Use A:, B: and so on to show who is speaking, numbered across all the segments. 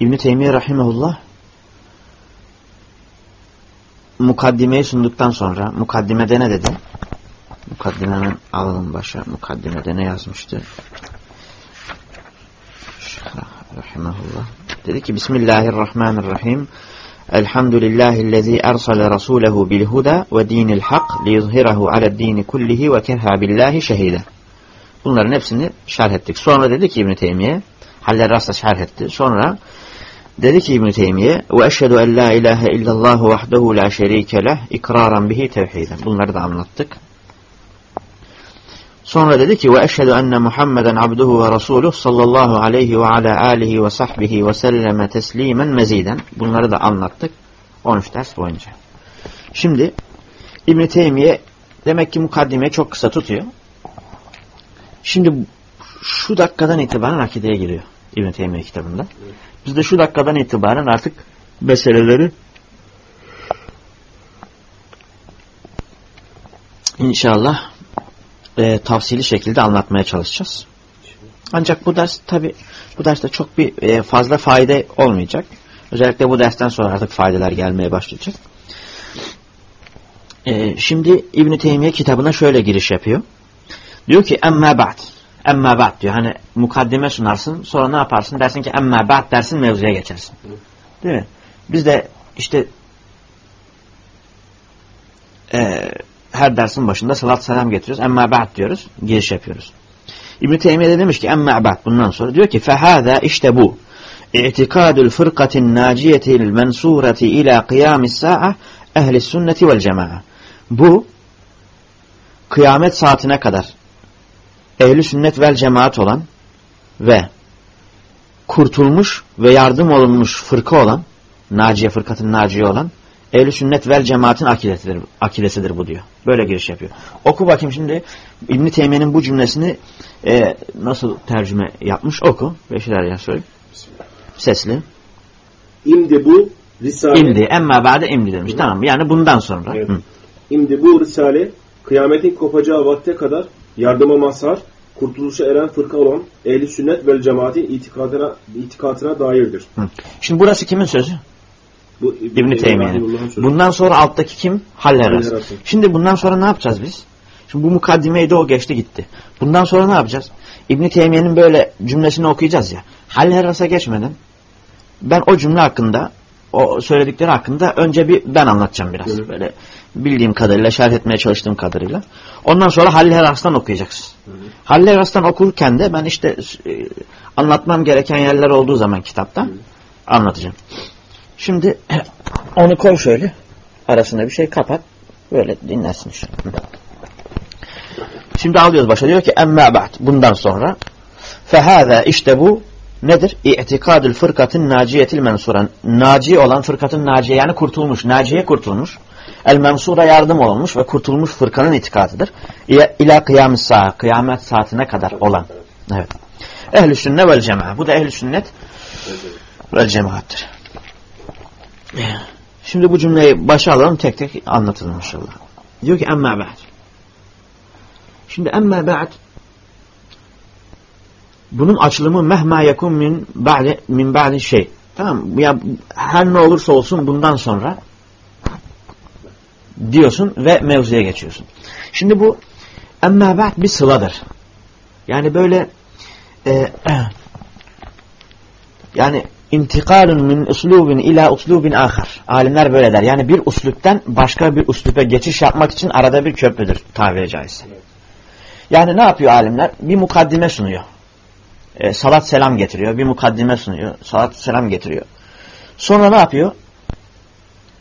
A: İbn-i Teymiye Rahimahullah mukaddimeyi sunduktan sonra mukaddimede ne dedi? Mukaddimenin alalım başa. Mukaddimede ne yazmıştı? Rahimahullah. Dedi ki Bismillahirrahmanirrahim. Elhamdülillahillezî ersale rasûlehu bil huda ve dinil hak liyuzhirahu ale'd-dini kullihi ve kefa billahi şehide. Bunların hepsini şerh ettik. Sonra dedi ki İbn Teymiye, Haller Ras'ta şerh etti. Sonra dedi ki İbn Teymiye ve eşhedü en la ilahe illallah vahdehu la şerike leh ikraran bihi tevhiden. Bunları da anlattık. Sonra dedi ki ve eşhedü enne Muhammeden abduhu ve rasuluh sallallahu aleyhi ve ala alihi ve sahbihi ve selleme teslimen. Bunları da anlattık 13 ders boyunca. Şimdi İbn Teymiye demek ki mukaddimeyi çok kısa tutuyor. Şimdi şu dakikadan itibaren akideye giriyor İbn Teymiye kitabında. Biz de şu dakikadan itibaren artık meseleleri inşallah e, tavsiyeli şekilde anlatmaya çalışacağız. Ancak bu ders tabi bu derste çok bir e, fazla fayda olmayacak. Özellikle bu dersten sonra artık faydalar gelmeye başlayacak. E, şimdi İbn Teymiye kitabına şöyle giriş yapıyor. Diyor ki emme ba'd. Emme ba'd diyor. Hani mukaddime sunarsın. Sonra ne yaparsın? Dersin ki emme ba'd dersin mevzuya geçersin. Değil mi? Biz de işte e, her dersin başında salat selam getiriyoruz. Emme ba'd diyoruz. Giriş yapıyoruz. İbn-i Teymiye de demiş ki emme ba'd bundan sonra. Diyor ki fehâzâ işte bu. İ'tikadül fırkatin naciyetil mensureti ila kıyamis sa'a ehli sünneti vel cema'a. Bu kıyamet saatine kadar ehli sünnet vel cemaat olan ve kurtulmuş ve yardım olunmuş fırka olan, Naciye fırkatın Naciye olan ehli sünnet vel cemaatin akidesidir, akidesidir bu diyor. Böyle giriş yapıyor. Oku bakayım şimdi İbn Teymiye'nin bu cümlesini e, nasıl tercüme yapmış oku. Beşiler ya söyle. Sesli.
B: İmdi bu risale.
A: İmdi. Emma ba'de imdi demiş. Hı. Tamam. Yani bundan sonra.
B: Evet. İmdi bu risale kıyametin kopacağı vakte kadar yardıma mazhar, kurtuluşa eren fırka olan ehli sünnet vel cemaatin itikadına, itikadına dairdir.
A: Hı. Şimdi burası kimin sözü?
B: Bu
A: İbn-i Teymiye'nin. Bundan sonra alttaki kim? Halleras. Şimdi bundan sonra ne yapacağız biz? Şimdi bu mukaddimeyi de o geçti gitti. Bundan sonra ne yapacağız? İbn Teymiye'nin böyle cümlesini okuyacağız ya. Halleras'a geçmeden ben o cümle hakkında o söyledikleri hakkında önce bir ben anlatacağım biraz. Hı. Böyle bildiğim kadarıyla şerh etmeye çalıştığım kadarıyla. Ondan sonra Halil Eras'tan okuyacaksın. Halil Eras'tan okurken de ben işte e, anlatmam gereken yerler olduğu zaman kitapta hı. anlatacağım. Şimdi onu koy şöyle. Arasına bir şey kapat. Böyle dinlersin işte. Şimdi alıyoruz başa. Diyor ki emme ba'd. Bundan sonra fehâzâ işte bu nedir? İ'tikadül fırkatın naciyetil mensuran. Naci olan fırkatın naciye yani kurtulmuş. Naciye kurtulmuş. El mensura yardım olmuş ve kurtulmuş fırkanın itikadıdır. İla kıyamet saat. Kıyamet saatine kadar olan. Evet. Ehl-i sünnet vel cemaat. Bu da ehl-i sünnet vel cemaattir. Şimdi bu cümleyi başa alalım tek tek anlatalım inşallah. Diyor ki emmâ ba'd. Şimdi emmâ ba'd bunun açılımı mehma yakun min ba'li min ba'li şey. Tamam Ya her ne olursa olsun bundan sonra diyorsun ve mevzuya geçiyorsun. Şimdi bu emmâ ba'd bir sıladır. Yani böyle e, yani intikalun min uslubin ila uslubin ahar. Alimler böyle der. Yani bir uslupten başka bir uslupe geçiş yapmak için arada bir köprüdür tabiri caizse. Yani ne yapıyor alimler? Bir mukaddime sunuyor. E, salat selam getiriyor. Bir mukaddime sunuyor. Salat selam getiriyor. Sonra ne yapıyor?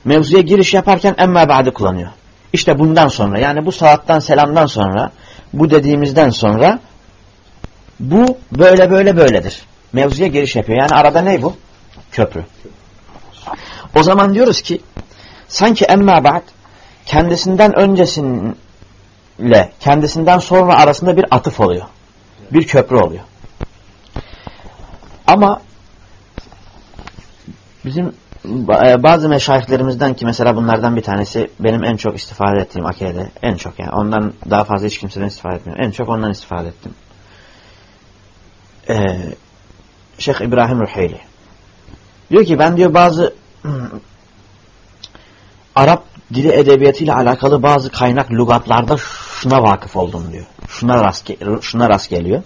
A: Mevzuya giriş yaparken emme ba'di kullanıyor. İşte bundan sonra yani bu salattan selamdan sonra bu dediğimizden sonra bu böyle böyle böyledir mevzuya giriş yapıyor. Yani arada ne bu? Köprü. O zaman diyoruz ki sanki emma ba'd kendisinden öncesinle kendisinden sonra arasında bir atıf oluyor. Bir köprü oluyor. Ama bizim e, bazı meşayihlerimizden ki mesela bunlardan bir tanesi benim en çok istifade ettiğim akide en çok yani ondan daha fazla hiç kimseden istifade etmiyorum. En çok ondan istifade ettim. Ee, Şeyh İbrahim Ruheyli. Diyor ki ben diyor bazı Arap dili edebiyatıyla alakalı bazı kaynak lügatlarda şuna vakıf oldum diyor. Şuna rast, şuna rast geliyor.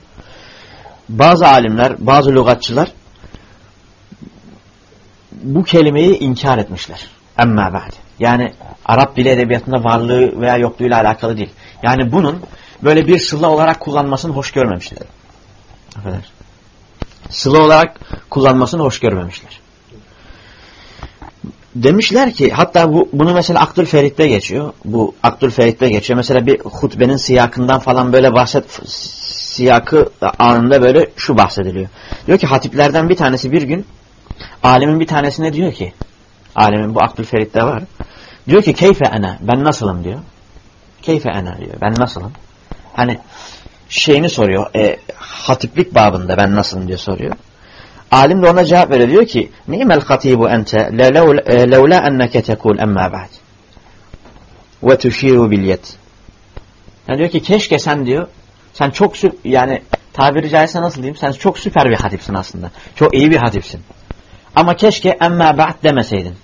A: Bazı alimler, bazı lügatçılar bu kelimeyi inkar etmişler. Emma ba'd. Yani Arap dili edebiyatında varlığı veya yokluğuyla alakalı değil. Yani bunun böyle bir sıla olarak kullanmasını hoş görmemişler. Affeder. Sıla olarak kullanmasını hoş görmemişler. Demişler ki hatta bu bunu mesela Akdül Ferit'te geçiyor. Bu Akdül Ferit'te geçiyor. Mesela bir hutbenin siyakından falan böyle bahset siyakı anında böyle şu bahsediliyor. Diyor ki hatiplerden bir tanesi bir gün alemin bir tanesine diyor ki alemin bu Akdül Ferit'te var. Diyor ki keyfe ana ben nasılım diyor. Keyfe ana diyor ben nasılım. Hani şeyini soruyor e, hatiplik babında ben nasılım diye soruyor. Alim de ona cevap veriyor diyor ki Ni'mel hatibu ente levla enneke tekul emma ba'd ve tuşiru bil yet. Yani diyor ki keşke sen diyor sen çok yani tabiri caizse nasıl diyeyim sen çok süper bir hatipsin aslında. Çok iyi bir hatipsin. Ama keşke emma ba'd demeseydin.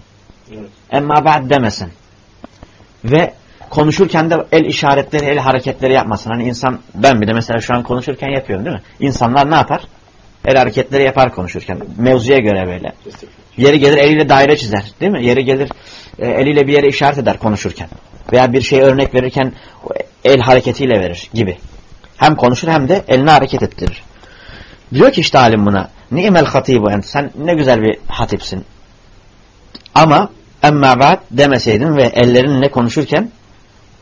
A: Evet. Emma ba'd demesin. Ve konuşurken de el işaretleri, el hareketleri yapmasın. Hani insan ben bir de mesela şu an konuşurken yapıyorum değil mi? İnsanlar ne yapar? El hareketleri yapar konuşurken. Mevzuya göre böyle. Yeri gelir eliyle daire çizer. Değil mi? Yeri gelir e, eliyle bir yere işaret eder konuşurken. Veya bir şey örnek verirken el hareketiyle verir gibi. Hem konuşur hem de elini hareket ettirir. Diyor ki işte alim buna. Ni'mel hatibu ent. Sen ne güzel bir hatipsin. Ama emma ba'd demeseydin ve ellerinle konuşurken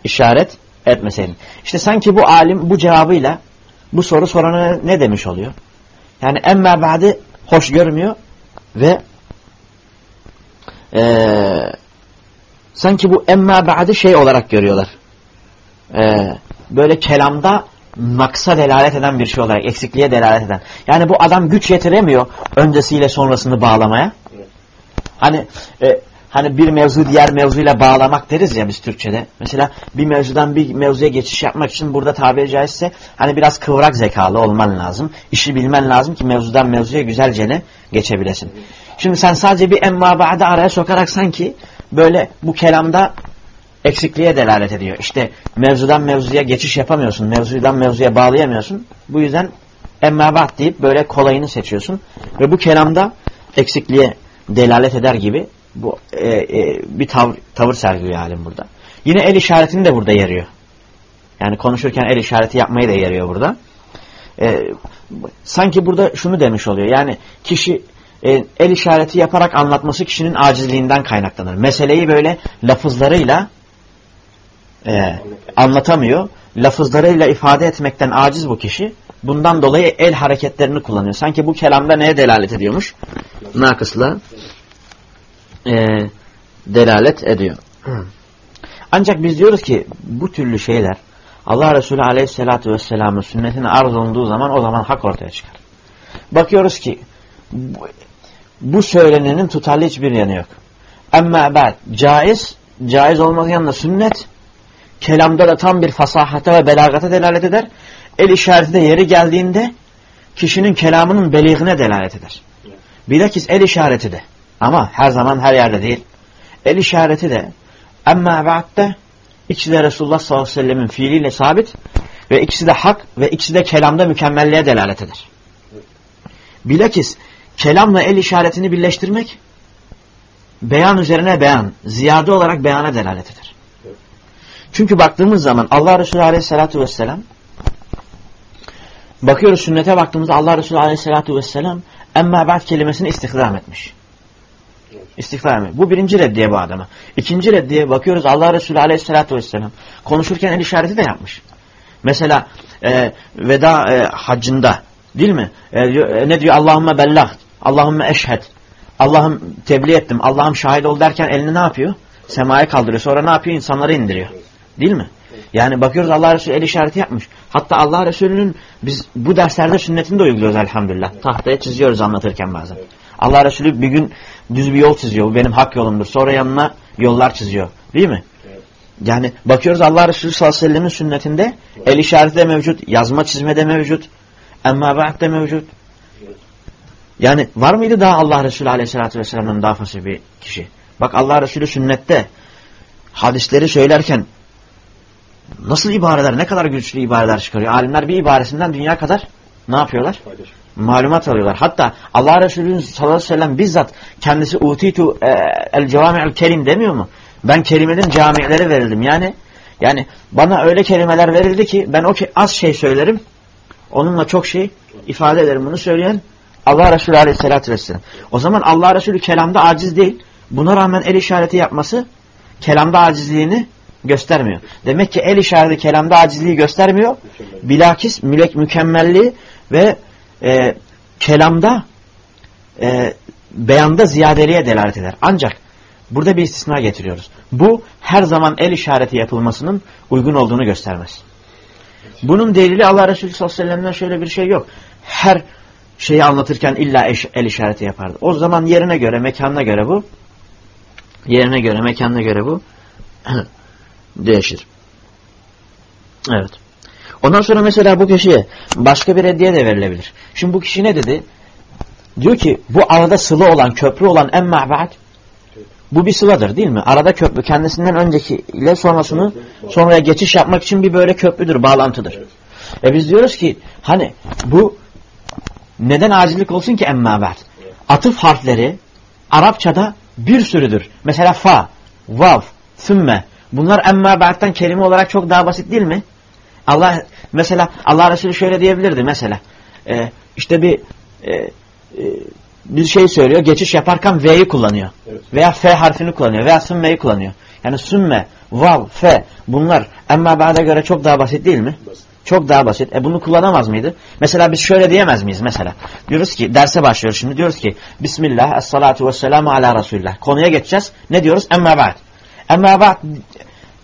A: işaret etmeseydin. İşte sanki bu alim bu cevabıyla bu soru sorana ne demiş oluyor? Yani emma ba'di hoş görmüyor ve ee, sanki bu emma ba'di şey olarak görüyorlar. Ee, böyle kelamda naksa delalet eden bir şey olarak, eksikliğe delalet eden. Yani bu adam güç yetiremiyor öncesiyle sonrasını bağlamaya. Hani e, hani bir mevzu diğer mevzuyla bağlamak deriz ya biz Türkçe'de. Mesela bir mevzudan bir mevzuya geçiş yapmak için burada tabiri caizse hani biraz kıvrak zekalı olman lazım. İşi bilmen lazım ki mevzudan mevzuya güzelce ne geçebilesin. Şimdi sen sadece bir emma ba'de araya sokarak sanki böyle bu kelamda eksikliğe delalet ediyor. İşte mevzudan mevzuya geçiş yapamıyorsun. Mevzudan mevzuya bağlayamıyorsun. Bu yüzden emma ba'd deyip böyle kolayını seçiyorsun. Ve bu kelamda eksikliğe delalet eder gibi bu e, e, bir tavır, tavır sergiliyor alim burada. Yine el işaretini de burada yarıyor. Yani konuşurken el işareti yapmayı da yarıyor burada. E, sanki burada şunu demiş oluyor. Yani kişi e, el işareti yaparak anlatması kişinin acizliğinden kaynaklanır. Meseleyi böyle lafızlarıyla e, anlatamıyor. Lafızlarıyla ifade etmekten aciz bu kişi. Bundan dolayı el hareketlerini kullanıyor. Sanki bu kelamda neye delalet ediyormuş? Nakısla e, delalet ediyor. Ancak biz diyoruz ki bu türlü şeyler Allah Resulü Aleyhisselatü Vesselam'ın sünnetine arz olunduğu zaman o zaman hak ortaya çıkar. Bakıyoruz ki bu, söylenenin tutarlı hiçbir yanı yok. Ama ben caiz, caiz olmaz yanında sünnet, kelamda da tam bir fasahata ve belagata delalet eder. El işareti de yeri geldiğinde kişinin kelamının beliğine delalet eder. Bilakis el işareti de ama her zaman her yerde değil. El işareti de emma ba'dde ikisi de Resulullah sallallahu aleyhi ve sellemin fiiliyle sabit ve ikisi de hak ve ikisi de kelamda mükemmelliğe delalet eder. Bilakis kelamla el işaretini birleştirmek beyan üzerine beyan, ziyade olarak beyana delalet eder. Çünkü baktığımız zaman Allah Resulü aleyhissalatu vesselam bakıyoruz sünnete baktığımızda Allah Resulü aleyhissalatu vesselam emma ba'd kelimesini istihdam etmiş. İstiğfar etmek. Bu birinci reddiye bu adama. İkinci reddiye bakıyoruz Allah Resulü aleyhissalatü vesselam konuşurken el işareti de yapmış. Mesela e, veda e, haccında değil mi? E, e ne diyor? Allahümme bellah. Allahümme eşhed. Allah'ım tebliğ ettim. Allah'ım şahit ol derken elini ne yapıyor? Semaya kaldırıyor. Sonra ne yapıyor? İnsanları indiriyor. Değil mi? Yani bakıyoruz Allah Resulü el işareti yapmış. Hatta Allah Resulü'nün biz bu derslerde sünnetini de uyguluyoruz elhamdülillah. Tahtaya çiziyoruz anlatırken bazen. Allah Resulü bir gün düz bir yol çiziyor. Bu benim hak yolumdur. Sonra yanına yollar çiziyor. Değil mi? Yani bakıyoruz Allah Resulü sallallahu aleyhi ve sellem'in sünnetinde el işareti de mevcut. Yazma çizme de mevcut. Emma ba'd de mevcut. Yani var mıydı daha Allah Resulü Aleyhisselatü Vesselam'ın daha fasih bir kişi? Bak Allah Resulü sünnette hadisleri söylerken nasıl ibareler, ne kadar güçlü ibareler çıkarıyor. Alimler bir ibaresinden dünya kadar ne yapıyorlar?
B: Paylaş.
A: Malumat alıyorlar. Hatta Allah Resulü sallallahu aleyhi ve sellem bizzat kendisi utitu e, el cevami'el kerim demiyor mu? Ben kelimenin camileri verildim. Yani yani bana öyle kelimeler verildi ki ben o ki az şey söylerim. Onunla çok şey ifade ederim. Bunu söyleyen Allah Resulü aleyhissalatü vesselam. O zaman Allah Resulü kelamda aciz değil. Buna rağmen el işareti yapması kelamda acizliğini göstermiyor. Demek ki el işareti kelamda acizliği göstermiyor. Bilakis mülek mükemmelliği ve e, kelamda e, beyanda ziyadeliğe delalet eder. Ancak burada bir istisna getiriyoruz. Bu her zaman el işareti yapılmasının uygun olduğunu göstermez. Bunun delili Allah Resulü sallallahu aleyhi ve sellem'den şöyle bir şey yok. Her şeyi anlatırken illa eş- el işareti yapardı. O zaman yerine göre, mekanına göre bu yerine göre, mekanına göre bu değişir. Evet. Ondan sonra mesela bu kişiye başka bir hediye de verilebilir. Şimdi bu kişi ne dedi? Diyor ki bu arada sıla olan, köprü olan emme ba'd bu bir sıladır değil mi? Arada köprü kendisinden önceki ile sonrasını sonraya geçiş yapmak için bir böyle köprüdür, bağlantıdır.
B: Evet.
A: E biz diyoruz ki hani bu neden acillik olsun ki emme ba'd? Atıf harfleri Arapçada bir sürüdür. Mesela fa, vav, sümme. Bunlar emme ba'd'den kelime olarak çok daha basit değil mi? Allah mesela Allah Resulü şöyle diyebilirdi mesela. E, işte bir e, e, bir şey söylüyor. Geçiş yaparken V'yi kullanıyor.
B: Evet.
A: Veya F harfini kullanıyor. Veya sümmeyi kullanıyor. Yani sümme, vav, F bunlar emme ba'da göre çok daha basit değil mi?
B: Basit.
A: Çok daha basit. E bunu kullanamaz mıydı? Mesela biz şöyle diyemez miyiz mesela? Diyoruz ki derse başlıyoruz şimdi. Diyoruz ki Bismillah, es-salatu vesselamu ala Resulullah. Konuya geçeceğiz. Ne diyoruz? Emme ba'd. Emme ba'd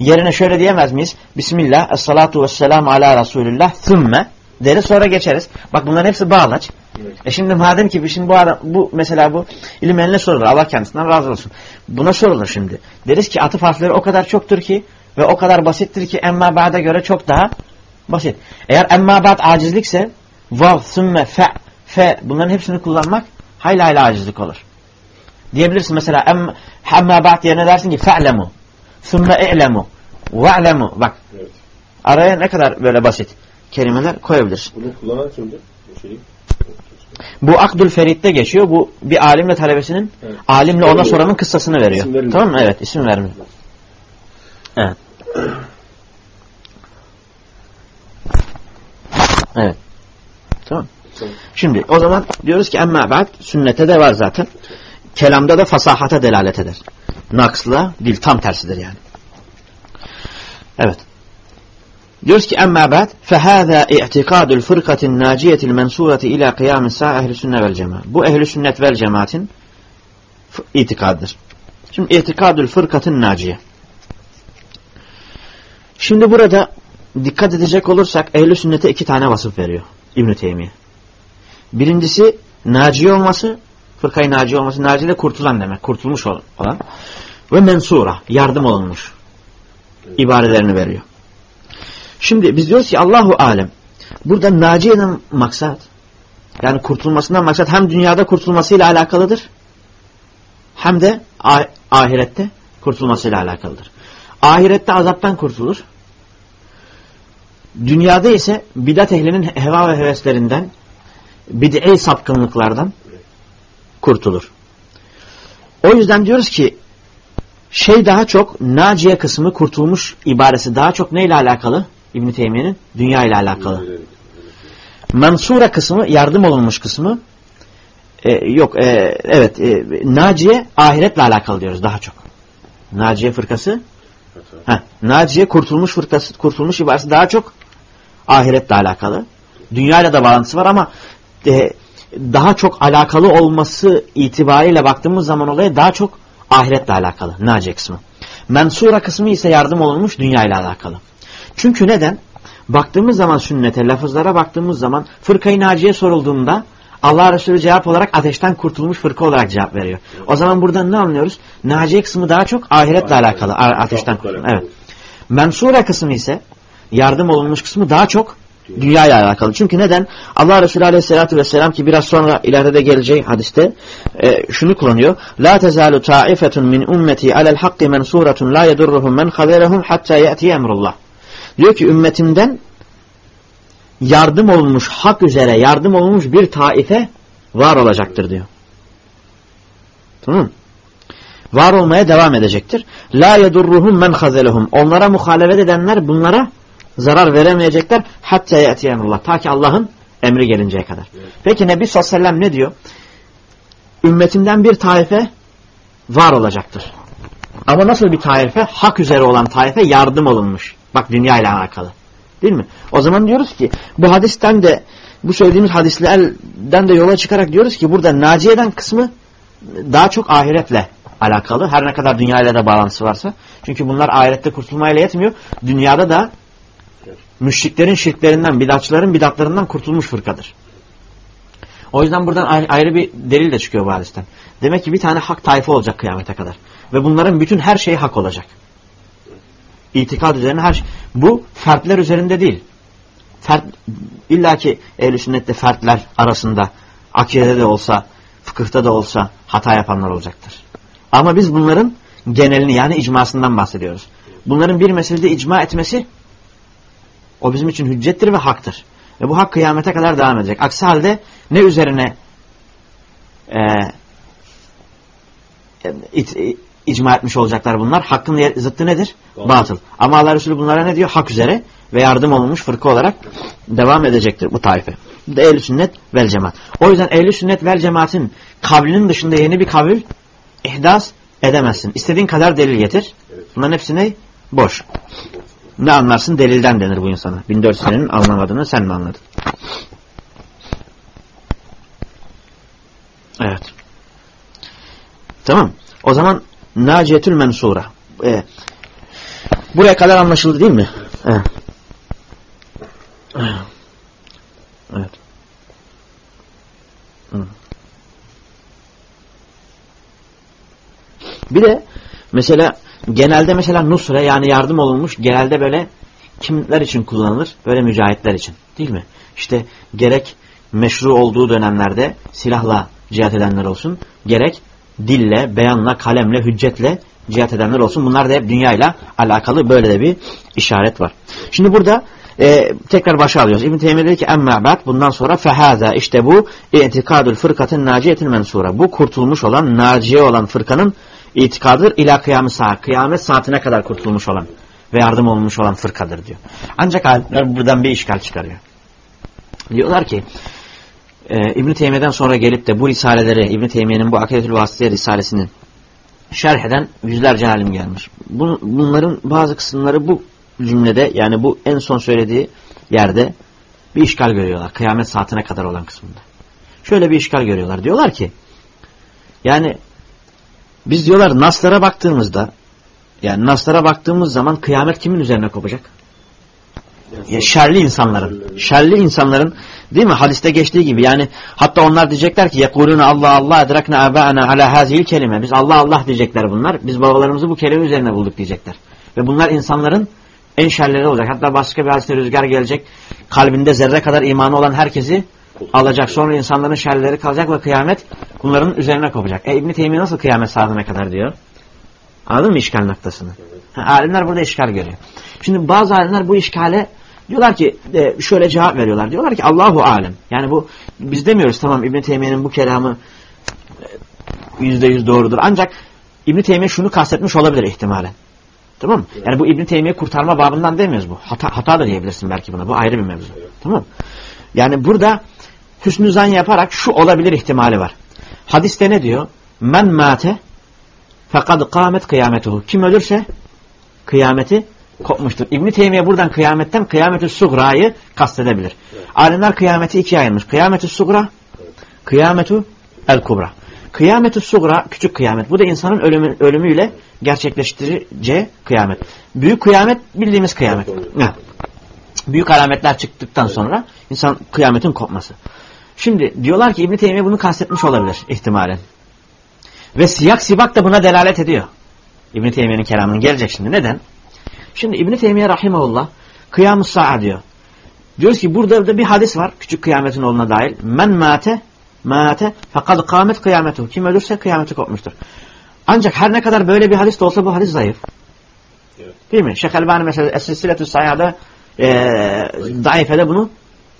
A: yerine şöyle diyemez miyiz? Bismillah, es-salatu vesselamu ala Resulullah. Thümme deriz sonra geçeriz. Bak bunların hepsi bağlaç.
B: Evet.
A: E şimdi madem ki şimdi bu adam, bu mesela bu ilim eline sorulur. Allah kendisinden razı olsun. Buna sorulur şimdi. Deriz ki atıf harfleri o kadar çoktur ki ve o kadar basittir ki emma ba'da göre çok daha basit. Eğer emma ba'd acizlikse vav, sümme, fe, fe bunların hepsini kullanmak hayli hayli acizlik olur. Diyebilirsin mesela em, emma ba'd yerine dersin ki fe'lemu, sümme e'lemu, ve'lemu. Bak
B: Evet.
A: araya ne kadar böyle basit kelimeler koyabilirsin.
B: Bunu kullanan kimdi? Bu
A: Akdül Ferit'te geçiyor. Bu bir alimle talebesinin
B: Evet.
A: alimle ona soranın kıssasını veriyor.
B: İsim.
A: Tamam mı? Evet isim vermiyor. Evet. Evet. Tamam. Şimdi o zaman diyoruz ki emme ba'd sünnete de var zaten. Kelamda da fasahata delalet eder. Naksla dil tam tersidir yani. Evet. Diyoruz ki emme ba'd i'tikâdul fırkatin nâciyetil mensûreti ilâ kıyâmin sâ ehli sünne vel cemaat. Bu ehli sünnet vel cemaatin itikadıdır. Şimdi itikadül fırkatın naciye. Şimdi burada dikkat edecek olursak ehli sünnete iki tane vasıf veriyor İbn-i. Birincisi naciye olması, fırkayı naciye olması, naciye de kurtulan demek, kurtulmuş ol- olan. Ve mensura, yardım olunmuş ibarelerini veriyor. Şimdi biz diyoruz ki Allahu alem. Burada naciyeden maksat yani kurtulmasından maksat hem dünyada kurtulmasıyla alakalıdır hem de ah- ahirette kurtulmasıyla alakalıdır. Ahirette azaptan kurtulur. Dünyada ise bidat ehlinin heva ve heveslerinden bid'i sapkınlıklardan kurtulur. O yüzden diyoruz ki şey daha çok naciye kısmı kurtulmuş ibaresi daha çok neyle alakalı? İbn Teymiye'nin dünya ile alakalı. Mansura kısmı yardım olunmuş kısmı e, yok e, evet e, Naciye ahiretle alakalı diyoruz daha çok. Naciye fırkası ha, Naciye kurtulmuş fırkası kurtulmuş ibaresi daha çok ahiretle alakalı. Dünyayla da bağlantısı var ama e, daha çok alakalı olması itibariyle baktığımız zaman olaya daha çok ahiretle alakalı Naciye kısmı. Mensura kısmı ise yardım olunmuş dünyayla alakalı. Çünkü neden? Baktığımız zaman sünnete, lafızlara baktığımız zaman fırkayı naciye sorulduğunda Allah Resulü cevap olarak ateşten kurtulmuş fırka olarak cevap veriyor. O zaman buradan ne anlıyoruz? Naciye kısmı daha çok ahiretle alakalı. a- Ateşten kurtulmuş. Evet. Mensura kısmı ise yardım olunmuş kısmı daha çok Dünya ile alakalı. Çünkü neden? Allah Resulü Aleyhisselatü Vesselam ki biraz sonra ileride de geleceği hadiste e, şunu kullanıyor. La tezalu ta'ifetun min ummeti alel hakki mensuratun la yedurruhum men haberehum hatta ye'ti emrullah. Diyor ki ümmetimden yardım olmuş, hak üzere yardım olmuş bir taife var olacaktır diyor. Tamam Var olmaya devam edecektir. La yedurruhum men hazelehum. Onlara muhalefet edenler bunlara zarar veremeyecekler. Hatta yeti emrullah. Ta ki Allah'ın emri gelinceye kadar. Peki Nebi sallallahu aleyhi ve sellem ne diyor? Ümmetimden bir taife var olacaktır. Ama nasıl bir taife? Hak üzere olan taife yardım olunmuş. Bak dünya ile alakalı. Değil mi? O zaman diyoruz ki bu hadisten de bu söylediğimiz hadislerden de yola çıkarak diyoruz ki burada naci eden kısmı daha çok ahiretle alakalı. Her ne kadar dünya ile de bağlantısı varsa. Çünkü bunlar ahirette kurtulmayla yetmiyor. Dünyada da müşriklerin şirklerinden, bidatçıların bidatlarından kurtulmuş fırkadır. O yüzden buradan ayrı bir delil de çıkıyor bu hadisten. Demek ki bir tane hak tayfa olacak kıyamete kadar. Ve bunların bütün her şeyi hak olacak. İtikad üzerine her şey. Bu fertler üzerinde değil. Fert, İlla ki ehl sünnette fertler arasında akidede de olsa, fıkıhta da olsa hata yapanlar olacaktır. Ama biz bunların genelini yani icmasından bahsediyoruz. Bunların bir meselede icma etmesi o bizim için hüccettir ve haktır. Ve bu hak kıyamete kadar devam edecek. Aksi halde ne üzerine e, it, icma etmiş olacaklar bunlar? Hakkın zıttı nedir? Batıl. Batıl. Ama Allah Resulü bunlara ne diyor? Hak üzere ve yardım olunmuş fırka olarak devam edecektir bu taife. Bu da ehl sünnet vel cemaat. O yüzden ehl sünnet vel cemaatin kavlinin dışında yeni bir kavil ihdas edemezsin. İstediğin kadar delil getir. Bunların hepsi ne? Boş. Ne anlarsın? Delilden denir bu insana. 1400 senenin anlamadığını sen mi anladın? Evet. Tamam. O zaman Naciyetül Mensura. Ee, buraya kadar anlaşıldı değil mi? Evet. Evet. Bir de mesela genelde mesela nusre yani yardım olunmuş genelde böyle kimler için kullanılır? Böyle mücahitler için değil mi? İşte gerek meşru olduğu dönemlerde silahla cihat edenler olsun gerek dille, beyanla, kalemle, hüccetle cihat edenler olsun. Bunlar da hep dünyayla alakalı böyle de bir işaret var. Şimdi burada e, tekrar başa alıyoruz. İbn Teymiye dedi ki ba'd bundan sonra fehaza işte bu itikadül fırkatın naciyetil mensura. Bu kurtulmuş olan, naciye olan fırkanın itikadır ila kıyamı saat. Kıyamet saatine kadar kurtulmuş olan ve yardım olmuş olan fırkadır diyor. Ancak alimler buradan bir işgal çıkarıyor. Diyorlar ki e, İbn-i Teymiye'den sonra gelip de bu risaleleri İbn-i Teymiye'nin bu Akidetül Vasıtiye risalesinin şerh eden yüzlerce alim gelmiş. Bun, bunların bazı kısımları bu cümlede yani bu en son söylediği yerde bir işgal görüyorlar. Kıyamet saatine kadar olan kısmında. Şöyle bir işgal görüyorlar. Diyorlar ki yani biz diyorlar naslara baktığımızda yani naslara baktığımız zaman kıyamet kimin üzerine kopacak? Ya şerli insanların. Şerli insanların değil mi? Hadiste geçtiği gibi yani hatta onlar diyecekler ki yekuluna Allah Allah edrakne abaana ala hazil kelime. Biz Allah Allah diyecekler bunlar. Biz babalarımızı bu kelime üzerine bulduk diyecekler. Ve bunlar insanların en şerleri olacak. Hatta başka bir hadiste rüzgar gelecek. Kalbinde zerre kadar imanı olan herkesi alacak. Sonra insanların şerleri kalacak ve kıyamet bunların üzerine kopacak. E İbn-i Teymiye nasıl kıyamet saatine kadar diyor? Anladın mı işgal noktasını? Ha, alimler burada işgal görüyor. Şimdi bazı alimler bu işgale diyorlar ki e, şöyle cevap veriyorlar. Diyorlar ki Allahu alem. Yani bu biz demiyoruz tamam İbn Teymiye'nin bu kelamı e, yüzde yüz doğrudur. Ancak İbn Teymiye şunu kastetmiş olabilir ihtimalen. Tamam mı? Yani bu İbn Teymiye kurtarma babından demiyoruz bu. Hata, hata da diyebilirsin belki buna. Bu ayrı bir mevzu. Tamam Yani burada hüsnü zan yaparak şu olabilir ihtimali var. Hadiste ne diyor? Men mate fekad kâmet kıyametuhu. Kim ölürse kıyameti kopmuştur. İbn-i Teymiye buradan kıyametten kıyameti sugra'yı kastedebilir. Evet. Alimler kıyameti ikiye ayırmış. Kıyameti sugra, evet. kıyametu el kubra. Kıyameti sugra küçük kıyamet. Bu da insanın ölümü, ölümüyle gerçekleştireceği kıyamet. Büyük kıyamet bildiğimiz kıyamet. Evet. Büyük alametler çıktıktan sonra insan kıyametin kopması. Şimdi diyorlar ki İbn Teymiye bunu kastetmiş olabilir ihtimalen. Ve siyak sibak da buna delalet ediyor. İbn Teymiye'nin kelamının gelecek şimdi. Neden? Şimdi İbn Teymiye rahimehullah kıyam-ı sa'a diyor. Diyoruz ki burada da bir hadis var küçük kıyametin olduğuna dair. Men mate mate fakat kıyamet kıyametu. Kim ölürse kıyameti kopmuştur. Ancak her ne kadar böyle bir hadis de olsa bu hadis zayıf.
B: Evet.
A: Değil mi? Şeyh Elbani mesela Es-Silsiletü Sayyada e, Daife'de bunu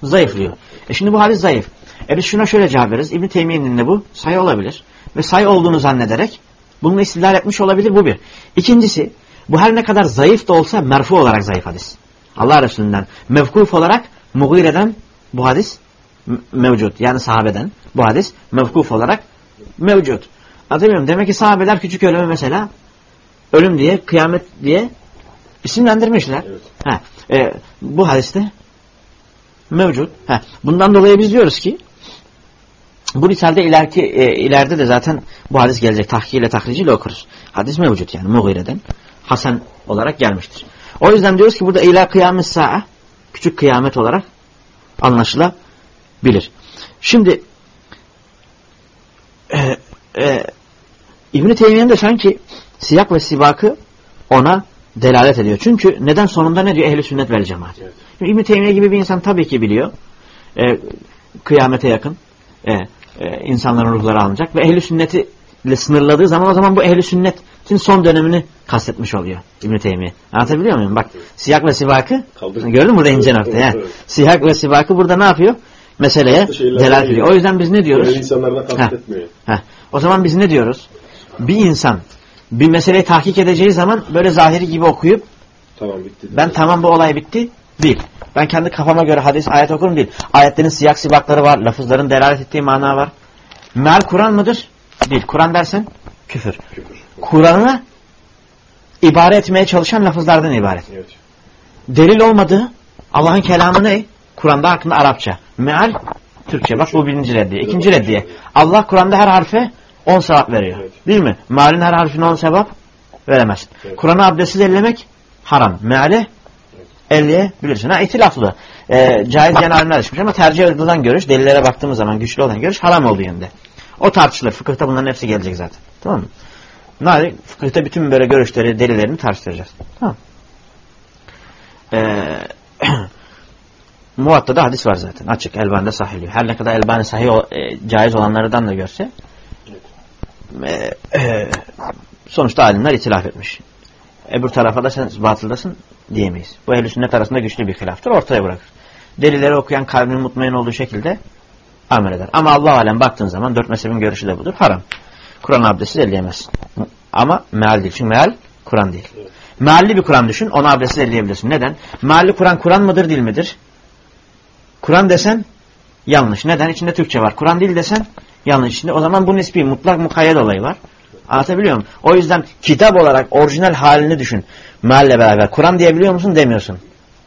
A: zayıflıyor. E şimdi bu hadis zayıf. E biz şuna şöyle cevap veririz. İbn-i Teymiye'nin de bu sayı olabilir. Ve sayı olduğunu zannederek bununla istidlal etmiş olabilir. Bu bir. İkincisi bu her ne kadar zayıf da olsa merfu olarak zayıf hadis. Allah Resulü'nden mevkuf olarak Mughire'den bu hadis mevcut. Yani sahabeden bu hadis mevkuf olarak mevcut. Anlatabiliyor Demek ki sahabeler küçük ölümü mesela ölüm diye, kıyamet diye isimlendirmişler.
B: Evet.
A: Ha, e, bu hadiste mevcut. Ha, bundan dolayı biz diyoruz ki bu risalde ileriki, e, ileride de zaten bu hadis gelecek. Tahkiyle tahriciyle okuruz. Hadis mevcut yani Mughire'den. Hasan olarak gelmiştir. O yüzden diyoruz ki burada ila kıyamet sa'a küçük kıyamet olarak anlaşılabilir. Şimdi e, e, İbn-i Teymiye'nin de sanki siyak ve sibakı ona delalet ediyor. Çünkü neden sonunda ne diyor? Ehli sünnet vel cemaat.
B: Evet.
A: İbn-i Teymiye gibi bir insan tabii ki biliyor. E, kıyamete yakın e, e, insanların ruhları alınacak ve ehli sünneti ile sınırladığı zaman o zaman bu ehli sünnetin son dönemini kastetmiş oluyor İbn-i Teymiye. Anlatabiliyor muyum? Bak siyak ve sibakı
B: Kaldır.
A: gördün mü burada ince nokta.
B: evet, evet.
A: Siyak ve sibakı burada ne yapıyor? Meseleye
B: değil.
A: ediyor. O yüzden biz ne diyoruz?
B: Böyle insanlardan kastetmiyor.
A: Heh. O zaman biz ne diyoruz? Bir insan bir meseleyi tahkik edeceği zaman böyle zahiri gibi okuyup
B: Tamam bitti.
A: ben tamam bu olay bitti değil. Ben kendi kafama göre hadis ayet okurum değil. Ayetlerin siyak sibakları var. Lafızların delalet ettiği mana var. Meal Kur'an mıdır? Değil. Kur'an dersen küfür.
B: Küfür.
A: Kur'an'ı ibare etmeye çalışan lafızlardan ibaret.
B: Evet.
A: Delil olmadığı Allah'ın kelamı ne? Kur'an'da hakkında Arapça. Meal Türkçe. Bak bu birinci reddiye. İkinci reddiye. Allah Kur'an'da her harfe 10 sevap veriyor.
B: Evet.
A: Değil mi? Mealin her harfine 10 sevap veremez.
B: Evet.
A: Kur'an'ı abdestsiz ellemek haram. Meali elleyebilirsin. Ha itilaflı. Ee, caiz alimler çıkmış ama tercih edilen görüş, delillere baktığımız zaman güçlü olan görüş haram olduğu yönde. O tartışılır. Fıkıhta bunların hepsi gelecek zaten. Tamam mı? Ne Fıkıhta bütün böyle görüşleri, delillerini tartıştıracağız. Tamam. Ee, Muvatta'da hadis var zaten. Açık. Elbani'de sahiliyor. Her ne kadar Elbani sahih o- e, caiz olanlardan da görse e, e, sonuçta alimler itilaf etmiş. Öbür tarafa da sen batıldasın diyemeyiz. Bu ehl sünnet arasında güçlü bir hilaftır. Ortaya bırakır. Delilleri okuyan kalbinin mutmain olduğu şekilde amel eder. Ama Allah alem baktığın zaman dört mezhebin görüşü de budur. Haram. Kur'an abdestsiz elleyemezsin. Ama meal değil. Çünkü meal Kur'an değil. Mealli bir Kur'an düşün. Onu abdestsiz elleyebilirsin. Neden? Mealli Kur'an Kur'an mıdır değil midir? Kur'an desen yanlış. Neden? İçinde Türkçe var. Kur'an değil desen yanlış. İçinde. O zaman bu nispi mutlak mukayyet olayı var. Anlatabiliyor muyum? O yüzden kitap olarak orijinal halini düşün. Mealle beraber. Kur'an diyebiliyor musun? Demiyorsun.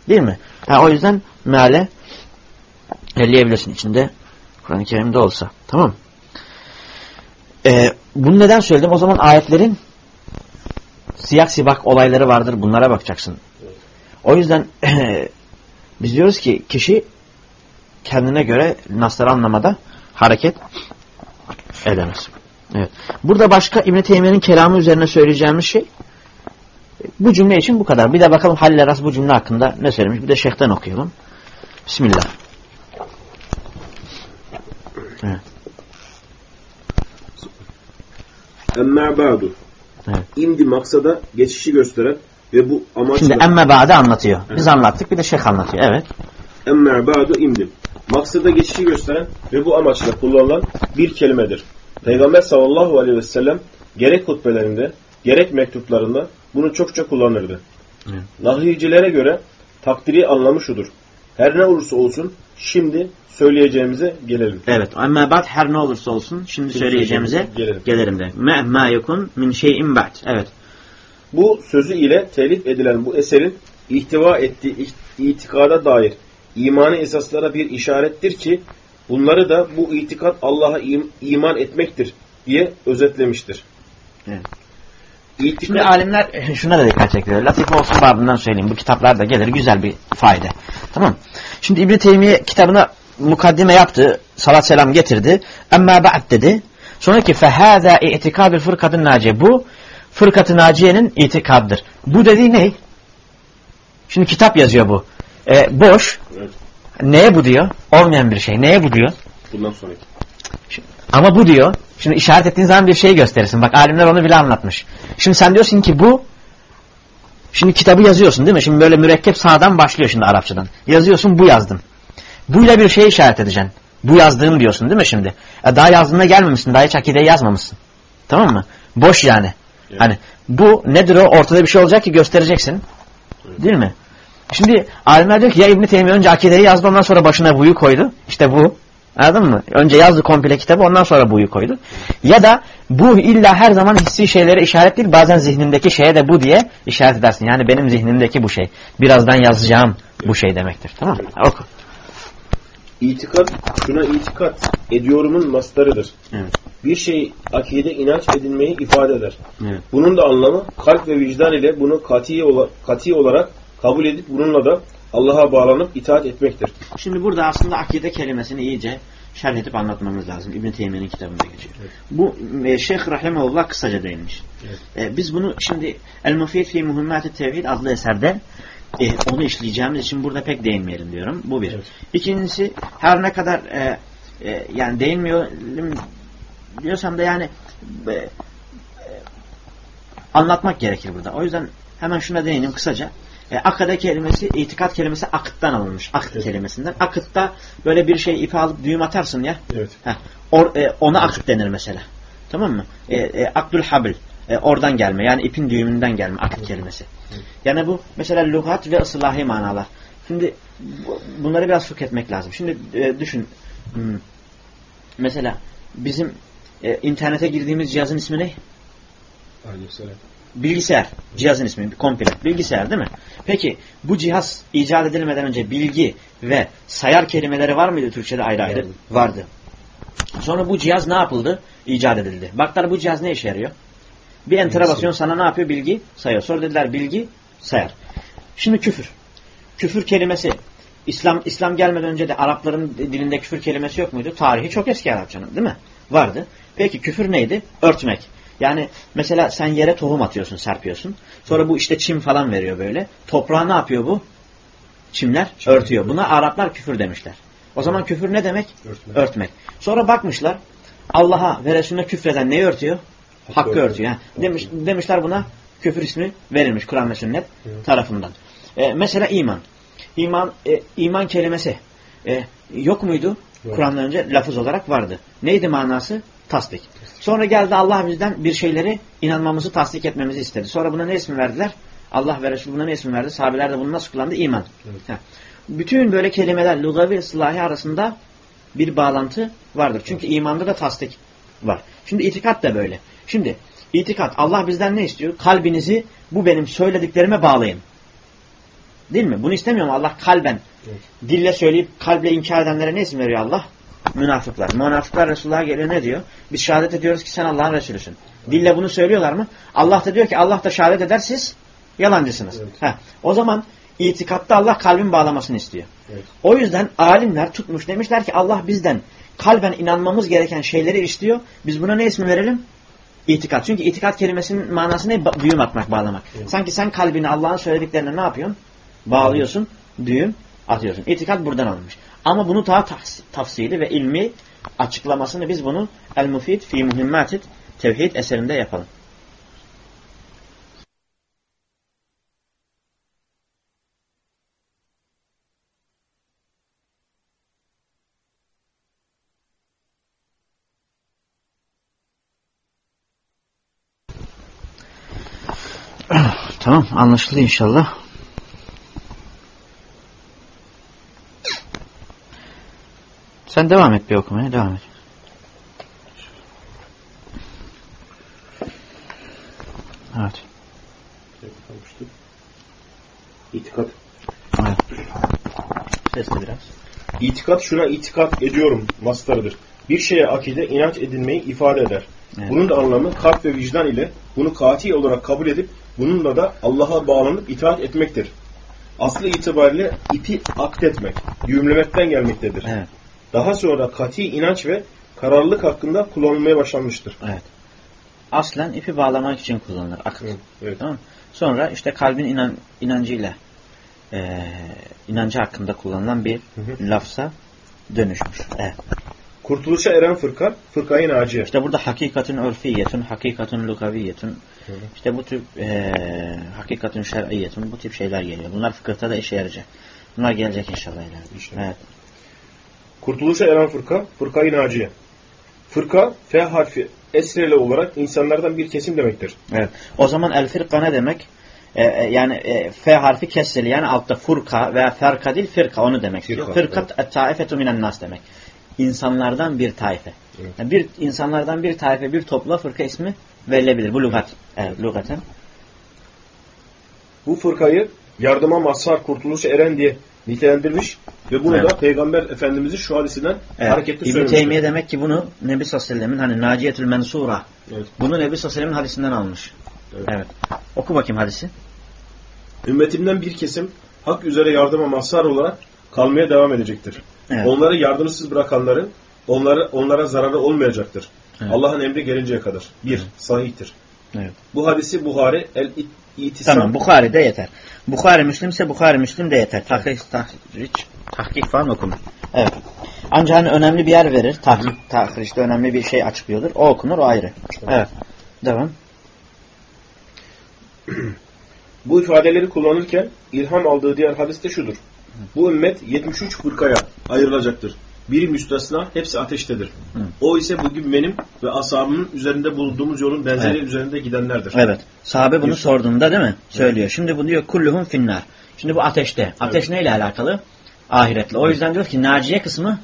A: Değil mi? Ha, o yüzden meale elleyebilirsin içinde. Kur'an-ı Kerim'de olsa. Tamam? Ee, bunu neden söyledim? O zaman ayetlerin siyak sibak olayları vardır. Bunlara bakacaksın. O yüzden biz diyoruz ki kişi kendine göre nasları anlamada hareket edemez. Evet. Burada başka İbn-i Teymiye'nin kelamı üzerine söyleyeceğimiz şey bu cümle için bu kadar. Bir de bakalım Halil Aras bu cümle hakkında ne söylemiş. Bir de şeyhten okuyalım. Bismillah. Evet.
B: Emmâ ba'du.
A: Evet.
B: İmdi maksada geçişi gösteren ve bu amaçla
A: Şimdi emme ba'de anlatıyor. Biz anlattık bir de şeyh anlatıyor. Evet.
B: emmâ ba'du imdi. Maksada geçişi gösteren ve bu amaçla kullanılan bir kelimedir. Peygamber sallallahu aleyhi ve sellem gerek hutbelerinde gerek mektuplarında bunu çokça kullanırdı.
A: Evet.
B: Nahiyecilere göre takdiri anlamı şudur. Her ne olursa olsun şimdi söyleyeceğimize gelelim.
A: Evet. Emme ba'd her ne olursa olsun şimdi söyleyeceğimize
B: Gelelim.
A: gelelim de. Me ma yekun min şeyin ba'd. Evet.
B: Bu sözü ile telif edilen bu eserin ihtiva ettiği itikada dair imani esaslara bir işarettir ki bunları da bu itikat Allah'a im- iman etmektir diye özetlemiştir.
A: Evet.
B: İtikat,
A: Şimdi alimler şuna da dikkat çekiyor. Latife olsun babından söyleyeyim. Bu kitaplarda gelir güzel bir fayda. Tamam Şimdi İbn-i Teymiye kitabına mukaddime yaptı. Salat selam getirdi. Emma ba'd dedi. Sonraki fehâzâ i'tikâbil fırkatın naciye. Bu fırkatı naciyenin itikadıdır. Bu dediği ne? Şimdi kitap yazıyor bu. E, boş.
B: Evet.
A: Neye bu diyor? Olmayan bir şey. Neye bu diyor?
B: Bundan sonraki.
A: Ama bu diyor. Şimdi işaret ettiğin zaman bir şey gösterirsin. Bak alimler onu bile anlatmış. Şimdi sen diyorsun ki bu Şimdi kitabı yazıyorsun değil mi? Şimdi böyle mürekkep sağdan başlıyor şimdi Arapçadan. Yazıyorsun bu yazdım. Buyla bir şey işaret edeceksin. Bu yazdığım diyorsun değil mi şimdi? E daha yazdığına gelmemişsin. Daha hiç akideyi yazmamışsın. Tamam mı? Boş yani. Evet. Hani bu nedir o? Ortada bir şey olacak ki göstereceksin. Evet. Değil mi? Şimdi alimler diyor ki ya İbn-i Teymiye önce akideyi yazdı ondan sonra başına buyu koydu. İşte bu. Anladın mı? Önce yazdı komple kitabı ondan sonra buyu koydu. Ya da bu illa her zaman hissi şeylere işaret değil. Bazen zihnindeki şeye de bu diye işaret edersin. Yani benim zihnimdeki bu şey. Birazdan yazacağım bu şey demektir. Tamam mı? Oku.
B: İtikat, şuna itikat ediyorumun mastarıdır.
A: Evet.
B: Bir şey akide inanç edinmeyi ifade eder.
A: Evet.
B: Bunun da anlamı kalp ve vicdan ile bunu kati, ola, kati olarak kabul edip bununla da Allah'a bağlanıp itaat etmektir.
A: Şimdi burada aslında akide kelimesini iyice şerh edip anlatmamız lazım. İbn Teymiye'nin kitabında geçiyor. Evet. Bu e, Şeyh Rahimullah kısaca değinmiş. Evet. E, biz bunu şimdi El-Mufid fi Muhimmat-ı Tevhid adlı eserde e, onu işleyeceğimiz için burada pek değinmeyelim diyorum. Bu bir. Evet. İkincisi her ne kadar e, e, yani değinmeyelim diyorsam da yani e, e, anlatmak gerekir burada. O yüzden hemen şuna değineyim kısaca. E, akade kelimesi, itikat kelimesi akıttan alınmış. Akıt evet. kelimesinden. Akıtta böyle bir şey ipe alıp düğüm atarsın ya.
B: Evet.
A: Heh, or, e, ona akıt denir mesela. Tamam mı? E, e, Abdül Habil. E, oradan gelme. Yani ipin düğümünden gelme. Akıt evet. kelimesi. Evet. Yani bu mesela lügat ve ıslahi manalar. Şimdi bunları biraz fıkh etmek lazım. Şimdi e, düşün. Hmm, mesela bizim e, internete girdiğimiz cihazın ismi ne?
B: Aleyhisselam.
A: Bilgisayar. Cihazın ismi komple. Bilgisayar değil mi? Peki bu cihaz icat edilmeden önce bilgi ve sayar kelimeleri var mıydı Türkçe'de ayrı ayrı? Vardı. Vardı. Sonra bu cihaz ne yapıldı? İcat edildi. Baklar bu cihaz ne işe yarıyor? Bir enter'a basıyorsun sana ne yapıyor? Bilgi sayıyor. Sonra dediler bilgi sayar. Şimdi küfür. Küfür kelimesi İslam İslam gelmeden önce de Arapların dilinde küfür kelimesi yok muydu? Tarihi çok eski Arapçanın değil mi? Vardı. Peki küfür neydi? Örtmek. Yani mesela sen yere tohum atıyorsun, serpiyorsun. Sonra bu işte çim falan veriyor böyle. Toprağa ne yapıyor bu? Çimler Çim örtüyor. Buna Araplar küfür demişler. O zaman küfür ne demek?
B: Örtmek.
A: Örtmek. Sonra bakmışlar Allah'a ve Resulüne küfreden neyi örtüyor? Hakkı, Hakkı örtüyor. Yani demiş, demişler buna küfür ismi verilmiş Kur'an ve sünnet evet. tarafından. Ee, mesela iman. İman, e, iman kelimesi e, yok muydu? Kur'an'dan önce lafız olarak vardı. Neydi manası? Tasdik. Sonra geldi Allah bizden bir şeyleri inanmamızı tasdik etmemizi istedi. Sonra buna ne ismi verdiler? Allah ve Resul buna ne ismi verdi? Sahabeler de bunu nasıl kullandı? İman. Evet. Bütün böyle kelimeler lugavi ıslahi arasında bir bağlantı vardır. Çünkü imanda da tasdik var. Şimdi itikat da böyle. Şimdi itikat Allah bizden ne istiyor? Kalbinizi bu benim söylediklerime bağlayın. Değil mi? Bunu istemiyor mu Allah kalben? Evet. Dille söyleyip kalple inkar edenlere ne isim veriyor Allah? Münafıklar. Münafıklar Resulullah'a geliyor ne diyor? Biz şehadet ediyoruz ki sen Allah'ın Resulüsün. Dille bunu söylüyorlar mı? Allah da diyor ki Allah da şehadet eder siz yalancısınız. Evet. Heh. O zaman itikatta Allah kalbin bağlamasını istiyor. Evet. O yüzden alimler tutmuş demişler ki Allah bizden kalben inanmamız gereken şeyleri istiyor. Biz buna ne ismi verelim? İtikat. Çünkü itikat kelimesinin manası ne? Düğüm atmak, bağlamak. Evet. Sanki sen kalbini Allah'ın söylediklerine ne yapıyorsun? Bağlıyorsun, düğüm atıyorsun. İtikat buradan alınmış. Ama bunu daha tafsili ve ilmi açıklamasını biz bunu El-Mufid fi Muhimmatit Tevhid eserinde yapalım. Tamam anlaşıldı inşallah. Sen devam et bir okumaya devam et. Evet.
B: İtikat.
A: Evet. Sesli biraz.
B: İtikat şuna itikat ediyorum mastarıdır. Bir şeye akide inanç edilmeyi ifade eder. Evet. Bunun da anlamı kalp ve vicdan ile bunu kati olarak kabul edip bununla da Allah'a bağlanıp itaat etmektir. Aslı itibariyle ipi aktetmek, düğümlemekten gelmektedir.
A: Evet.
B: Daha sonra kati inanç ve kararlılık hakkında kullanılmaya başlanmıştır.
A: Evet. Aslen ipi bağlamak için kullanılır. Akıl.
B: Evet.
A: Tamam Sonra işte kalbin inan, inancıyla e, inancı hakkında kullanılan bir
B: hı.
A: lafza dönüşmüş. Evet.
B: Kurtuluşa eren fırka, fırkayı naciye.
A: İşte burada hakikatin örfiyetun, hakikatin lugaviyetun, işte bu tip e, hakikatin şer'iyetun, bu tip şeyler geliyor. Bunlar fıkıhta da işe yarayacak. Bunlar gelecek inşallah ileride.
B: İnşallah.
A: Evet.
B: Kurtuluşa eren fırka, fırkayı naciye. Fırka, F harfi esreli olarak insanlardan bir kesim demektir.
A: Evet. O zaman el firka ne demek? Ee, yani e, F harfi kesseli yani altta furka veya ferka değil firka onu demek.
B: Firka,
A: Fırkat evet. taifetu minen nas demek. İnsanlardan bir taife.
B: Evet.
A: Yani bir insanlardan bir taife bir topla fırka ismi verilebilir. Bu lugat. Evet, lugaten.
B: Bu fırkayı yardıma mazhar, kurtuluşa eren diye nitelendirmiş ve bunu
A: Evet.
B: da Peygamber Efendimizin şu hadisinden
A: Evet.
B: hareketli
A: İbn
B: söylemiştir.
A: Teymiye demek ki bunu Nebi sallallahu hani Naciyetül Mensura.
B: Evet.
A: Bunu Nebi sallallahu hadisinden almış.
B: Evet.
A: Evet. Oku bakayım hadisi.
B: Ümmetimden bir kesim hak üzere yardıma mazhar olarak kalmaya devam edecektir.
A: Evet.
B: Onları yardımsız bırakanların onları, onlara zararı olmayacaktır.
A: Evet.
B: Allah'ın emri gelinceye kadar. Bir, sahihtir.
A: Evet.
B: Bu hadisi Buhari el İtisam
A: Tamam Bukhari de yeter. Bukhari Müslim ise Bukhari Müslim de yeter. Tahkik, tahric, tahkik falan okuma. Evet. Ancak hani önemli bir yer verir. Tahkik, tahricde önemli bir şey açıklıyordur. O okunur o ayrı. Evet. Devam.
B: Bu ifadeleri kullanırken ilham aldığı diğer hadis de şudur. Bu ümmet 73 fırkaya ayrılacaktır. Biri müstesna, hepsi ateştedir.
A: Hı.
B: O ise bugün benim ve ashabımın üzerinde bulunduğumuz yolun benzeri
A: Evet.
B: üzerinde gidenlerdir.
A: Evet. Sahabe bunu
B: Bir-
A: sorduğunda değil mi? Söylüyor. Şimdi bu diyor kulluhum finnar. Şimdi bu ateşte. Ateş neyle alakalı? Ahiretle. O yüzden diyor ki naciye kısmı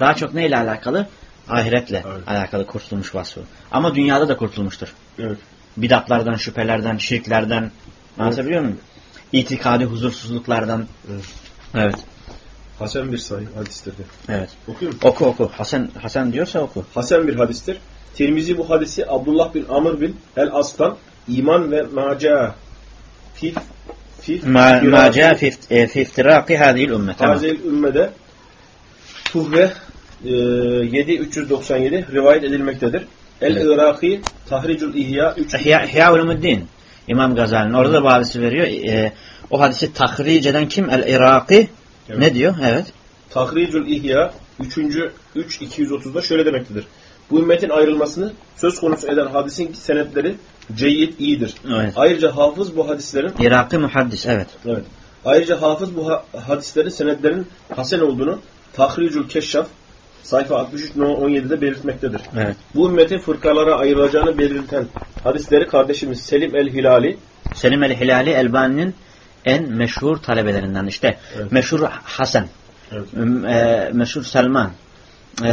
A: daha çok neyle alakalı? Ahiretle
B: Evet.
A: alakalı kurtulmuş vasfı. Ama dünyada da kurtulmuştur.
B: Evet.
A: bidatlardan, şüphelerden, şirklerden anlatabiliyor muyum? İtikadi huzursuzluklardan.
B: Evet.
A: Evet.
B: Hasen bir sahih hadistir. de.
A: Evet.
B: Okuyayım mı?
A: Oku oku. Hasan Hasan diyorsa oku.
B: Hasen bir hadistir. Tirmizi bu hadisi Abdullah bin Amr bin El As'tan iman ve maca fif fif
A: Ma
B: firaki-
A: ma ca fi e, hadhihi ümmet. Tamam.
B: Hazil Ümme'de Tuhve e, 7397 rivayet edilmektedir. El
A: Evet.
B: Iraki Tahricul İhya 3
A: İhya, İhya Ulumuddin. İmam Gazali'nin orada da bu hadisi veriyor. E, o hadisi tahric eden kim? El-Iraki.
B: Evet.
A: Ne diyor? Evet.
B: Tahricul İhya 3. 3 230'da şöyle demektedir. Bu ümmetin ayrılmasını söz konusu eden hadisin senetleri ceyyid iyidir.
A: Evet.
B: Ayrıca hafız bu hadislerin
A: Iraki muhaddis. Evet.
B: evet. Ayrıca hafız bu ha- hadislerin senetlerin hasen olduğunu Tahricul Keşşaf sayfa 63 no 17'de belirtmektedir.
A: Evet.
B: Bu ümmetin fırkalara ayrılacağını belirten hadisleri kardeşimiz Selim el-Hilali
A: Selim el-Hilali Elbani'nin en meşhur talebelerinden işte.
B: Evet.
A: Meşhur Hasan.
B: Evet.
A: E, meşhur Selman, e,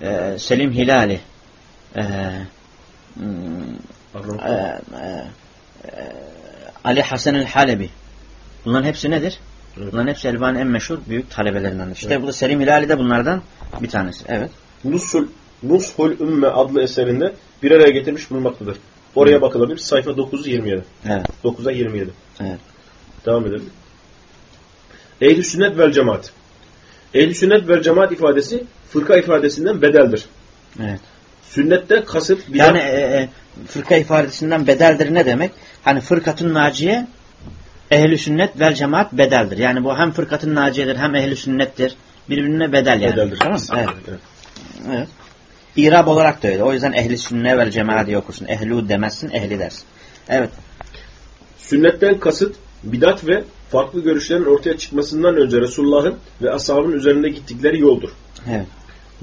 A: e, Selim Hilali, e, e, e, Ali Hasan el Halebi. Bunların hepsi nedir?
B: Evet.
A: Bunların hepsi Elbani'nin en meşhur büyük talebelerindendir. İşte bu da Selim Hilali de bunlardan bir tanesi. Evet.
B: Nusul, Nushul Ümme adlı eserinde bir araya getirmiş bulunmaktadır. Oraya bakılabilir. Sayfa 927.
A: Evet.
B: 9'a 27.
A: Evet.
B: Devam edelim. Ehl-i sünnet vel cemaat. Ehl-i sünnet vel cemaat ifadesi fırka ifadesinden bedeldir.
A: Evet.
B: Sünnette kasıt bidat,
A: Yani e, e, fırka ifadesinden bedeldir ne demek? Hani fırkatın naciye ehli sünnet vel cemaat bedeldir. Yani bu hem fırkatın naciyedir hem ehli sünnettir. Birbirine bedel yani.
B: bedeldir.
A: Tamam mı? Evet.
B: Evet.
A: evet. İrab olarak da öyle. O yüzden ehli sünne vel cemaat diye okursun. Ehlu demezsin, ehli dersin. Evet.
B: Sünnetten kasıt bidat ve farklı görüşlerin ortaya çıkmasından önce Resulullah'ın ve ashabın üzerinde gittikleri yoldur.
A: Evet.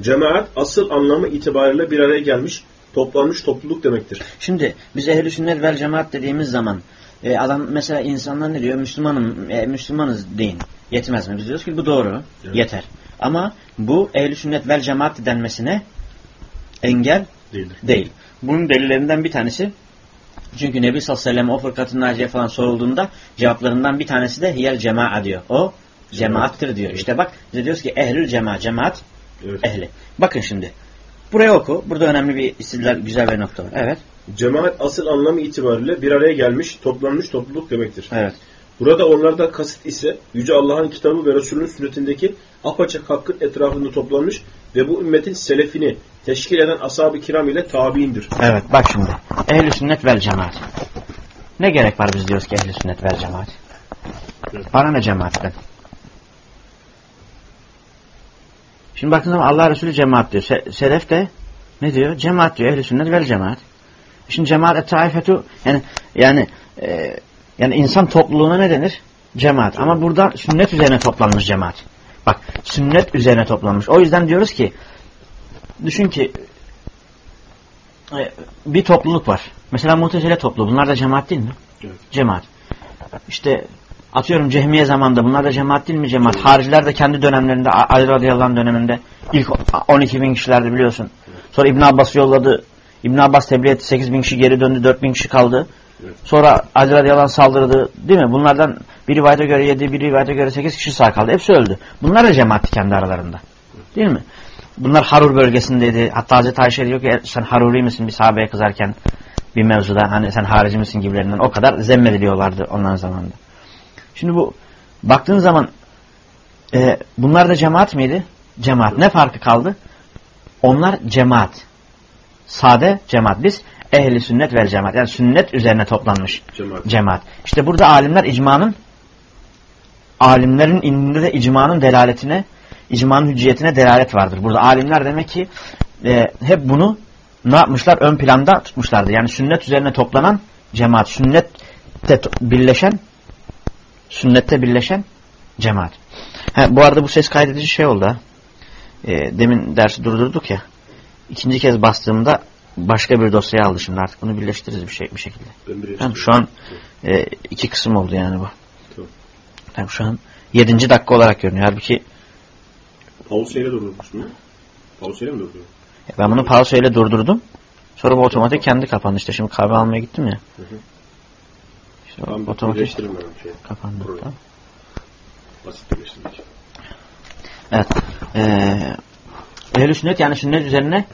B: Cemaat asıl anlamı itibariyle bir araya gelmiş, toplanmış topluluk demektir.
A: Şimdi biz ehli sünnet vel cemaat dediğimiz zaman e, adam mesela insanlar ne diyor? Müslümanım, e, Müslümanız deyin. Yetmez mi? Biz diyoruz ki bu doğru.
B: Evet.
A: Yeter. Ama bu ehli sünnet vel cemaat denmesine engel
B: Değildir.
A: değil. Bunun delillerinden bir tanesi çünkü Nebi sallallahu aleyhi ve sellem o fırkatın naciye falan sorulduğunda cevaplarından bir tanesi de hiyel cema'a diyor. O cemaattir diyor. İşte bak biz de diyoruz ki ehlül cemaat, cemaat
B: Evet.
A: ehli. Bakın şimdi. Buraya oku. Burada önemli bir istidlal, güzel bir nokta var. Evet.
B: Cemaat asıl anlamı itibariyle bir araya gelmiş, toplanmış topluluk demektir.
A: Evet.
B: Burada onlardan kasıt ise Yüce Allah'ın kitabı ve Resulünün sünnetindeki apaçık hakkın etrafında toplanmış ve bu ümmetin selefini teşkil eden ashab-ı kiram ile tabiindir.
A: Evet. Bak şimdi. Ehl-i sünnet vel cemaat. Ne gerek var biz diyoruz ki ehl-i sünnet vel cemaat?
B: Evet.
A: Bana ne cemaatten? Şimdi baktığınız zaman Allah Resulü cemaat diyor. Se Selef de ne diyor? Cemaat diyor. Ehl-i sünnet vel cemaat. Şimdi cemaat et taifetu yani yani e, yani insan topluluğuna ne denir? Cemaat. Ama burada sünnet üzerine toplanmış cemaat. Bak sünnet üzerine toplanmış. O yüzden diyoruz ki düşün ki e, bir topluluk var. Mesela Mutezile topluluğu. Bunlar da cemaat değil mi?
B: Evet.
A: Cemaat. İşte atıyorum Cehmiye zamanında bunlar da cemaat değil mi cemaat? Hariciler de kendi dönemlerinde Ali radıyallahu anh döneminde ilk 12 bin kişilerdi biliyorsun. Sonra İbn Abbas yolladı. İbn Abbas tebliğ etti. 8 bin kişi geri döndü. 4 bin kişi kaldı.
B: Evet.
A: Sonra Ali radıyallahu anh saldırdı. Değil mi? Bunlardan bir rivayete göre 7, bir rivayete göre 8 kişi sağ kaldı. Hepsi öldü. Bunlar da cemaatti kendi aralarında. Değil mi? Bunlar Harur bölgesindeydi. Hatta Hazreti Ayşe diyor ki "E, sen Haruri misin bir sahabeye kızarken bir mevzuda hani sen harici misin gibilerinden o kadar zemmediliyorlardı onların zamanında. Şimdi bu baktığın zaman e, bunlar da cemaat miydi? Cemaat. Ne farkı kaldı? Onlar cemaat. Sade cemaat. Biz ehli sünnet vel cemaat. Yani sünnet üzerine toplanmış
B: Cemaat.
A: cemaat. İşte burada alimler icmanın alimlerin indinde de icmanın delaletine, icmanın hücciyetine delalet vardır. Burada alimler demek ki e, hep bunu ne yapmışlar? Ön planda tutmuşlardı. Yani sünnet üzerine toplanan cemaat. Sünnette birleşen sünnette birleşen cemaat. Ha, bu arada bu ses kaydedici şey oldu ha. E, demin dersi durdurduk ya. İkinci kez bastığımda başka bir dosyaya aldı şimdi artık bunu birleştiririz bir şey bir şekilde. Tamam şu an e, iki kısım oldu yani bu.
B: Tamam.
A: Tamam şu an yedinci dakika olarak görünüyor. Halbuki
B: Pause ile durdurmuş mu? Pause ile mi durduruyor?
A: ben bunu pause ile durdurdum. Sonra bu otomatik kendi kapandı işte. Şimdi kahve almaya gittim ya.
B: Hı hı.
A: İşte
B: Tamam
A: otomatik
B: şey.
A: kapandı. Tamam.
B: Basit birleştirdik.
A: Evet. Ee, ehl sünnet yani sünnet üzerine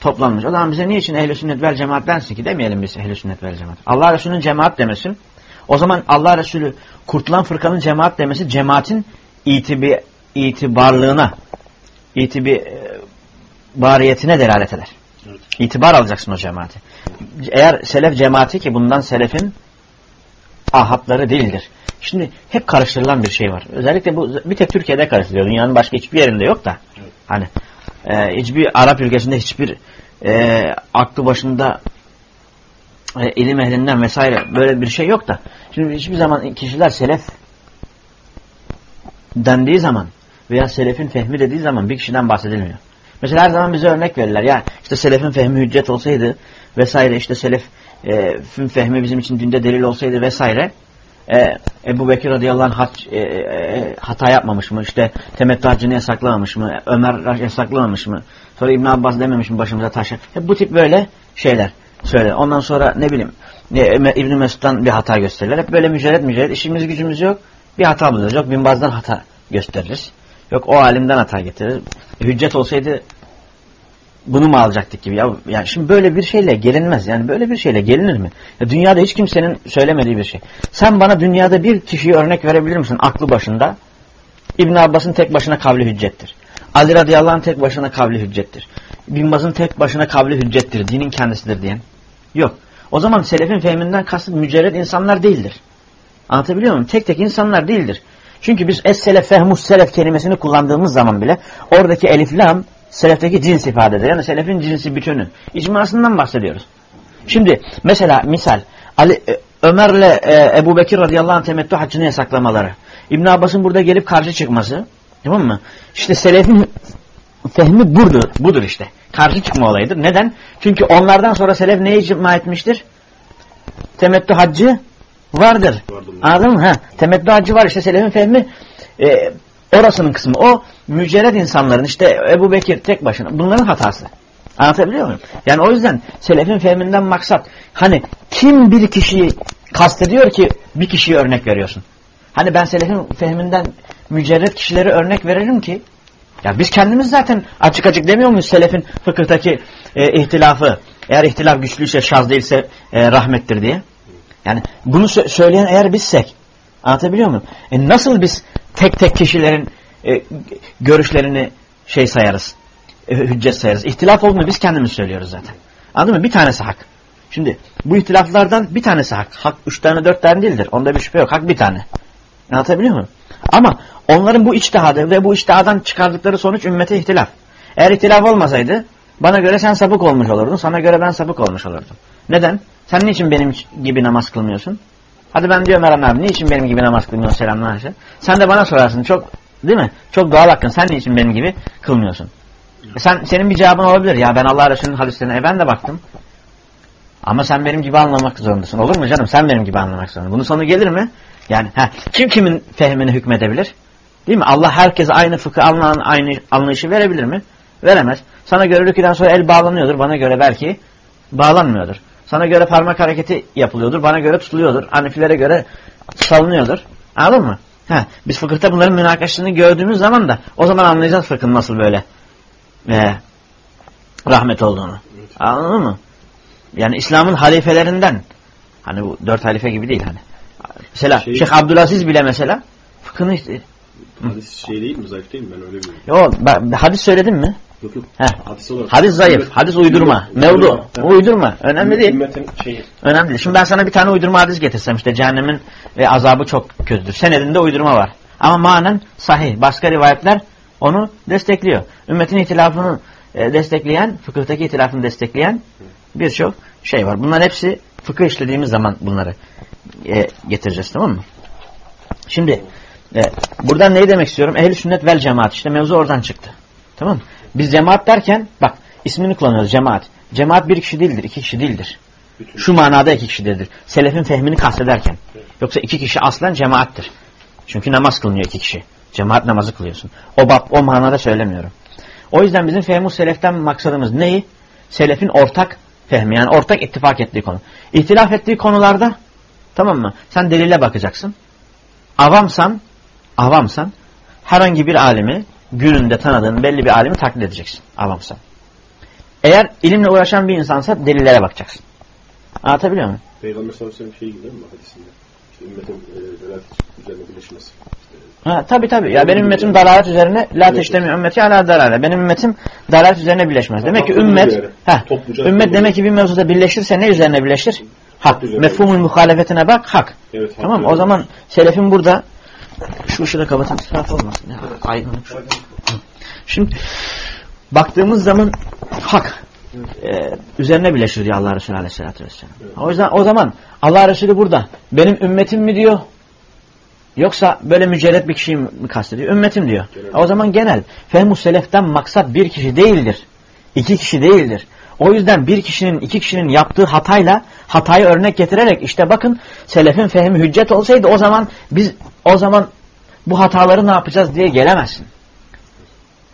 A: toplanmış. O zaman bize niçin ehl sünnet vel cemaat densin ki demeyelim biz ehl sünnet vel cemaat. Allah Resulü'nün cemaat demesin. O zaman Allah Resulü kurtulan fırkanın cemaat demesi cemaatin itibi, itibarlığına itibariyetine delalet eder.
B: Evet.
A: İtibar alacaksın o cemaati. Eğer selef cemaati ki bundan selefin ahatları değildir. Şimdi hep karıştırılan bir şey var. Özellikle bu bir tek Türkiye'de karıştırılıyor. Dünyanın başka hiçbir yerinde yok da.
B: Evet.
A: Hani e, hiçbir Arap ülkesinde hiçbir e, aklı başında e, ilim ehlinden vesaire böyle bir şey yok da. Şimdi hiçbir zaman kişiler selef dendiği zaman veya selefin fehmi dediği zaman bir kişiden bahsedilmiyor. Mesela her zaman bize örnek verirler. Ya işte selefin fehmi hüccet olsaydı vesaire işte selefin fehmi bizim için dinde delil olsaydı vesaire e, Ebu Bekir radıyallahu anh hac, e, e, hata yapmamış mı? İşte temettü haccını yasaklamamış mı? Ömer yasaklamamış mı? Sonra İbn Abbas dememiş mi başımıza taşı? Hep bu tip böyle şeyler söyle. Ondan sonra ne bileyim e, İbn Mesud'dan bir hata gösterirler. Hep böyle mücerret mücerret. İşimiz gücümüz yok. Bir hata buluruz. Yok bin bazdan hata gösteririz. Yok o alimden hata getirir. Hüccet olsaydı bunu mu alacaktık gibi. Ya, yani şimdi böyle bir şeyle gelinmez. Yani böyle bir şeyle gelinir mi? Ya dünyada hiç kimsenin söylemediği bir şey. Sen bana dünyada bir kişiyi örnek verebilir misin aklı başında? İbn Abbas'ın tek başına kavli hüccettir. Ali radıyallahu anh tek başına kavli hüccettir. Bin Baz'ın tek başına kavli hüccettir. Dinin kendisidir diyen. Yok. O zaman selefin fehminden kasıt mücerred insanlar değildir. Anlatabiliyor muyum? Tek tek insanlar değildir. Çünkü biz es-selef fehmus selef kelimesini kullandığımız zaman bile oradaki elif lam selefteki cins ifade eder. Yani selefin cinsi bütünü. İcmasından bahsediyoruz. Şimdi mesela misal Ali, e, Ömer'le e, Ebu Bekir radıyallahu anh temettü haccını yasaklamaları. İbn Abbas'ın burada gelip karşı çıkması. Tamam mı? İşte selefin fehmi budur, budur işte. Karşı çıkma olayıdır. Neden? Çünkü onlardan sonra selef neyi icma etmiştir? Temettü haccı vardır.
B: Vardır.
A: Anladın mı? Ha, temettü haccı var işte selefin fehmi e, orasının kısmı. O mücerred insanların işte Ebu Bekir tek başına bunların hatası. Anlatabiliyor muyum? Yani o yüzden selefin fehminden maksat hani kim bir kişiyi kastediyor ki bir kişiyi örnek veriyorsun. Hani ben selefin fehminden mücerred kişileri örnek veririm ki ya biz kendimiz zaten açık açık demiyor muyuz selefin fıkıhtaki e, ihtilafı eğer ihtilaf güçlüyse şaz değilse e, rahmettir diye. Yani bunu sö- söyleyen eğer bizsek anlatabiliyor muyum? E nasıl biz tek tek kişilerin e, görüşlerini şey sayarız, e, hüccet sayarız. İhtilaf olduğunu biz kendimiz söylüyoruz zaten. Anladın mı? Bir tanesi hak. Şimdi bu ihtilaflardan bir tanesi hak. Hak üç tane dört tane değildir. Onda bir şüphe yok. Hak bir tane. Anlatabiliyor muyum? Ama onların bu içtihadı ve bu içtihadan çıkardıkları sonuç ümmete ihtilaf. Eğer ihtilaf olmasaydı bana göre sen sapık olmuş olurdun. Sana göre ben sapık olmuş olurdum. Neden? Sen niçin benim gibi namaz kılmıyorsun? Hadi ben diyorum Eren abi niçin benim gibi namaz kılmıyorsun selamünaleyküm. Sen de bana sorarsın çok değil mi? Çok doğal hakkın. Sen niçin benim gibi kılmıyorsun? E sen Senin bir cevabın olabilir. Ya ben Allah Resulü'nün hadislerine e ben de baktım. Ama sen benim gibi anlamak zorundasın. Olur mu canım? Sen benim gibi anlamak zorundasın. Bunun sonu gelir mi? Yani heh, kim kimin fehmini hükmedebilir? Değil mi? Allah herkese aynı fıkıh alınan aynı anlayışı verebilir mi? Veremez. Sana göre rüküden sonra el bağlanıyordur. Bana göre belki bağlanmıyordur. Sana göre parmak hareketi yapılıyordur. Bana göre tutuluyordur. Hanifilere göre salınıyordur. Anladın mı? Ha, biz fıkıhta bunların münakaşasını gördüğümüz zaman da o zaman anlayacağız fıkhın nasıl böyle e, rahmet olduğunu. Anladın mı? Yani İslam'ın halifelerinden hani bu dört halife gibi değil hani. Mesela şey, Şeyh Abdülaziz bile mesela fıkhını
B: Hadis şey değil mi? Zayıf değil mi? Ben öyle biliyorum.
A: Yok ben, hadis söyledim mi?
B: Yok yok.
A: Heh.
B: Hadis olarak.
A: Hadis zayıf. Ümmet, hadis uydurma. Mevdu. Ümmet, uydurma. Önemli ümmet, değil.
B: Ümmetin şeyi.
A: Önemli değil. Şimdi ben sana bir tane uydurma hadis getirsem işte cehennemin ve azabı çok kötüdür. Senedinde uydurma var. Ama manen sahih. Başka rivayetler onu destekliyor. Ümmetin itilafını e, destekleyen, fıkıhtaki itilafını destekleyen birçok şey var. Bunlar hepsi fıkıh işlediğimiz zaman bunları e, getireceğiz tamam mı? Şimdi e, buradan neyi demek istiyorum? Ehli sünnet vel cemaat. İşte mevzu oradan çıktı. Tamam mı? Biz cemaat derken bak ismini kullanıyoruz cemaat. Cemaat bir kişi değildir, iki kişi değildir. Şu manada iki kişidir. Selefin fehmini kastederken. Yoksa iki kişi aslen cemaattir. Çünkü namaz kılınıyor iki kişi. Cemaat namazı kılıyorsun. O bab, o manada söylemiyorum. O yüzden bizim fehmus seleften maksadımız neyi? Selefin ortak fehmi yani ortak ittifak ettiği konu. İhtilaf ettiği konularda tamam mı? Sen delile bakacaksın. Avamsan, avamsan herhangi bir alimi gününde tanıdığın belli bir alimi taklit edeceksin. Avamsan. Eğer ilimle uğraşan bir insansa delillere bakacaksın. Anlatabiliyor muyum?
B: Peygamber sallallahu aleyhi ve sellem şey gibi mi hadisinde? İşte ümmetin e, üzerine birleşmesi.
A: Ha, tabii tabii. Ya benim ümmetim dalalet üzerine la teştemi ümmeti ala dalale. Benim ümmetim dalalet üzerine birleşmez. Demek ki ümmet ha, ümmet demek ki bir mevzuda birleşirse ne üzerine birleşir? Hak. Mefhumul muhalefetine bak hak.
B: Evet,
A: tamam O zaman selefin burada şu ışığı da kapatın. Saf olmasın. Ya, aydınlık. Şimdi baktığımız zaman hak e, üzerine birleşir diyor Allah Resulü Aleyhisselatü Vesselam. O yüzden o zaman Allah Resulü burada benim ümmetim mi diyor Yoksa böyle mücerret bir kişiyi mi kastediyor? Ümmetim diyor. O zaman genel. Fehmu seleften maksat bir kişi değildir. İki kişi değildir. O yüzden bir kişinin iki kişinin yaptığı hatayla hatayı örnek getirerek işte bakın selefin fehmi hüccet olsaydı o zaman biz o zaman bu hataları ne yapacağız diye gelemezsin.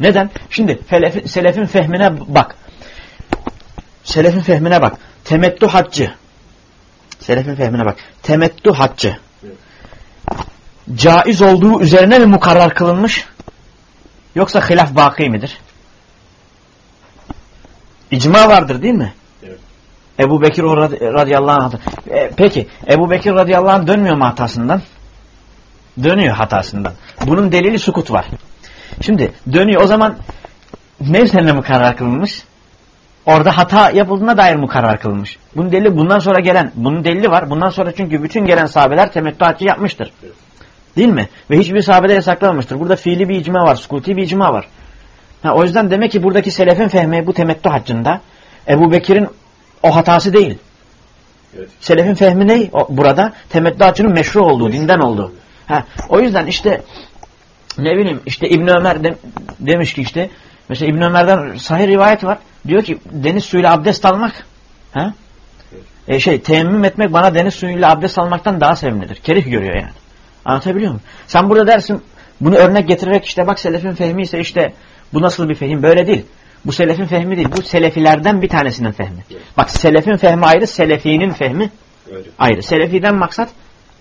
A: Neden? Şimdi selefin, fehmine bak. Selefin fehmine bak. Temettü haccı. Selefin fehmine bak. Temettü haccı caiz olduğu üzerine mi mukarrar kılınmış? Yoksa hilaf baki midir? İcma vardır değil mi? Evet. Ebu Bekir radıyallahu anh. E, peki Ebu Bekir radıyallahu anh dönmüyor mu hatasından? Dönüyor hatasından. Bunun delili sukut var. Şimdi dönüyor o zaman ne üzerine mukarrar kılınmış? Orada hata yapıldığına dair mukarrar kılınmış. Bunun delili bundan sonra gelen, bunun delili var. Bundan sonra çünkü bütün gelen sahabeler temettü yapmıştır. Evet. Değil mi? Ve hiçbir sahabede yasaklamamıştır. Burada fiili bir icma var, sukuti bir icma var. Ha, o yüzden demek ki buradaki selefin fehmi bu temettü haccında Ebu Bekir'in o hatası değil. Evet. Selefin fehmi ne? O, burada temettü haccının meşru olduğu, dinden olduğu. Ha, o yüzden işte ne bileyim işte İbn Ömer de, demiş ki işte mesela İbn Ömer'den sahih rivayet var. Diyor ki deniz suyuyla abdest almak ha? E şey teyemmüm etmek bana deniz suyuyla abdest almaktan daha sevimlidir. Kerih görüyor yani. Anlatabiliyor muyum? Sen burada dersin bunu örnek getirerek işte bak selefin fehmi ise işte bu nasıl bir fehim? Böyle değil. Bu selefin fehmi değil. Bu selefilerden bir tanesinin fehmi. Evet. Bak selefin fehmi ayrı, selefinin fehmi Öyle. ayrı. Selefiden maksat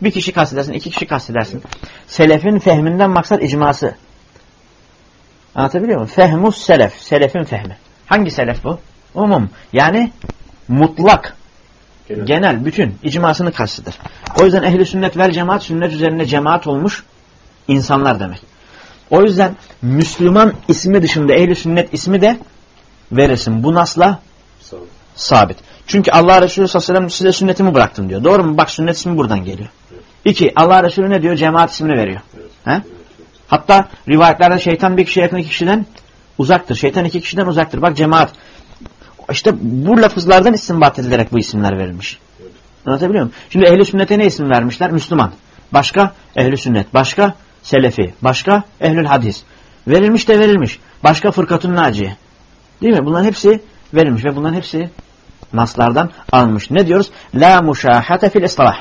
A: bir kişi kastedersin, iki kişi kastedersin. Evet. Selefin fehminden maksat icması. Anlatabiliyor muyum? Fehmus selef. Selefin fehmi. Hangi selef bu? Umum. Yani mutlak. Genel, genel bütün icmasını kasteder. O yüzden ehli sünnet vel cemaat sünnet üzerine cemaat olmuş insanlar demek. O yüzden Müslüman ismi dışında ehli sünnet ismi de verirsin. Bu nasla sabit. sabit. Çünkü Allah Resulü sallallahu aleyhi ve sellem size sünnetimi bıraktım diyor. Doğru mu? Bak sünnet ismi buradan geliyor. Evet. İki, Allah Resulü ne diyor? Cemaat ismini veriyor. He? Hatta rivayetlerde şeytan bir kişiye yakın iki kişiden uzaktır. Şeytan iki kişiden uzaktır. Bak cemaat. İşte bu lafızlardan istinbat edilerek bu isimler verilmiş. Anlatabiliyor muyum? Şimdi ehli sünnete ne isim vermişler? Müslüman. Başka ehli sünnet. Başka selefi. Başka ehlül hadis. Verilmiş de verilmiş. Başka fırkatun naciye. Değil mi? Bunların hepsi verilmiş ve bunların hepsi naslardan alınmış. Ne diyoruz? La muşahate fil istilah.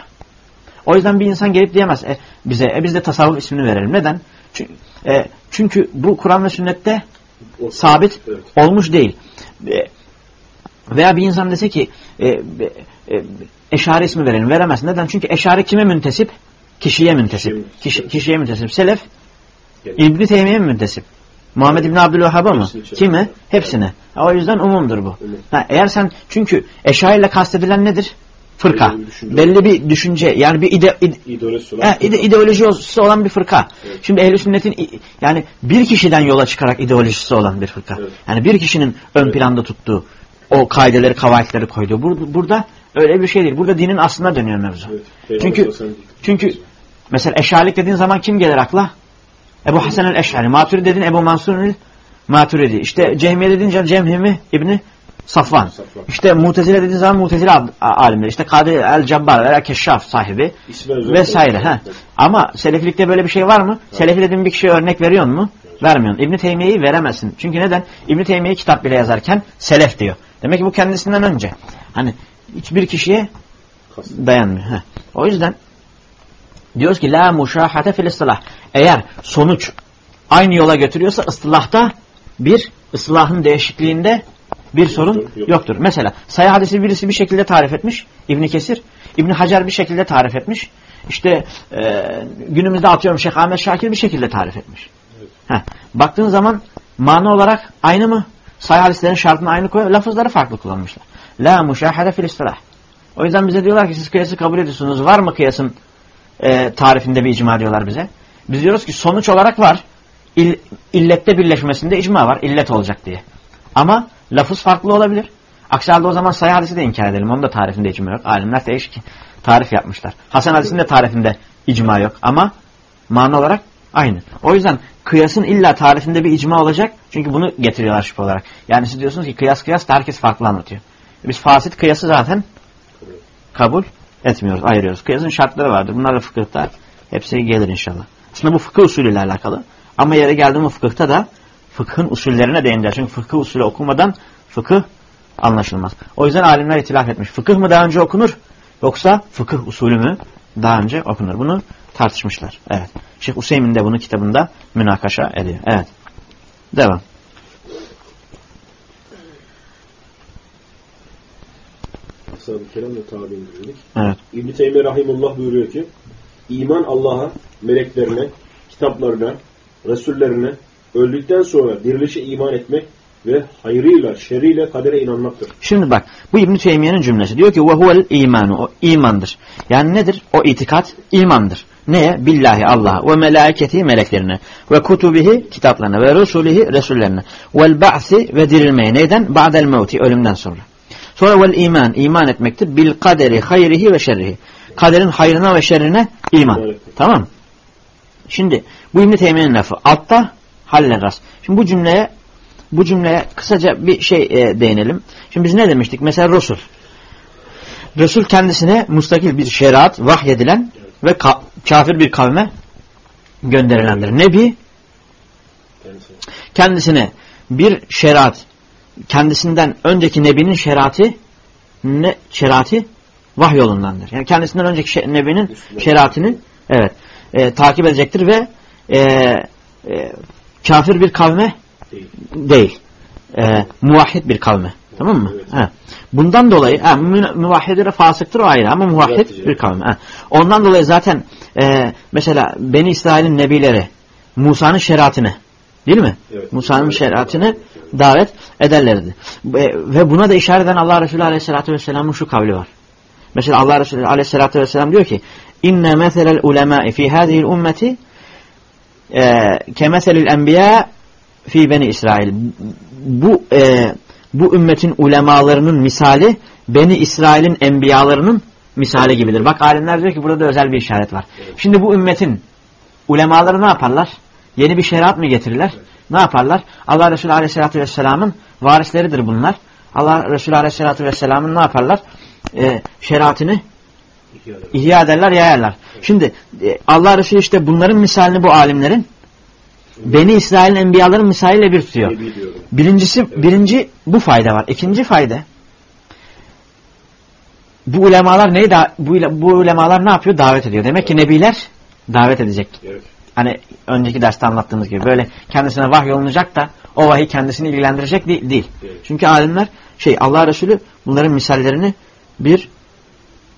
A: O yüzden bir insan gelip diyemez e, bize e, biz de tasavvuf ismini verelim. Neden? Çünkü, e, çünkü bu Kur'an ve sünnette sabit evet. olmuş değil. E, veya bir insan dese ki e, e, eşari ismi verelim. Veremez. Neden? Çünkü eşari kime müntesip? Kişiye müntesip. Kişi, kişiye müntesip. Selef İbn-i Teymiye mi müntesip? Muhammed İbni Abdülvahhab'a mı? Kime? Hepsine. O yüzden umumdur bu. Ha, eğer sen çünkü eşairle kastedilen nedir? Fırka. Bir Belli bir düşünce yani bir ide, ide, ideolojisi, olan, ide, ideolojisi olan bir fırka. Evet. Şimdi ehl sünnetin yani bir kişiden yola çıkarak ideolojisi olan bir fırka. Evet. Yani bir kişinin ön evet. planda tuttuğu o kaideleri, kavaitleri koyduğu. Burada, burada öyle bir şey değil. Burada dinin aslına dönüyor mevzu. Evet. Çünkü çünkü mesela eşarilik dediğin zaman kim gelir akla? Ebu Hasan el-Eş'ari. Maturidi dedin Ebu Mansur el-Maturidi. İşte Cehmiye dedince Cemhimi İbni Safvan. Safvan. İşte Mutezile dediğin zaman Mutezile alimleri. İşte Kadir el-Cabbar veya Keşşaf sahibi vesaire. Ha. Ama Selefilikte böyle bir şey var mı? Evet. Selefi dediğin bir kişiye örnek veriyor mu? Evet. Vermiyorsun. İbni Teymiye'yi veremezsin. Çünkü neden? İbni Teymiye kitap bile yazarken Selef diyor. Demek ki bu kendisinden önce. Hani hiçbir kişiye dayanmıyor. Ha. O yüzden diyoruz ki la muşahate fil istilah. Eğer sonuç aynı yola götürüyorsa ıslahta bir ıslahın değişikliğinde bir sorun yoktur. Mesela sayı hadisi birisi bir şekilde tarif etmiş. İbni Kesir. İbni Hacer bir şekilde tarif etmiş. İşte e, günümüzde atıyorum Şeyh Ahmet Şakir bir şekilde tarif etmiş. Evet. Heh. Baktığın zaman mana olarak aynı mı? Sayı hadislerin şartını aynı koyuyor. Lafızları farklı kullanmışlar. La muşahede fil istilah. O yüzden bize diyorlar ki siz kıyası kabul ediyorsunuz. Var mı kıyasın e, tarifinde bir icma diyorlar bize. Biz diyoruz ki sonuç olarak var. İll, illette birleşmesinde icma var. İllet olacak diye. Ama lafız farklı olabilir. Aksi halde o zaman sayı hadisi de inkar edelim. Onun da tarifinde icma yok. Alimler değişik tarif yapmışlar. Hasan hadisinin de tarifinde icma yok. Ama mana olarak aynı. O yüzden kıyasın illa tarifinde bir icma olacak. Çünkü bunu getiriyorlar şüphe olarak. Yani siz diyorsunuz ki kıyas kıyas da herkes farklı anlatıyor. Biz fasit kıyası zaten kabul etmiyoruz, ayırıyoruz. Kıyasın şartları vardır. Bunlar da fıkıhta hepsi gelir inşallah. Aslında bu fıkıh usulüyle alakalı. Ama yere geldiğinde fıkıhta da fıkhın usullerine değineceğiz. Çünkü fıkıh usulü okumadan fıkıh anlaşılmaz. O yüzden alimler itilaf etmiş. Fıkıh mı daha önce okunur yoksa fıkıh usulü mü daha önce okunur? Bunu tartışmışlar. Evet. Şeyh Hüseyin de bunu kitabında münakaşa ediyor. Evet. Devam.
B: Ashab-ı Kerem ve tabi'in Evet. İbn-i Teymiye Rahimullah buyuruyor ki iman Allah'a, meleklerine, kitaplarına, Resullerine, öldükten sonra dirilişe iman etmek ve hayrıyla, şerriyle kadere inanmaktır.
A: Şimdi bak bu İbn-i Teymiye'nin cümlesi. Diyor ki وَهُوَ imanu O imandır. Yani nedir? O itikat imandır. Neye? Billahi Allah'a ve meleketi meleklerine ve kutubihi kitaplarına ve rusulihi resullerine vel ba'si ve dirilmeye. Neyden? Ba'del mevti ölümden sonra. Sonra vel iman iman etmektir. Bil kaderi hayrihi ve şerrihi. Kaderin hayrına ve şerrine iman. Evet. Tamam Şimdi bu İbn-i Teymiye'nin lafı. Altta haller rast. Şimdi bu cümleye bu cümleye kısaca bir şey e, değinelim. Şimdi biz ne demiştik? Mesela Resul. Resul kendisine mustakil bir şeriat vahyedilen ve ka kafir bir kavme gönderilendir. Nebi kendisine bir şeriat kendisinden önceki nebinin şeriatı ne şeriatı vahy yolundandır. Yani kendisinden önceki nebinin şeriatını evet e, takip edecektir ve e, e, kafir bir kavme değil. değil. E, muvahhid bir kavme. Tamam mı? Evet. Ha. Bundan dolayı ha, müvahhidire fasıktır o ayrı ama muvahhid bir kavme. Ha. Ondan dolayı zaten e, mesela Beni İsrail'in nebileri Musa'nın şeriatını değil mi? Evet. Musa'nın şeriatını davet ederlerdi. Ve buna da işaret eden Allah Resulü Aleyhisselatü Vesselam'ın şu kavli var. Mesela Allah Resulü Aleyhisselatü Vesselam diyor ki İnne meselel ulemâi fi hâzihil ümmeti e, kemeselil enbiya fi beni İsrail. Bu e, bu ümmetin ulemalarının misali Beni İsrail'in enbiyalarının misali gibidir. Bak alimler diyor ki burada da özel bir işaret var. Şimdi bu ümmetin ulemaları ne yaparlar? Yeni bir şeriat mı getirirler? Ne yaparlar? Allah Resulü Aleyhisselatü Vesselam'ın varisleridir bunlar. Allah Resulü Aleyhisselatü Vesselam'ın ne yaparlar? Ee, şeriatını ihya ederler, yayarlar. Şimdi e, Allah Resulü işte bunların misalini bu alimlerin Beni İsrail'in enbiyaların misaliyle bir tutuyor. Birincisi, birinci bu fayda var. İkinci fayda bu ulemalar neyi da bu, bu ulemalar ne yapıyor? Davet ediyor. Demek ki nebiler davet edecek.
B: Evet.
A: Hani önceki derste anlattığımız gibi böyle kendisine vahiy olunacak da o vahiy kendisini ilgilendirecek değil. değil.
B: Evet.
A: Çünkü alimler şey Allah Resulü bunların misallerini bir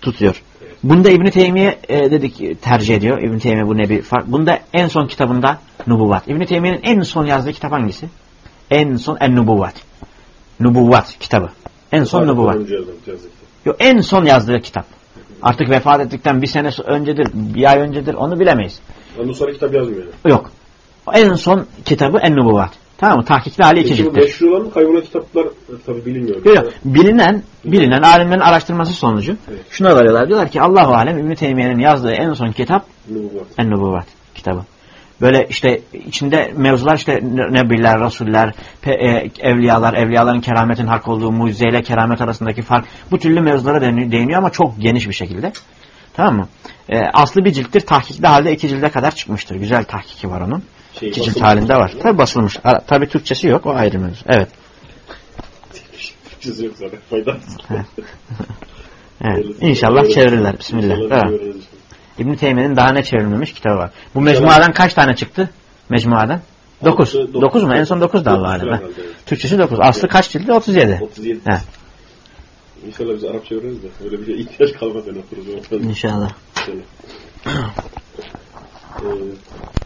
A: tutuyor.
B: Evet.
A: Bunda İbn Teymiye e, dedik tercih ediyor. İbn Teymiye bu nebi fark. Bunda en son kitabında Nubuvat. İbn Teymiye'nin en son yazdığı kitap hangisi? En son En Nubuvat. Nubuvat kitabı. En son Nubuvat.
B: Yazdım, yazdık.
A: Yok en son yazdığı kitap. Artık vefat ettikten bir sene öncedir, bir ay öncedir onu bilemeyiz.
B: Ondan sonra kitap yazmıyor.
A: Yok. En son kitabı En Nubuvat. Tamam mı? Tahkikli hali iki cilttir.
B: meşhur olan kaybolan kitaplar e, tabi bilinmiyor.
A: Yok. Bilinen, bilinen alimlerin araştırması sonucu
B: Evet.
A: şuna varıyorlar. Diyorlar ki Allahu Alem İbn Teymiye'nin yazdığı en son kitap
B: Nubuvat.
A: En Nubuvat kitabı. Böyle işte içinde mevzular işte nebiler, rasuller, e, evliyalar, evliyaların kerametin hak olduğu, mucizeyle keramet arasındaki fark. Bu türlü mevzulara değini- değiniyor ama çok geniş bir şekilde. Tamam mı? E, aslı bir cilttir. Tahkikli halde iki cilde kadar çıkmıştır. Güzel tahkiki var onun.
B: Şey,
A: İki cilt halinde var. Tabi basılmış. Tabi Türkçesi yok. O ayrı mevzu. Evet.
B: Türkçesi yok zaten. Fayda.
A: evet. İnşallah çevirirler. Bismillah. Evet.
B: çeviririz.
A: İbn Teymiye'nin daha ne çevrilmemiş kitabı var. Bu mecmuadan kaç tane çıktı? Mecmuadan? Dokuz.
B: Altı, dokuz.
A: Dokuz mu? En son dokuz da Allah
B: Dokuz
A: alem.
B: herhalde, evet.
A: Türkçesi dokuz. Aslı kaç cildi? Otuz yedi.
B: 37.
A: He.
B: İnşallah biz Arapça öğreniriz de. Öyle bir şey ihtiyaç kalmaz yani okuruz.
A: İnşallah.
B: Şöyle. ee,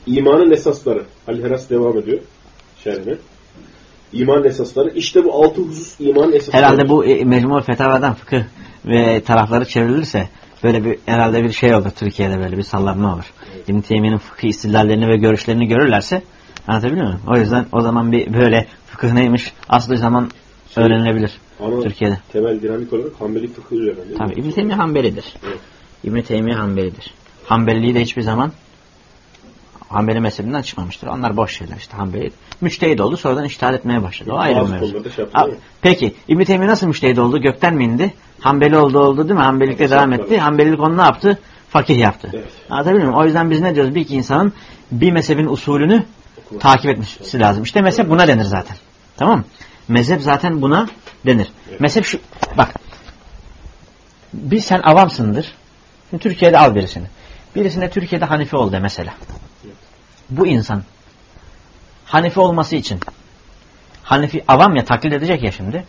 B: imanın esasları. Halil Heras devam ediyor. Şerhine. İmanın esasları. İşte bu altı husus imanın esasları.
A: Herhalde bu e, mecmu fetavadan fıkıh ve tarafları çevrilirse böyle bir herhalde bir şey olur Türkiye'de böyle bir sallanma olur.
B: Evet.
A: İbn Teymiye'nin fıkıh istillallerini ve görüşlerini görürlerse anlatabiliyor muyum? O yüzden o zaman bir böyle fıkıh neymiş aslı zaman öğrenilebilir
B: Ama
A: Türkiye'de.
B: temel dinamik olarak Hanbeli fıkhı üzerine.
A: Tabii İbn Teymiye Hanbelidir.
B: Evet.
A: İbn Teymiye Hanbelidir. Hanbeliliği de hiçbir zaman Hanbeli mezhebinden çıkmamıştır. Onlar boş şeyler işte Hanbeli. Müçtehit oldu sonradan iştihad etmeye başladı. O ayrı bir mevzu.
B: şey?
A: Peki İbn Teymiye nasıl müştehit oldu? Gökten mi indi? Hanbeli oldu oldu değil mi? Hanbelilikle
B: Evet,
A: devam etti. Hanbelilik onu ne yaptı? Fakih yaptı.
B: Evet.
A: Anlatabiliyor muyum? O yüzden biz ne diyoruz? Bir iki insanın bir mezhebin usulünü
B: Okumak.
A: takip etmesi lazım. İşte mezhep buna denir zaten. Tamam mı? Mezhep zaten buna denir.
B: Evet.
A: Mezhep şu, bak. Bir sen avamsındır. Şimdi Türkiye'de al birisini. Birisine Türkiye'de Hanifi ol de mesela.
B: Evet.
A: Bu insan Hanifi olması için Hanifi avam ya taklit edecek ya şimdi.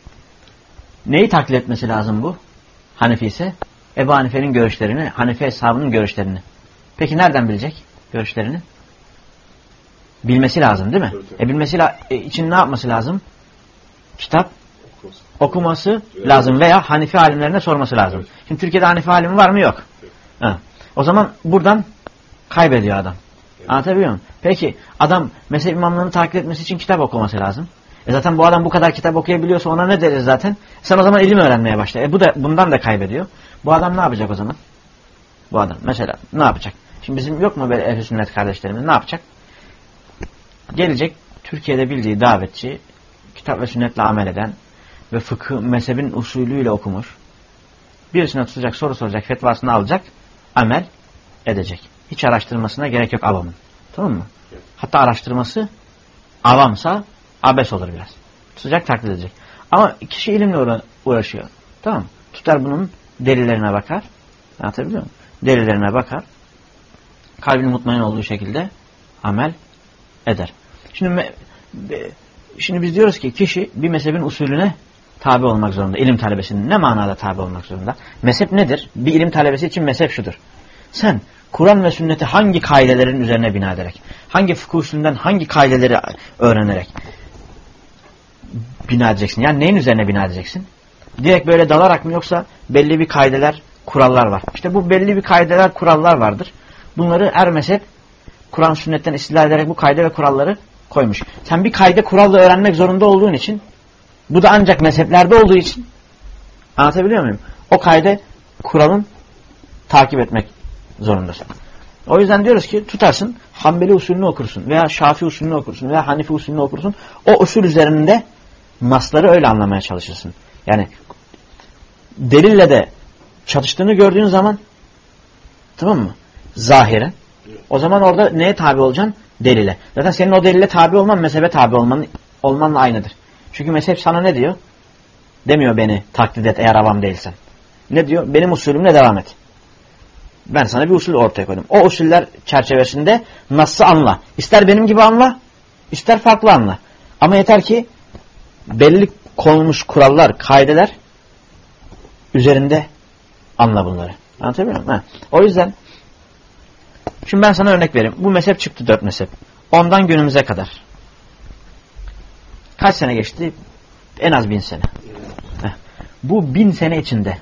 A: Neyi taklit etmesi lazım bu? Hanifi ise Ebu Hanife'nin görüşlerini, Hanife hesabının görüşlerini. Peki nereden bilecek görüşlerini? Bilmesi lazım değil mi?
B: Evet, evet.
A: E bilmesi e, için ne yapması lazım? Kitap
B: Okuması. Evet.
A: lazım veya Hanifi alimlerine sorması lazım.
B: Evet.
A: Şimdi Türkiye'de Hanifi alimi var mı? Yok.
B: Evet.
A: Ha. O zaman buradan kaybediyor adam.
B: Evet.
A: Anlatabiliyor muyum? Peki adam mezhep imamlarını takip etmesi için kitap okuması lazım. E zaten bu adam bu kadar kitap okuyabiliyorsa ona ne deriz zaten? Sen o zaman ilim öğrenmeye başla. E bu da bundan da kaybediyor. Bu adam ne yapacak o zaman? Bu adam mesela ne yapacak? Şimdi bizim yok mu böyle ehl sünnet kardeşlerimiz ne yapacak? Gelecek Türkiye'de bildiği davetçi, kitap ve sünnetle amel eden ve fıkıh mezhebin usulüyle okumuş. Birisine tutacak, soru soracak, fetvasını alacak, amel edecek. Hiç araştırmasına gerek yok avamın. Tamam mı? Hatta araştırması avamsa abes olur biraz. Tutacak, taklit edecek. Ama kişi ilimle uğra- uğraşıyor. Tamam? Tutar bunun delillerine bakar. Anlatabiliyor muyum? Delillerine bakar. Kalbinin mutmain olduğu şekilde amel eder. Şimdi şimdi biz diyoruz ki kişi bir mezhebin usulüne tabi olmak zorunda. İlim talebesinin ne manada tabi olmak zorunda? Mezhep nedir? Bir ilim talebesi için mezhep şudur. Sen Kur'an ve sünneti hangi kaidelerin üzerine bina ederek, hangi fıkıh usulünden hangi kaideleri öğrenerek bina edeceksin? Yani neyin üzerine bina edeceksin? Direkt böyle dalarak mı yoksa belli bir kaideler, kurallar var. İşte bu belli bir kaideler, kurallar vardır. Bunları her mezhep Kur'an sünnetten istila ederek bu kayde ve kuralları koymuş. Sen bir kayda kuralla öğrenmek zorunda olduğun için bu da ancak mezheplerde olduğu için anlatabiliyor muyum? O kayda kuralın takip etmek zorundasın. O yüzden diyoruz ki tutarsın Hanbeli usulünü okursun veya Şafi usulünü okursun veya Hanifi usulünü okursun. O usul üzerinde nasları öyle anlamaya çalışırsın. Yani delille de çatıştığını gördüğün zaman tamam mı? Zahiren. O zaman orada neye tabi olacaksın? Delile. Zaten senin o delile tabi olman mezhebe tabi olman, olmanla aynıdır. Çünkü mezhep sana ne diyor? Demiyor beni taklit et eğer avam değilsen. Ne diyor? Benim usulümle devam et. Ben sana bir usul ortaya koydum. O usuller çerçevesinde nasıl anla. İster benim gibi anla, ister farklı anla. Ama yeter ki belli konulmuş kurallar, kaideler üzerinde anla bunları. Anlatabiliyor muyum? Ha. O yüzden şimdi ben sana örnek vereyim. Bu mezhep çıktı dört mezhep. Ondan günümüze kadar. Kaç sene geçti? En az bin sene. Bu bin sene içinde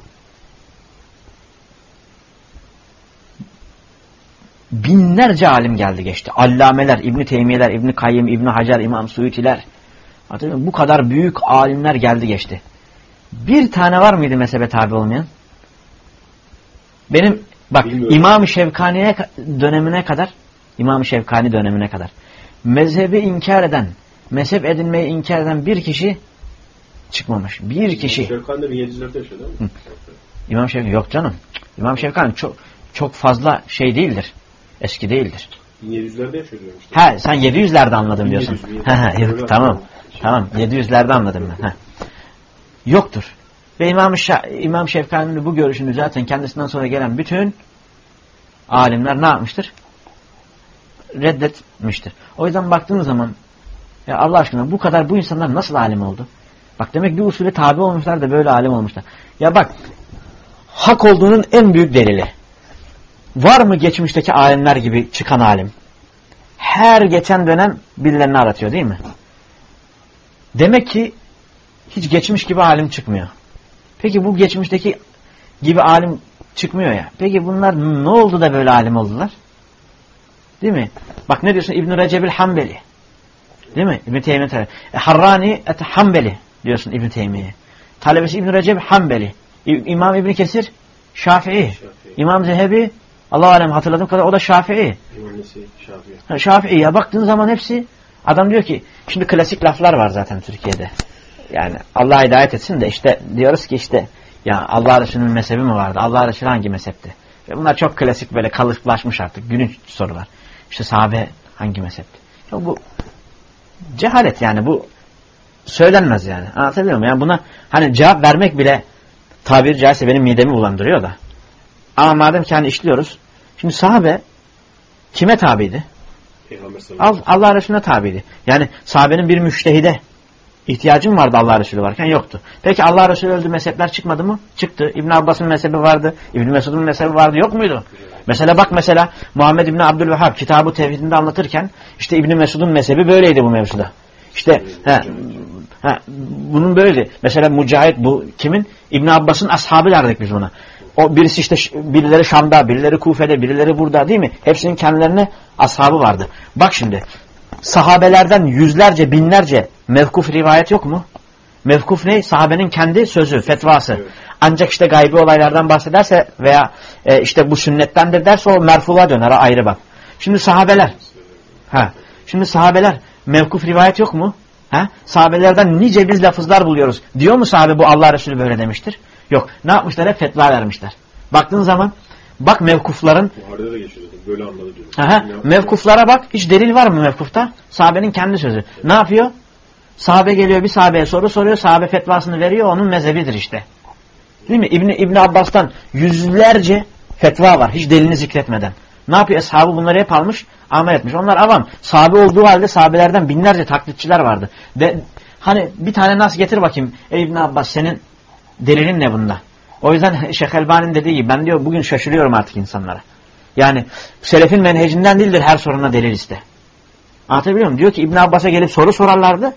A: binlerce alim geldi geçti. Allameler, İbni Teymiyeler, İbni Kayyim, İbni Hacer, İmam Suyutiler. Bu kadar büyük alimler geldi geçti. Bir tane var mıydı mezhebe tabi olmayan? Benim bak İmam-ı Şevkani'ye dönemine kadar İmam-ı Şevkani dönemine kadar mezhebi inkar eden, mezhep edinmeyi inkar eden bir kişi çıkmamış. Bir kişi.
B: Şevkani de 1700'lerde yaşıyor değil mi?
A: İmam Şevkani yok canım. İmam Şevkani çok çok fazla şey değildir. Eski değildir.
B: 1700'lerde yaşıyor
A: işte. Ha sen 700'lerde anladım diyorsun. Ha ha yok tamam. Tamam 700'lerde anladım ben. Ha. Yoktur. Ve İmam, Şa İmam Şevkani'nin bu görüşünü zaten kendisinden sonra gelen bütün alimler ne yapmıştır? Reddetmiştir. O yüzden baktığınız zaman ya Allah aşkına bu kadar bu insanlar nasıl alim oldu? Bak demek bir usule tabi olmuşlar da böyle alim olmuşlar. Ya bak hak olduğunun en büyük delili. Var mı geçmişteki alimler gibi çıkan alim? Her geçen dönem birilerini aratıyor değil mi? Demek ki hiç geçmiş gibi alim çıkmıyor. Peki bu geçmişteki gibi alim çıkmıyor ya. Peki bunlar ne oldu da böyle alim oldular? Değil mi? Bak ne diyorsun İbn Recep'il Hanbeli. Değil mi? İbn Teymiye talebe. E, Harrani et Hanbeli diyorsun İbn Teymiye. Talebesi İbn Recep Hanbeli. İmam İbn Kesir Şafii. Şafii. İmam Zehebi Allah alem hatırladığım kadar o da Şafii. Şafii. Şafii. Ya baktığın zaman hepsi adam diyor ki şimdi klasik laflar var zaten Türkiye'de. Yani Allah hidayet etsin de işte diyoruz ki işte ya Allah Resulü'nün mezhebi mi vardı? Allah Resulü hangi mezhepti? Ve bunlar çok klasik böyle kalıplaşmış artık. Günün sorular. İşte sahabe hangi mezhepti? Ya bu cehalet yani bu söylenmez yani. Anlatabiliyor muyum? Yani buna hani cevap vermek bile tabiri caizse benim midemi bulandırıyor da. Ama madem ki hani işliyoruz. Şimdi sahabe kime tabiydi? Allah Resulüne tabiydi. Yani sahabenin bir müştehide ihtiyacım vardı Allah Resulü varken yoktu. Peki Allah Resulü öldü mezhepler çıkmadı mı? Çıktı. İbn Abbas'ın mezhebi vardı. İbn Mesud'un mezhebi vardı. Yok muydu? Mesela bak mesela Muhammed İbni Abdülvehhab kitabı tevhidinde anlatırken işte İbn Mesud'un mezhebi böyleydi bu mevzuda. İşte he, he, bunun böyle. Mesela Mücahit bu kimin? İbn Abbas'ın ashabı derdik biz buna. O birisi işte birileri Şam'da, birileri Kufe'de, birileri burada değil mi? Hepsinin kendilerine ashabı vardı. Bak şimdi sahabelerden yüzlerce, binlerce mevkuf rivayet yok mu? Mevkuf ne? Sahabenin kendi sözü, fetvası. Evet. Ancak işte gaybi olaylardan bahsederse veya e, işte bu sünnettendir derse o merfuğa döner ayrı bak. Şimdi sahabeler. Ha. Şimdi sahabeler mevkuf rivayet yok mu? Ha? Sahabelerden nice biz lafızlar buluyoruz. Diyor mu sahabe bu Allah Resulü böyle demiştir? Yok. Ne yapmışlar? Hep fetva vermişler. Baktığın zaman bak mevkufların
B: de geçiyor Böyle anladı.
A: Aha, mevkuflara bak. Hiç delil var mı mevkufta? Sahabenin kendi sözü. Evet. Ne yapıyor? Sahabe geliyor bir sahabeye soru soruyor. Sahabe fetvasını veriyor. Onun mezhebidir işte. Değil mi? İbni, İbni Abbas'tan yüzlerce fetva var. Hiç delini zikretmeden. Ne yapıyor? Sahabı bunları hep almış, amel etmiş. Onlar avam. Sahabe olduğu halde sahabelerden binlerce taklitçiler vardı. De, hani bir tane nas getir bakayım. Ey İbni Abbas senin delilin ne bunda? O yüzden Şeyh Elbani'nin dediği gibi ben diyor bugün şaşırıyorum artık insanlara. Yani selefin menhecinden değildir her soruna delil iste. Anlatabiliyor muyum? Diyor ki İbn Abbas'a gelip soru sorarlardı.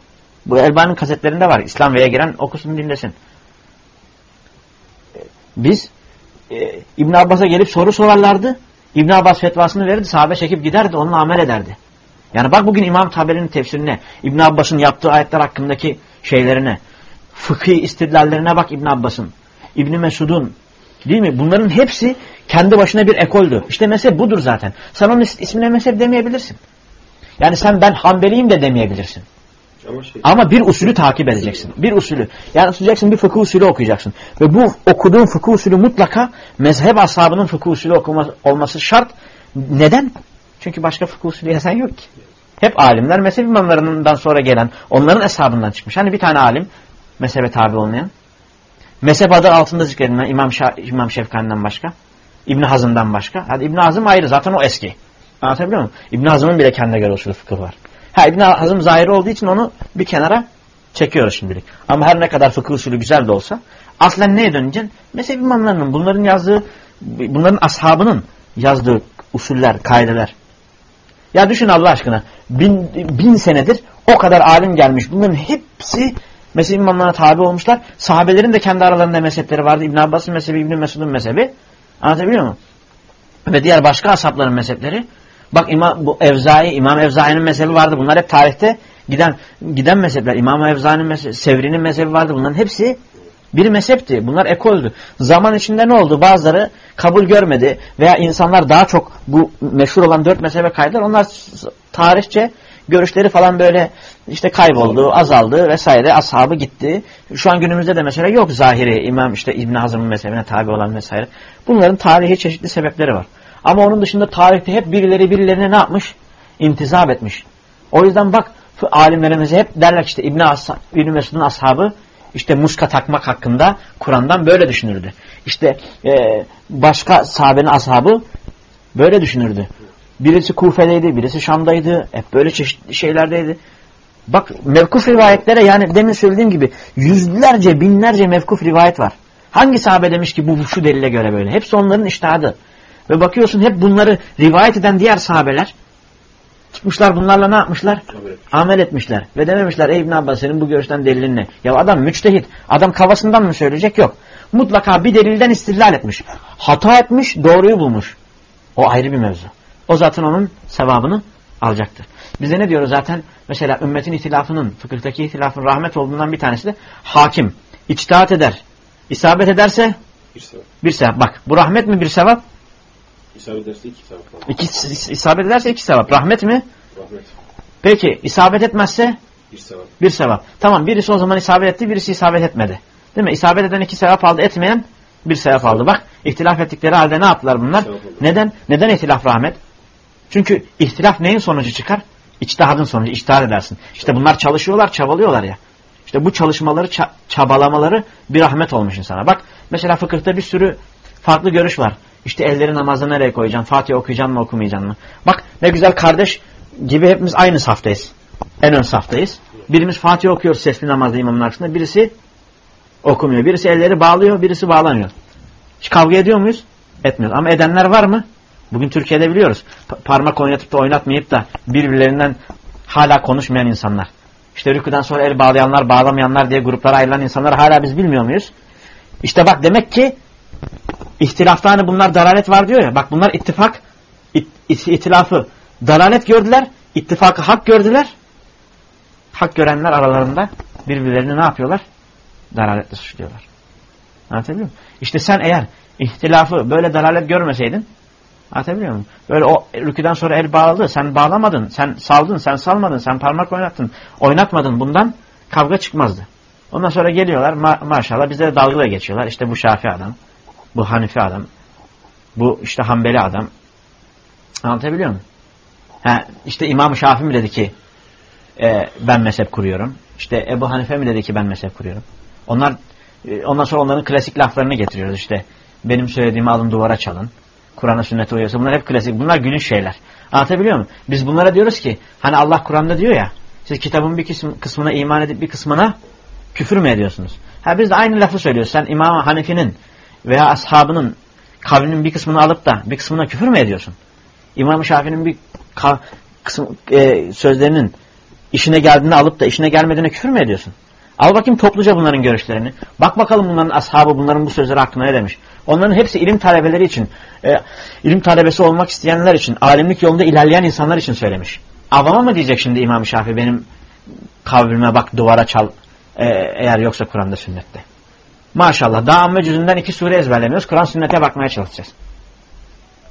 A: Bu Elbani'nin kasetlerinde var. İslam veya giren okusun dinlesin. Biz e, İbn Abbas'a gelip soru sorarlardı. İbn Abbas fetvasını verirdi. Sahabe çekip giderdi. Onunla amel ederdi. Yani bak bugün İmam Taberi'nin tefsirine, İbn Abbas'ın yaptığı ayetler hakkındaki şeylerine, fıkhi istidlallerine bak İbn Abbas'ın, İbn Mesud'un, değil mi? Bunların hepsi Kendi başına bir ekoldü. İşte mezhep budur zaten. Sen onun ismine mezhep demeyebilirsin. Yani sen ben Hanbeliyim de demeyebilirsin.
B: Ama, şey,
A: Ama bir usulü takip edeceksin. Bir usulü. Yani tutacaksın bir fıkıh usulü okuyacaksın. Ve bu okuduğun fıkıh usulü mutlaka mezhep ashabının fıkıh usulü okuma, olması şart. Neden? Çünkü başka fıkıh usulü yazan yok ki. Hep alimler mezhep imamlarından sonra gelen onların hesabından çıkmış. Hani bir tane alim mezhebe tabi olmayan. Mezhep adı altında zikredilen İmam, Şa İmam Şefkan'dan başka. İbn Hazım'dan başka. Hadi İbn Hazım ayrı zaten o eski. Anlatabiliyor muyum? İbn Hazım'ın bile kendine göre usulü fıkıh var. Ha İbn Hazım zahir olduğu için onu bir kenara çekiyoruz şimdilik. Ama her ne kadar fıkıh usulü güzel de olsa aslen neye döneceksin? Mezhep imamlarının bunların yazdığı bunların ashabının yazdığı usuller, kaideler. Ya düşün Allah aşkına bin, bin senedir o kadar alim gelmiş. Bunların hepsi mezhep imamlarına tabi olmuşlar. Sahabelerin de kendi aralarında mezhepleri vardı. İbn Abbas'ın mezhebi, İbn Mesud'un mezhebi. Anlatabiliyor muyum? Ve diğer başka asapların mezhepleri. Bak İmam, bu Evzai, İmam Evzai'nin mezhebi vardı. Bunlar hep tarihte giden giden mezhepler. İmam Evzai'nin mezhebi, Sevri'nin mezhebi vardı. Bunların hepsi bir mezhepti. Bunlar ekoldü. Zaman içinde ne oldu? Bazıları kabul görmedi veya insanlar daha çok bu meşhur olan dört mezhebe kaydılar. Onlar tarihçe görüşleri falan böyle işte kayboldu, azaldı vesaire. Ashabı gitti. Şu an günümüzde de mesela yok zahiri İmam işte İbn Hazm'ın mezhebine tabi olan vesaire. Bunların tarihi çeşitli sebepleri var. Ama onun dışında tarihte hep birileri birilerine ne yapmış? İntizap etmiş. O yüzden bak alimlerimize hep derler işte İbn, As İbn Mesud'un ashabı işte muska takmak hakkında Kur'an'dan böyle düşünürdü. İşte e, başka sahabenin ashabı böyle düşünürdü. Birisi Kufe'deydi, birisi Şam'daydı. Hep böyle çeşitli şeylerdeydi. Bak mevkuf rivayetlere yani demin söylediğim gibi yüzlerce binlerce mevkuf rivayet var. Hangi sahabe demiş ki bu şu delile göre böyle? Hepsi onların iştihadı. Ve bakıyorsun hep bunları rivayet eden diğer sahabeler tutmuşlar bunlarla ne yapmışlar? Evet. Amel etmişler. Ve dememişler ey İbn Abbas senin bu görüşten delilin ne? Ya adam müçtehit. Adam kafasından mı söyleyecek? Yok. Mutlaka bir delilden istillal etmiş. Hata etmiş, doğruyu bulmuş. O ayrı bir mevzu. O zaten onun sevabını alacaktır. Bize ne diyoruz zaten? Mesela ümmetin itilafının, fıkıhtaki itilafın rahmet olduğundan bir tanesi de hakim. İçtihat eder. İsabet ederse bir sevap. Bir sevap. Bak bu rahmet mi bir sevap?
B: İsabet ederse iki sevap.
A: İki, isabet ederse iki sevap. Rahmet mi?
B: Rahmet.
A: Peki isabet etmezse?
B: Bir sevap.
A: Bir sevap. Tamam birisi o zaman isabet etti birisi isabet etmedi. Değil mi? İsabet eden iki sevap aldı etmeyen bir sevap aldı. Bak ihtilaf ettikleri halde ne yaptılar bunlar? Neden? Neden ihtilaf rahmet? Çünkü ihtilaf neyin sonucu çıkar? İçtihadın sonucu. İçtihad edersin. İşte bunlar çalışıyorlar, çabalıyorlar ya. İşte bu çalışmaları, çabalamaları bir rahmet olmuş insana. Bak mesela fıkıhta bir sürü farklı görüş var. İşte elleri namazda nereye koyacaksın? Fatih okuyacaksın mı okumayacaksın mı? Bak ne güzel kardeş gibi hepimiz aynı saftayız. En ön saftayız. Birimiz Fatih okuyor sesli namazda imamın arkasında. Birisi okumuyor. Birisi elleri bağlıyor, birisi bağlamıyor. Hiç kavga ediyor muyuz? Etmiyoruz. Ama edenler var mı? Bugün Türkiye'de biliyoruz. parmak oynatıp da oynatmayıp da birbirlerinden hala konuşmayan insanlar. İşte rüküden sonra el bağlayanlar, bağlamayanlar diye gruplara ayrılan insanlar hala biz bilmiyor muyuz? İşte bak demek ki ihtilafta hani bunlar dalalet var diyor ya. Bak bunlar ittifak, it, it, itilafı dalalet gördüler, ittifakı hak gördüler. Hak görenler aralarında birbirlerini ne yapıyorlar? Dalaletle suçluyorlar. Anlatabiliyor muyum? İşte sen eğer ihtilafı böyle dalalet görmeseydin Anlatabiliyor muyum? Böyle o rüküden sonra el bağladı. Sen bağlamadın. Sen saldın. Sen salmadın. Sen parmak oynattın. Oynatmadın. Bundan kavga çıkmazdı. Ondan sonra geliyorlar ma maşallah bize dalga geçiyorlar. İşte bu Şafi adam. Bu Hanifi adam. Bu işte Hanbeli adam. Anlatabiliyor muyum? Ha, işte İmam Şafi mi dedi ki e, ben mezhep kuruyorum. İşte Ebu Hanife mi dedi ki ben mezhep kuruyorum. Onlar e, ondan sonra onların klasik laflarını getiriyoruz. İşte benim söylediğimi alın duvara çalın. Kur'an'a sünnete uyuyorsa bunlar hep klasik. Bunlar günün şeyler. Anlatabiliyor muyum? Biz bunlara diyoruz ki hani Allah Kur'an'da diyor ya siz kitabın bir kısmına iman edip bir kısmına küfür mü ediyorsunuz? Ha biz de aynı lafı söylüyoruz. Sen İmam Hanefi'nin veya ashabının kavlinin bir kısmını alıp da bir kısmına küfür mü ediyorsun? İmam Şafii'nin bir kısım, e, sözlerinin işine geldiğini alıp da işine gelmediğine küfür mü ediyorsun? Al bakayım topluca bunların görüşlerini. Bak bakalım bunların ashabı bunların bu sözleri hakkında ne demiş. Onların hepsi ilim talebeleri için, e, ilim talebesi olmak isteyenler için, alimlik yolunda ilerleyen insanlar için söylemiş. Avama mı diyecek şimdi İmam Şafii benim kavlime bak duvara çal e, eğer yoksa Kur'an'da sünnette. Maşallah daha amme cüzünden iki sure ezberlemiyoruz. Kur'an sünnete bakmaya çalışacağız.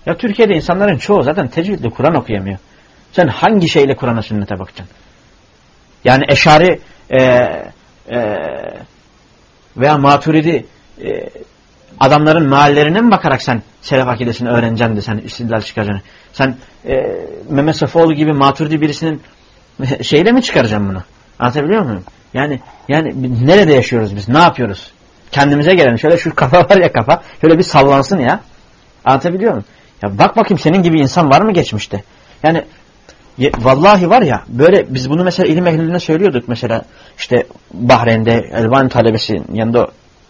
A: Ya Türkiye'de insanların çoğu zaten tecvidle Kur'an okuyamıyor. Sen hangi şeyle Kur'an'a sünnete bakacaksın? Yani eşari e, e, veya maturidi e, adamların mahallerine mi bakarak sen selef akidesini öğreneceksin de sen istidlal çıkaracaksın? Sen e, Mehmet Safoğlu gibi maturidi birisinin şeyle mi çıkaracaksın bunu? Anlatabiliyor muyum? Yani yani nerede yaşıyoruz biz? Ne yapıyoruz? Kendimize gelelim. Şöyle şu kafa var ya kafa. Şöyle bir sallansın ya. Anlatabiliyor muyum? Ya bak bakayım senin gibi insan var mı geçmişte? Yani vallahi var ya böyle biz bunu mesela ilim ehline söylüyorduk mesela işte Bahreyn'de Elvan talebesi yanında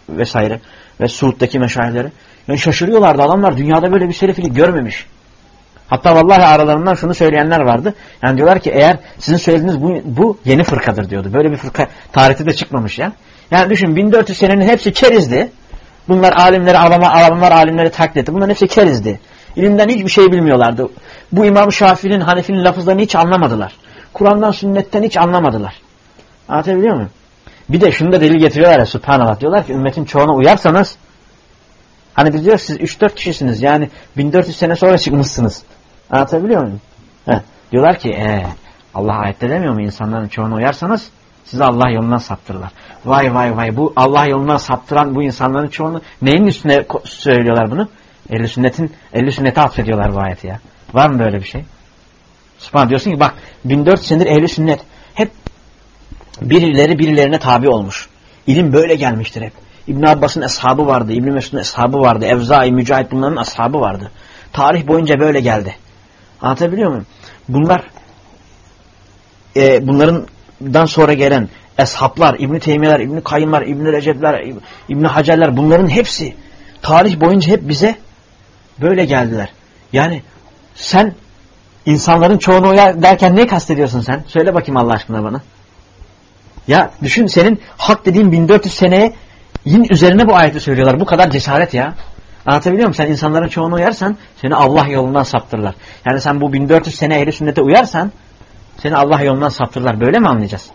A: vesaire ve Suud'daki meşayihleri. Yani şaşırıyorlardı adamlar dünyada böyle bir selefilik görmemiş. Hatta vallahi aralarından şunu söyleyenler vardı. Yani diyorlar ki eğer sizin söylediğiniz bu, bu yeni fırkadır diyordu. Böyle bir fırka tarihte de çıkmamış ya. Yani düşün 1400 senenin hepsi kerizdi. Bunlar alimleri, avama, avamlar alimleri taklit etti. Bunların hepsi kerizdi. İlimden hiçbir şey bilmiyorlardı. Bu İmam Şafii'nin, Hanefi'nin lafızlarını hiç anlamadılar. Kur'an'dan, sünnetten hiç anlamadılar. Anlatabiliyor muyum? Bir de şunu da delil getiriyorlar ya subhanallah. Diyorlar ki ümmetin çoğuna uyarsanız hani biz diyoruz siz 3-4 kişisiniz. Yani 1400 sene sonra çıkmışsınız. Anlatabiliyor muyum? Heh. Diyorlar ki ee, Allah ayette demiyor mu insanların çoğuna uyarsanız sizi Allah yolundan saptırırlar. Vay vay vay bu Allah yolundan saptıran bu insanların çoğunu neyin üstüne söylüyorlar bunu? Ehl-i sünnetin, ehl sünnete atfediyorlar bu ayeti ya. Var mı böyle bir şey? Subhan diyorsun ki bak 1400 senedir ehl sünnet hep birileri birilerine tabi olmuş. İlim böyle gelmiştir hep. İbn Abbas'ın ashabı vardı, İbn Mesud'un ashabı vardı, Evzai, Mücahit bunların ashabı vardı. Tarih boyunca böyle geldi. Anlatabiliyor muyum? Bunlar e, bunlardan sonra gelen eshaplar, İbn Teymiyeler, İbn Kayyımlar, İbn Recepler, İbn Hacerler bunların hepsi tarih boyunca hep bize böyle geldiler. Yani sen insanların çoğunu uyar derken ne kastediyorsun sen? Söyle bakayım Allah aşkına bana. Ya düşün senin hak dediğin 1400 seneye yin üzerine bu ayeti söylüyorlar. Bu kadar cesaret ya. Anlatabiliyor muyum? Sen insanların çoğunu uyarsan seni Allah yolundan saptırırlar. Yani sen bu 1400 sene ehli sünnete uyarsan seni Allah yolundan saptırırlar. Böyle mi anlayacağız?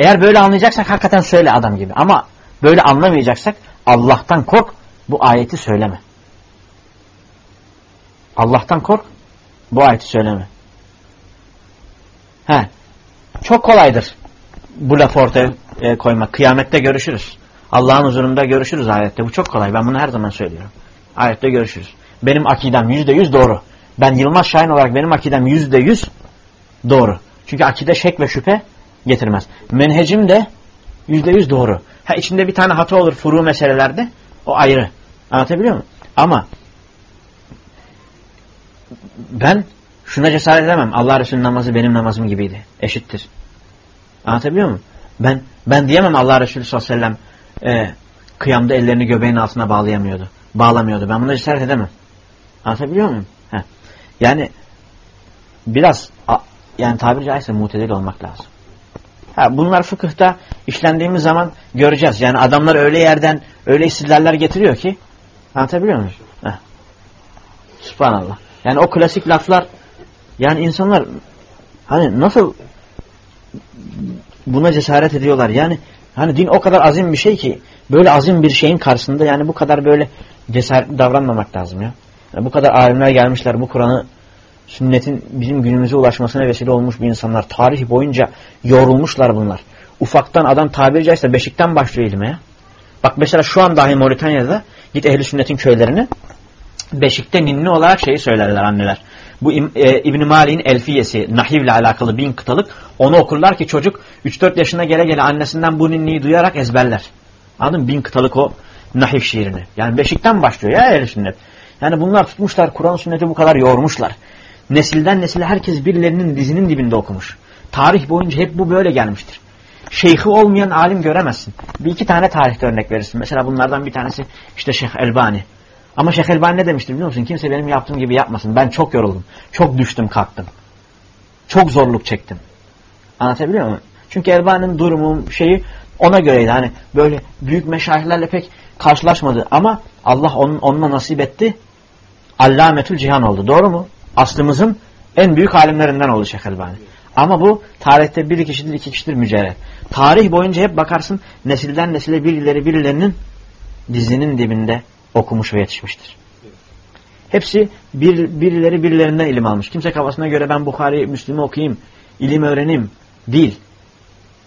A: Eğer böyle anlayacaksak hakikaten söyle adam gibi. Ama böyle anlamayacaksak Allah'tan kork bu ayeti söyleme. Allah'tan kork bu ayeti söyleme. He. Çok kolaydır bu lafı ortaya e, koymak. Kıyamette görüşürüz. Allah'ın huzurunda görüşürüz ayette. Bu çok kolay. Ben bunu her zaman söylüyorum. Ayette görüşürüz. Benim akidem yüzde yüz doğru. Ben Yılmaz Şahin olarak benim akidem yüzde yüz doğru. Çünkü akide şek ve şüphe getirmez. Menhecim de yüzde yüz doğru. Ha içinde bir tane hata olur furu meselelerde. O ayrı. Anlatabiliyor muyum? Ama ben şuna cesaret edemem. Allah Resulü'nün namazı benim namazım gibiydi. Eşittir. Anlatabiliyor muyum? Ben ben diyemem Allah Resulü sallallahu aleyhi ve sellem e, kıyamda ellerini göbeğin altına bağlayamıyordu. Bağlamıyordu. Ben buna cesaret edemem. Anlatabiliyor muyum? Heh. Yani biraz yani tabiri caizse mutedil olmak lazım. Bunlar fıkıhta işlendiğimiz zaman göreceğiz. Yani adamlar öyle yerden öyle istillaller getiriyor ki anlatabiliyor muyum? Heh. Subhanallah. Yani o klasik laflar yani insanlar hani nasıl buna cesaret ediyorlar. Yani hani din o kadar azim bir şey ki böyle azim bir şeyin karşısında yani bu kadar böyle cesaret davranmamak lazım ya. Yani bu kadar alimler gelmişler bu Kur'an'ı sünnetin bizim günümüze ulaşmasına vesile olmuş bir insanlar. Tarih boyunca yorulmuşlar bunlar. Ufaktan adam tabiri caizse beşikten başlıyor ilme ya. Bak mesela şu an dahi Moritanya'da git ehli sünnetin köylerini beşikte ninni olarak şeyi söylerler anneler. Bu e, İbn-i Mali'nin Elfiyesi, Nahiv'le alakalı bin kıtalık. Onu okurlar ki çocuk 3-4 yaşına gele gele annesinden bu ninniyi duyarak ezberler. Anladın Bin kıtalık o Nahiv şiirini. Yani beşikten başlıyor ya ehl sünnet. Yani bunlar tutmuşlar Kur'an sünneti bu kadar yoğurmuşlar. Nesilden nesile herkes birilerinin dizinin dibinde okumuş. Tarih boyunca hep bu böyle gelmiştir. Şeyhi olmayan alim göremezsin. Bir iki tane tarihte örnek verirsin. Mesela bunlardan bir tanesi işte Şeyh Elbani. Ama Şeyh Elbani ne demiştir biliyor musun? Kimse benim yaptığım gibi yapmasın. Ben çok yoruldum. Çok düştüm kalktım. Çok zorluk çektim. Anlatabiliyor muyum? Çünkü Elbani'nin durumu şeyi ona göreydi. Hani böyle büyük meşayihlerle pek karşılaşmadı. Ama Allah onun, onunla nasip etti. Allametül cihan oldu. Doğru mu? Aslımızın en büyük alimlerinden oldu Şeyh Elbani. Ama bu tarihte bir kişidir iki kişidir mücerred. Tarih boyunca hep bakarsın nesilden nesile birileri birilerinin dizinin dibinde okumuş ve yetişmiştir. Hepsi bir, birileri birilerinden ilim almış. Kimse kafasına göre ben Bukhari, Müslüm'ü okuyayım, ilim öğreneyim. Değil.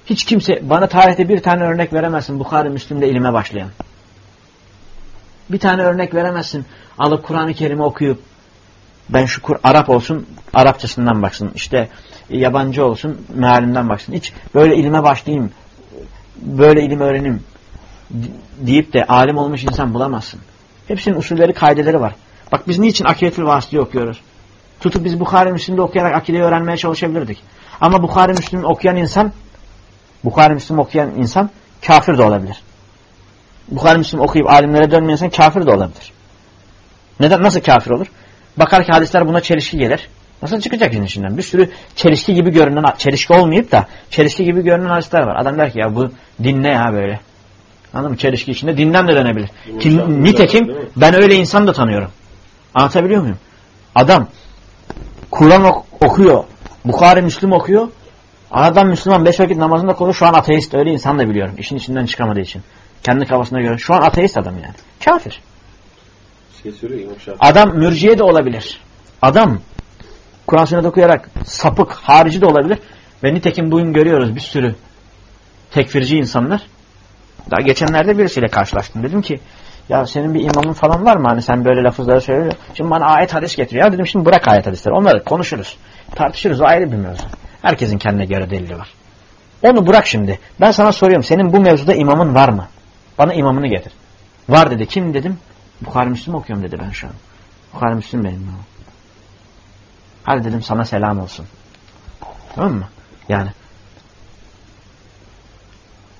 A: Hiç kimse bana tarihte bir tane örnek veremezsin Bukhari, Müslüm'de ilime başlayan. Bir tane örnek veremezsin. Alıp Kur'an-ı Kerim'i okuyup ben şu Kur Arap olsun Arapçasından baksın. İşte yabancı olsun mealinden baksın. Hiç böyle ilime başlayayım. Böyle ilim öğrenim deyip de alim olmuş insan bulamazsın. Hepsinin usulleri, kaideleri var. Bak biz niçin akidetül vasıtayı okuyoruz? Tutup biz Bukhari Müslim'de okuyarak akideyi öğrenmeye çalışabilirdik. Ama Bukhari Müslim okuyan insan Bukhari Müslim okuyan insan kafir de olabilir. Bukhari Müslim okuyup alimlere dönmeyen insan kafir de olabilir. Neden? Nasıl kafir olur? Bakar ki hadisler buna çelişki gelir. Nasıl çıkacak işin içinden? Bir sürü çelişki gibi görünen, çelişki olmayıp da çelişki gibi görünen hadisler var. Adam der ki ya bu din ne ya böyle? Anladın mı? Çelişki içinde dinden de dönebilir. Ki, nitekim ben öyle insan da tanıyorum. Anlatabiliyor muyum? Adam Kur'an ok okuyor. Bukhari Müslüm okuyor. Adam Müslüman beş vakit namazında kolu şu an ateist. Öyle insan da biliyorum. İşin içinden çıkamadığı için. Kendi kafasına göre. Şu an ateist adam yani. Kafir. Adam mürciye de olabilir. Adam Kur'an sünnet okuyarak sapık, harici de olabilir. Ve nitekim bugün görüyoruz bir sürü tekfirci insanlar. Daha geçenlerde birisiyle karşılaştım. Dedim ki ya senin bir imamın falan var mı? Hani sen böyle lafızları söylüyor. Şimdi bana ayet hadis getiriyor. Ya dedim şimdi bırak ayet hadisleri. Onları konuşuruz. Tartışırız. O ayrı bir mevzu. Herkesin kendine göre delili var. Onu bırak şimdi. Ben sana soruyorum. Senin bu mevzuda imamın var mı? Bana imamını getir. Var dedi. Kim dedim? Bukhari Müslüm okuyorum dedi ben şu an. Bukhari Müslüm benim. Hadi dedim sana selam olsun. Tamam mı? Yani.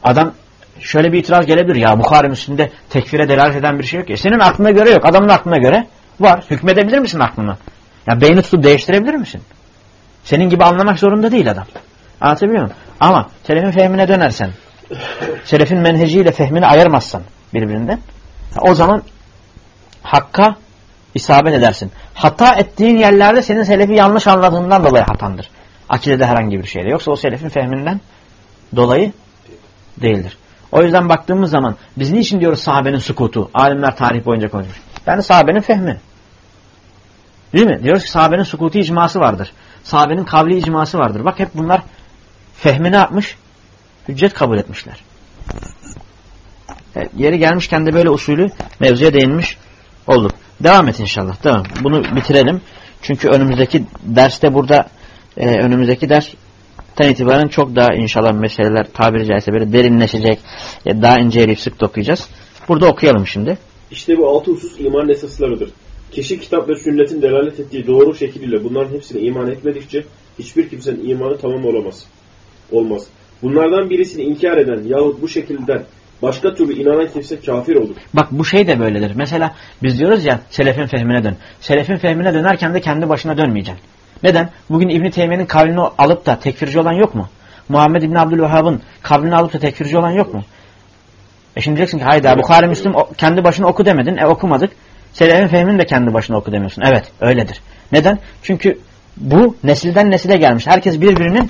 A: Adam şöyle bir itiraz gelebilir. Ya Bukhari Müslim'de tekfire delalet eden bir şey yok ya. Senin aklına göre yok. Adamın aklına göre var. Hükmedebilir misin aklını? Ya beyni tutup değiştirebilir misin? Senin gibi anlamak zorunda değil adam. Anlatabiliyor muyum? Ama selefin fehmine dönersen, selefin menheciyle fehmini ayırmazsan birbirinden, o zaman hakka isabet edersin. Hata ettiğin yerlerde senin selefi yanlış anladığından dolayı hatandır. Akidede herhangi bir şeyde. Yoksa o selefin fehminden dolayı değildir. O yüzden baktığımız zaman biz niçin diyoruz sahabenin sukutu? Alimler tarih boyunca konuşmuş. Yani sahabenin fehmi. Değil mi? Diyoruz ki sahabenin sukutu icması vardır. Sahabenin kavli icması vardır. Bak hep bunlar fehmi ne yapmış? Hüccet kabul etmişler. Evet, yeri gelmişken de böyle usulü mevzuya değinmiş olduk. Devam et inşallah. Devam. Bunu bitirelim. Çünkü önümüzdeki derste burada e, önümüzdeki dersten itibaren çok daha inşallah meseleler tabiri caizse böyle derinleşecek. E, daha inceleyip sık dokuyacağız. Burada okuyalım şimdi.
B: İşte bu altı husus iman esaslarıdır. Kişi kitap ve sünnetin delalet ettiği doğru şekliyle bunların hepsine iman etmedikçe hiçbir kimsenin imanı tamam olamaz. Olmaz. Bunlardan birisini inkar eden yahut bu şekilden başka türlü inanan kimse kafir olur.
A: Bak bu şey de böyledir. Mesela biz diyoruz ya selefin fehmine dön. Selefin fehmine dönerken de kendi başına dönmeyeceksin. Neden? Bugün İbn Teymiye'nin kavlini alıp da tekfirci olan yok mu? Muhammed İbn Abdülvehhab'ın kavlini alıp da tekfirci olan yok mu? E şimdi diyeceksin ki hayda Bukhari Müslüm kendi başına oku demedin. E okumadık. Selefin fehmini de kendi başına oku demiyorsun. Evet öyledir. Neden? Çünkü bu nesilden nesile gelmiş. Herkes birbirinin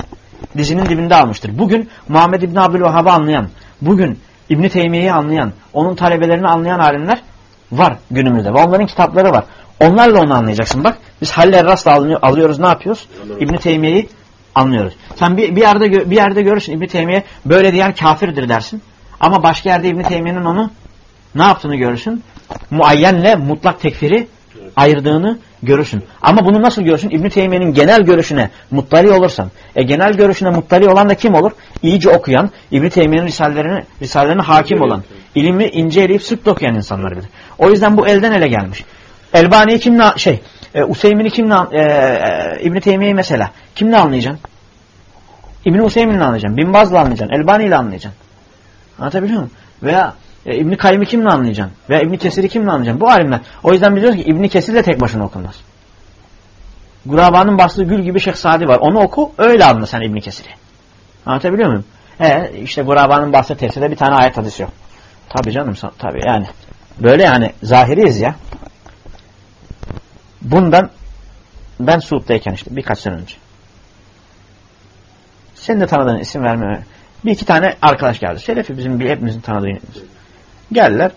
A: dizinin dibinde almıştır. Bugün Muhammed İbn Abdülvehhab'ı anlayan, bugün İbn Teymiye'yi anlayan, onun talebelerini anlayan alimler var günümüzde. Ve onların kitapları var. Onlarla onu anlayacaksın. Bak biz Haller Ras'la alıyoruz ne yapıyoruz? İbn Teymiye'yi anlıyoruz. Sen bir, bir yerde bir yerde görürsün İbn Teymiye böyle diyen kafirdir dersin. Ama başka yerde İbn Teymiye'nin onu ne yaptığını görürsün? Muayyenle mutlak tekfiri ayırdığını görürsün. Ama bunu nasıl görürsün? İbn Teymiye'nin genel görüşüne muttali olursan. E genel görüşüne muttali olan da kim olur? İyice okuyan, İbn Teymiye'nin risalelerine, risalelerine hakim olan, ilmi inceleyip sık okuyan insanlar bilir. O yüzden bu elden ele gelmiş. Elbani'yi kimle şey, e, Useymin'i kimle e, e, İbn Teymiye'yi mesela kimle anlayacaksın? İbn Useymin'le anlayacaksın. Bin Baz'la anlayacaksın. Elbani'yle anlayacaksın. Anlatabiliyor muyum? Veya e, İbn Kayyim'i kimle anlayacaksın? Veya İbn Kesir'i kimle anlayacaksın? Bu alimler. O yüzden biliyoruz ki İbn Kesir de tek başına okunmaz. Guraba'nın bastığı gül gibi Şeyh Sadi var. Onu oku öyle anla sen İbn Kesir'i. Anlatabiliyor muyum? E işte Guraba'nın bastığı tefsirde bir tane ayet hadisi yok. Tabi canım tabi yani. Böyle yani zahiriyiz ya. Bundan ben Suud'dayken işte birkaç sene önce. Senin de tanıdığın isim vermeme. Bir iki tane arkadaş geldi. Selefi bizim bir hepimizin tanıdığı. Geldiler.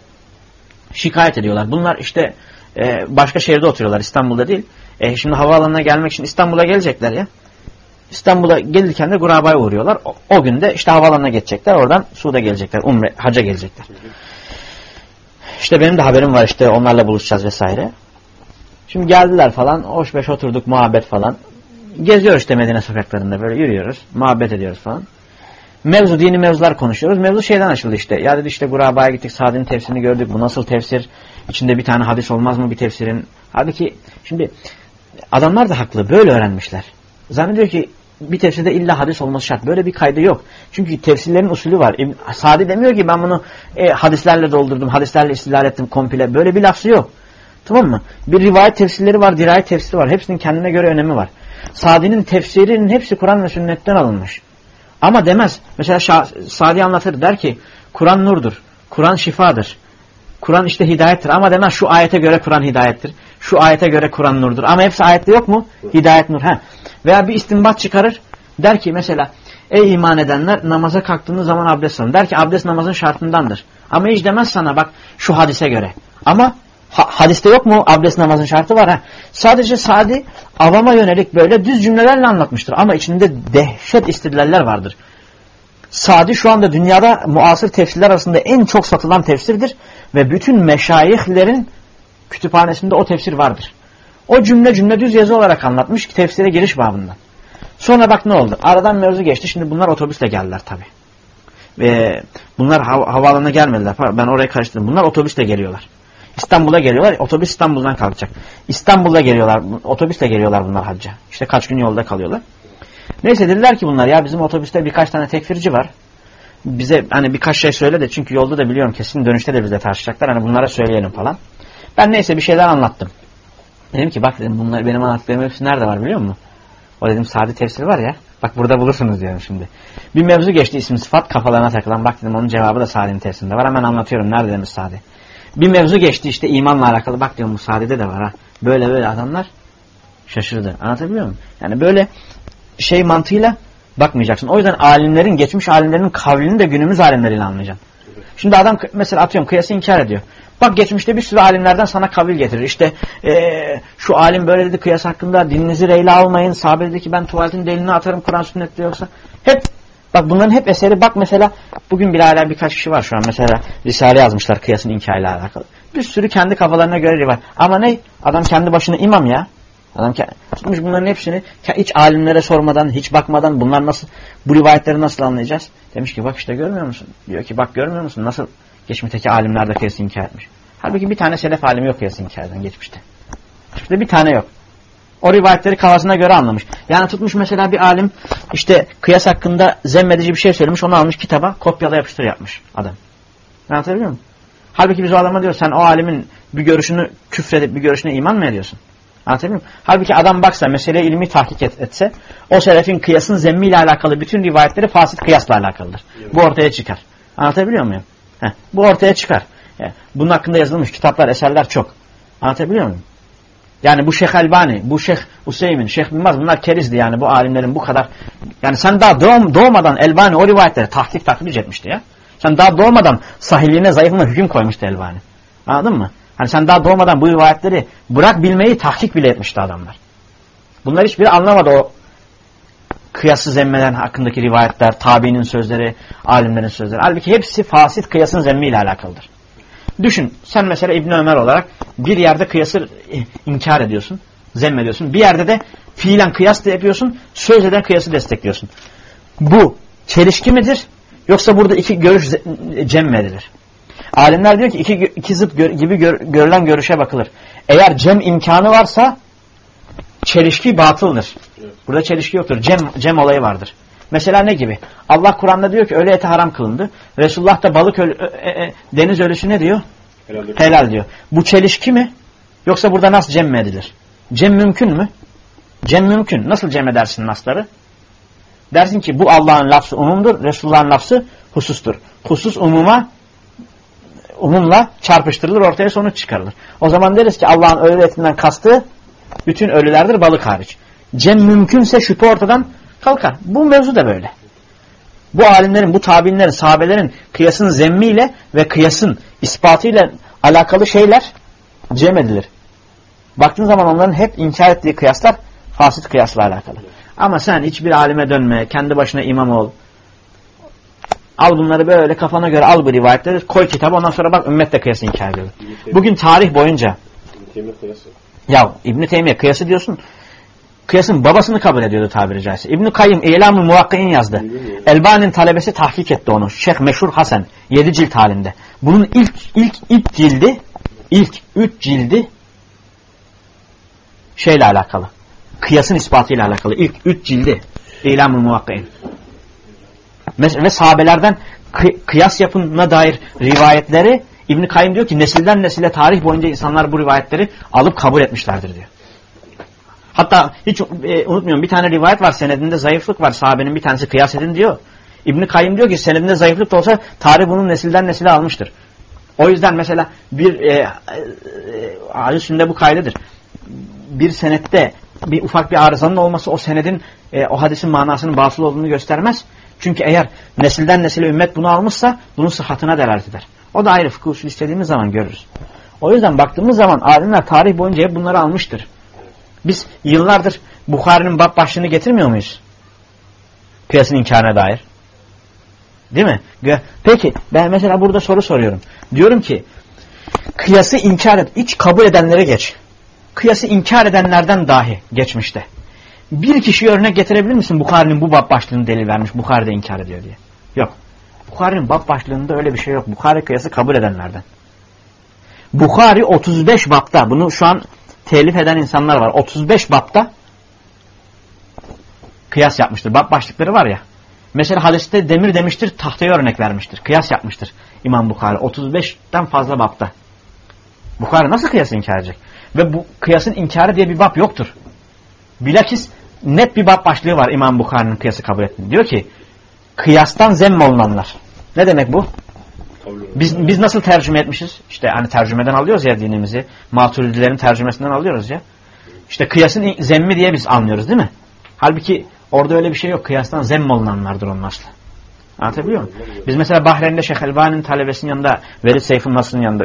A: Şikayet ediyorlar. Bunlar işte e, başka şehirde oturuyorlar İstanbul'da değil. E, şimdi havaalanına gelmek için İstanbul'a gelecekler ya. İstanbul'a gelirken de Guraba'ya uğruyorlar. O, o gün de işte havaalanına geçecekler. Oradan Suud'a gelecekler. Umre, haca gelecekler. İşte benim de haberim var işte onlarla buluşacağız vesaire. Şimdi geldiler falan. Hoş beş oturduk muhabbet falan. Geziyoruz işte Medine sokaklarında böyle yürüyoruz. Muhabbet ediyoruz falan. Mevzu dini mevzular konuşuyoruz. Mevzu şeyden açıldı işte. Ya dedi işte Guraba'ya gittik. Sadi'nin tefsirini gördük. Bu nasıl tefsir? İçinde bir tane hadis olmaz mı bir tefsirin? Halbuki şimdi adamlar da haklı. Böyle öğrenmişler. Zannediyor ki bir tefsirde illa hadis olması şart. Böyle bir kaydı yok. Çünkü tefsirlerin usulü var. Sadi demiyor ki ben bunu e, hadislerle doldurdum, hadislerle istilal ettim komple. Böyle bir lafzı yok. Tamam mı? Bir rivayet tefsirleri var, dirayet tefsiri var. Hepsinin kendine göre önemi var. Sadi'nin tefsirinin hepsi Kur'an ve sünnetten alınmış. Ama demez. Mesela Şah, Sadi anlatır der ki Kur'an nurdur. Kur'an şifadır. Kur'an işte hidayettir. Ama demez şu ayete göre Kur'an hidayettir. Şu ayete göre Kur'an nurdur. Ama hepsi ayette yok mu? Hidayet nur. He. Veya bir istinbat çıkarır. Der ki mesela ey iman edenler namaza kalktığınız zaman abdest alın. Der ki abdest namazın şartındandır. Ama hiç demez sana bak şu hadise göre. Ama ha, hadiste yok mu abdest namazın şartı var. ha. Sadece Sadi avama yönelik böyle düz cümlelerle anlatmıştır. Ama içinde dehşet istidlaller vardır. Sadi şu anda dünyada muasır tefsirler arasında en çok satılan tefsirdir. Ve bütün meşayihlerin kütüphanesinde o tefsir vardır. O cümle cümle düz yazı olarak anlatmış ki tefsire giriş babından. Sonra bak ne oldu? Aradan mevzu geçti. Şimdi bunlar otobüsle geldiler tabi. Ve bunlar hav havaalanına gelmediler. Ben oraya karıştırdım. Bunlar otobüsle geliyorlar. İstanbul'a geliyorlar. Otobüs İstanbul'dan kalkacak. İstanbul'a geliyorlar. Otobüsle geliyorlar bunlar hacca. İşte kaç gün yolda kalıyorlar. Neyse dediler ki bunlar ya bizim otobüste birkaç tane tekfirci var. Bize hani birkaç şey söyle de çünkü yolda da biliyorum kesin dönüşte de bize tartışacaklar. Hani bunlara söyleyelim falan. Ben neyse bir şeyler anlattım. Dedim ki bak dedim bunlar benim anlattığım hepsi nerede var biliyor musun? O dedim sade tefsiri var ya. Bak burada bulursunuz diyorum şimdi. Bir mevzu geçti isim sıfat kafalarına takılan. Bak dedim onun cevabı da Sadi'nin tefsirinde var. Hemen anlatıyorum. Nerede demiş Sadi. Bir mevzu geçti işte imanla alakalı. Bak diyorum bu Sadi'de de var ha. Böyle böyle adamlar şaşırdı. Anlatabiliyor muyum? Yani böyle şey mantığıyla bakmayacaksın. O yüzden alimlerin, geçmiş alimlerin kavlini de günümüz alimleriyle anlayacaksın. Şimdi adam mesela atıyorum kıyası inkar ediyor. Bak geçmişte bir sürü alimlerden sana kavil getirir. İşte ee, şu alim böyle dedi kıyas hakkında dininizi reyle almayın. Sahabe dedi ki ben tuvaletin delini atarım Kur'an sünnette yoksa. Hep bak bunların hep eseri. Bak mesela bugün bile hala birkaç kişi var şu an. Mesela Risale yazmışlar kıyasın inkarıyla alakalı. Bir sürü kendi kafalarına göre var. Ama ne? Adam kendi başına imam ya. Adam tutmuş bunların hepsini hiç alimlere sormadan, hiç bakmadan bunlar nasıl, bu rivayetleri nasıl anlayacağız? Demiş ki bak işte görmüyor musun? Diyor ki bak görmüyor musun? Nasıl geçmişteki alimler de kıyası inkar etmiş. Halbuki bir tane selef alimi yok kıyası inkar eden geçmişte. Geçmişte bir tane yok. O rivayetleri kafasına göre anlamış. Yani tutmuş mesela bir alim işte kıyas hakkında zemmedici bir şey söylemiş. Onu almış kitaba kopyala yapıştır yapmış adam. Anlatabiliyor muyum? Halbuki biz o adama diyoruz sen o alimin bir görüşünü küfredip bir görüşüne iman mı ediyorsun? Anlatabiliyor muyum? Halbuki adam baksa mesele ilmi tahkik et, etse o selefin kıyasın zemmiyle alakalı bütün rivayetleri fasit kıyasla alakalıdır. Evet. Bu ortaya çıkar. Anlatabiliyor muyum? Heh, bu ortaya çıkar. Bunun hakkında yazılmış kitaplar, eserler çok. Anlatabiliyor muyum? Yani bu Şeyh Elbani, bu Şeyh Useymin, Şeyh Bilmaz bunlar kerizdi yani bu alimlerin bu kadar. Yani sen daha doğm, doğmadan Elbani o rivayetleri tahkik takdir etmişti ya. Sen daha doğmadan sahihliğine zayıflığına hüküm koymuştu Elbani. Anladın mı? Hani sen daha doğmadan bu rivayetleri bırak bilmeyi tahkik bile etmişti adamlar. Bunlar hiçbiri anlamadı o kıyasız zemmeden hakkındaki rivayetler, tabiinin sözleri, alimlerin sözleri. Halbuki hepsi fasit kıyasın zemmiyle alakalıdır. Düşün sen mesela İbn Ömer olarak bir yerde kıyası inkar ediyorsun, zemmediyorsun. Bir yerde de fiilen kıyas da yapıyorsun, sözleden kıyası destekliyorsun. Bu çelişki midir? Yoksa burada iki görüş cem edilir? Alimler diyor ki iki, iki zıt gör, gibi gör, görülen görüşe bakılır. Eğer cem imkanı varsa çelişki batıldır. Burada çelişki yoktur. Cem, cem olayı vardır. Mesela ne gibi? Allah Kur'an'da diyor ki ölü eti haram kılındı. Resulullah da balık ölü, e, e, deniz ölüsü ne diyor? Helal, Helal diyor. Bu çelişki mi? Yoksa burada nasıl cem mi edilir? Cem mümkün mü? Cem mümkün. Nasıl cem edersin nasları? Dersin ki bu Allah'ın lafzı umumdur. Resulullah'ın lafzı husustur. Husus umuma umumla çarpıştırılır ortaya sonuç çıkarılır. O zaman deriz ki Allah'ın ölü etinden kastı bütün ölülerdir balık hariç. Cem mümkünse şüphe ortadan kalkar. Bu mevzu da böyle. Bu alimlerin, bu tabinlerin, sahabelerin kıyasın zemmiyle ve kıyasın ispatıyla alakalı şeyler cem edilir. Baktığın zaman onların hep inkar ettiği kıyaslar fasit kıyasla alakalı. Ama sen hiçbir alime dönme, kendi başına imam ol. Al bunları böyle kafana göre al bu rivayetleri, koy kitabı ondan sonra bak ümmet de kıyası inkar ediyor. Bugün tarih boyunca ya İbn-i Teymiye kıyası diyorsun, kıyasın babasını kabul ediyordu tabiri caizse. İbn-i Kayyım İlam-ı Muvakki'in yazdı. Elbani'nin talebesi tahkik etti onu. Şeyh Meşhur Hasan 7 cilt halinde. Bunun ilk ilk ilk cildi ilk 3 cildi şeyle alakalı. Kıyasın ispatıyla alakalı. İlk 3 cildi İlam-ı Muvakki'in. Ve sahabelerden kıyas yapımına dair rivayetleri İbn Kayyim diyor ki nesilden nesile tarih boyunca insanlar bu rivayetleri alıp kabul etmişlerdir diyor. Hatta hiç e, unutmuyorum bir tane rivayet var senedinde zayıflık var sahabenin bir tanesi kıyas edin diyor. İbn Kayyim diyor ki senedinde zayıflık da olsa tarih bunun nesilden nesile almıştır. O yüzden mesela bir e, e, bu kaydedir. Bir senette bir ufak bir arızanın olması o senedin e, o hadisin manasının basıl olduğunu göstermez. Çünkü eğer nesilden nesile ümmet bunu almışsa bunun sıhhatına delalet eder. O da ayrı fıkıh usul istediğimiz zaman görürüz. O yüzden baktığımız zaman alimler tarih boyunca hep bunları almıştır. Biz yıllardır Bukhari'nin bab başlığını getirmiyor muyuz? Kıyasın inkarına dair. Değil mi? Peki ben mesela burada soru soruyorum. Diyorum ki kıyası inkar et, hiç kabul edenlere geç. Kıyası inkar edenlerden dahi geçmişte. Bir kişi örnek getirebilir misin Bukhari'nin bu bab başlığını delil vermiş, Bukhari'de inkar ediyor diye? Yok. Bukhari'nin bab başlığında öyle bir şey yok. Bukhari kıyası kabul edenlerden. Bukhari 35 bapta, bunu şu an telif eden insanlar var. 35 bapta kıyas yapmıştır. Bab başlıkları var ya. Mesela hadiste demir demiştir, tahtaya örnek vermiştir. Kıyas yapmıştır İmam Bukhari. 35'ten fazla bapta. Bukhari nasıl kıyas inkar edecek? Ve bu kıyasın inkarı diye bir bab yoktur. Bilakis net bir bab başlığı var İmam Bukhari'nin kıyası kabul ettiğini. Diyor ki kıyastan zemm olunanlar. Ne demek bu? Biz, biz nasıl tercüme etmişiz? İşte hani tercümeden alıyoruz ya dinimizi. Maturidilerin tercümesinden alıyoruz ya. İşte kıyasın zemmi diye biz anlıyoruz değil mi? Halbuki orada öyle bir şey yok. Kıyastan zemm olunanlardır aslı. Anlatabiliyor muyum? Biz mesela Bahreyn'de Şeyh Elbani'nin talebesinin yanında, Velid Seyfun Nasr'ın yanında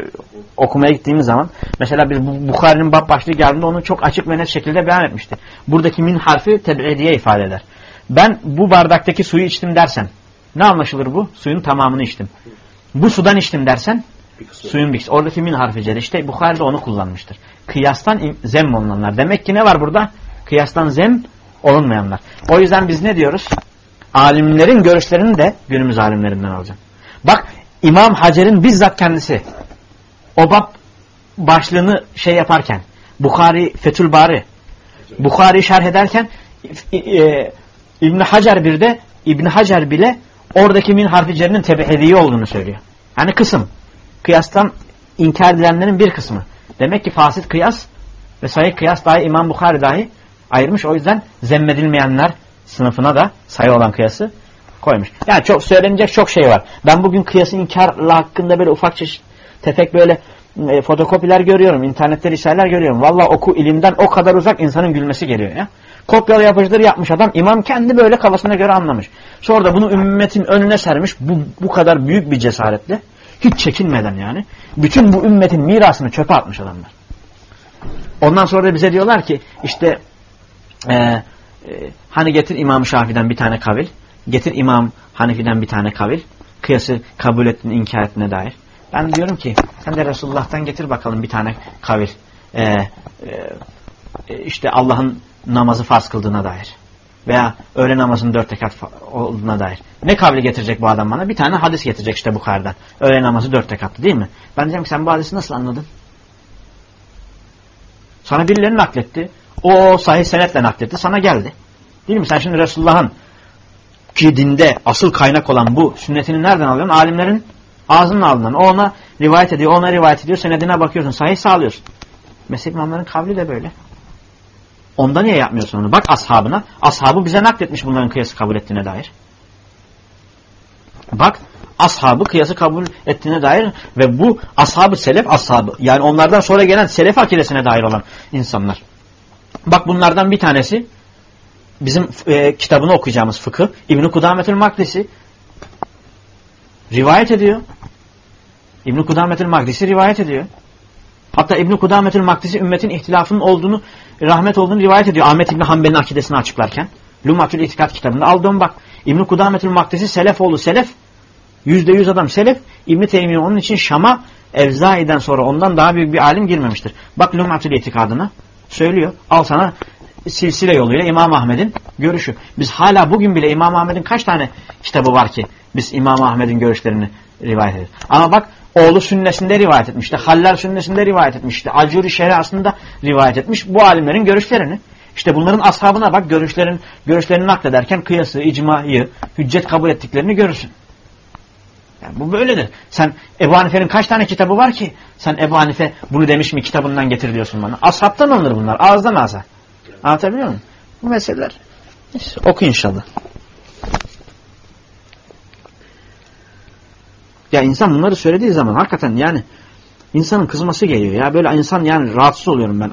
A: okumaya gittiğimiz zaman mesela biz Bukhari'nin bab başlığı geldiğinde onu çok açık ve net şekilde beyan etmişti. Buradaki min harfi teb'idiye ifade eder. Ben bu bardaktaki suyu içtim dersen ne anlaşılır bu? Suyun tamamını içtim. Bu sudan içtim dersen suyun bir kısmı. Oradaki min harfi cel işte Bukhari'de onu kullanmıştır. Kıyastan zem olunanlar. Demek ki ne var burada? Kıyastan zem olunmayanlar. O yüzden biz ne diyoruz? Alimlerin görüşlerini de günümüz alimlerinden alacağım. Bak İmam Hacer'in bizzat kendisi o bab başlığını şey yaparken Bukhari Fethül Bari Bukhari şerh ederken e, İbn Hacer bir de İbn Hacer bile oradaki min harfi cerinin tebehediği olduğunu söylüyor. Yani kısım. Kıyastan inkar edilenlerin bir kısmı. Demek ki fasit kıyas ve sahih kıyas dahi İmam Bukhari dahi ayırmış. O yüzden zemmedilmeyenler sınıfına da sayı olan kıyası koymuş. Yani çok söylenecek çok şey var. Ben bugün kıyasın inkarla hakkında böyle ufak çeşit tefek böyle e, fotokopiler görüyorum. İnternette risaleler görüyorum. Valla oku ilimden o kadar uzak insanın gülmesi geliyor ya. Kopyalı yapıcıları yapmış adam. İmam kendi böyle kafasına göre anlamış. Sonra da bunu ümmetin önüne sermiş. Bu, bu kadar büyük bir cesaretle. Hiç çekinmeden yani. Bütün bu ümmetin mirasını çöpe atmış adamlar. Ondan sonra da bize diyorlar ki işte e, e, hani getir İmam Şafii'den bir tane kavil. Getir İmam Hanifi'den bir tane kavil. Kıyası kabul ettiğini inkar ettiğine dair. Ben diyorum ki sen de Resulullah'tan getir bakalım bir tane kavil. Ee, e, işte Allah'ın namazı farz kıldığına dair. Veya öğle namazının dört rekat olduğuna dair. Ne kavli getirecek bu adam bana? Bir tane hadis getirecek işte Bukhari'den. Öğle namazı dört rekattı değil mi? Ben diyeceğim ki sen bu hadisi nasıl anladın? Sana birileri nakletti. O sahih senetle nakletti. Sana geldi. Değil mi? Sen şimdi Resulullah'ın ki dinde asıl kaynak olan bu sünnetini nereden alıyorsun? Alimlerin ağzının ağzından. O ona rivayet ediyor, ona rivayet ediyor. Senedine bakıyorsun. Sahih sağlıyorsun. Mezhep imamların kavli de böyle. Onda niye yapmıyorsun onu? Bak ashabına. Ashabı bize nakletmiş bunların kıyası kabul ettiğine dair. Bak ashabı kıyası kabul ettiğine dair ve bu ashabı selef ashabı. Yani onlardan sonra gelen selef akidesine dair olan insanlar. Bak bunlardan bir tanesi bizim e, kitabını okuyacağımız fıkıh İbn-i Kudametül Makrisi rivayet ediyor. İbn-i Kudametül Makrisi rivayet ediyor. Hatta İbn-i Kudametül Maktisi ümmetin ihtilafının olduğunu, rahmet olduğunu rivayet ediyor. Ahmet İbni Hanbel'in akidesini açıklarken. Lumatül İtikat kitabında. Aldığım bak. İbn-i Kudametül Maktisi Selef oğlu Selef. Yüzde yüz adam Selef. İbn-i Teymiye onun için Şam'a Evzai'den sonra ondan daha büyük bir alim girmemiştir. Bak Lumatül İtikadına söylüyor. Al sana silsile yoluyla İmam Ahmed'in görüşü. Biz hala bugün bile İmam Ahmed'in kaç tane kitabı var ki biz İmam Ahmed'in görüşlerini rivayet ederiz. Ama bak oğlu sünnesinde rivayet etmişti. Haller sünnesinde rivayet etmişti. Acuri şeriasında rivayet etmiş bu alimlerin görüşlerini. İşte bunların ashabına bak görüşlerin görüşlerini naklederken kıyası, icmayı, hüccet kabul ettiklerini görürsün. Yani bu böyledir. Sen Ebu Hanife'nin kaç tane kitabı var ki? Sen Ebu Hanife bunu demiş mi kitabından getir diyorsun bana. Ashabtan alınır bunlar. Ağızdan ağza. Anlatabiliyor muyum? Bu meseleler. İşte, oku inşallah. Ya insan bunları söylediği zaman hakikaten yani insanın kızması geliyor ya. Böyle insan yani rahatsız oluyorum ben.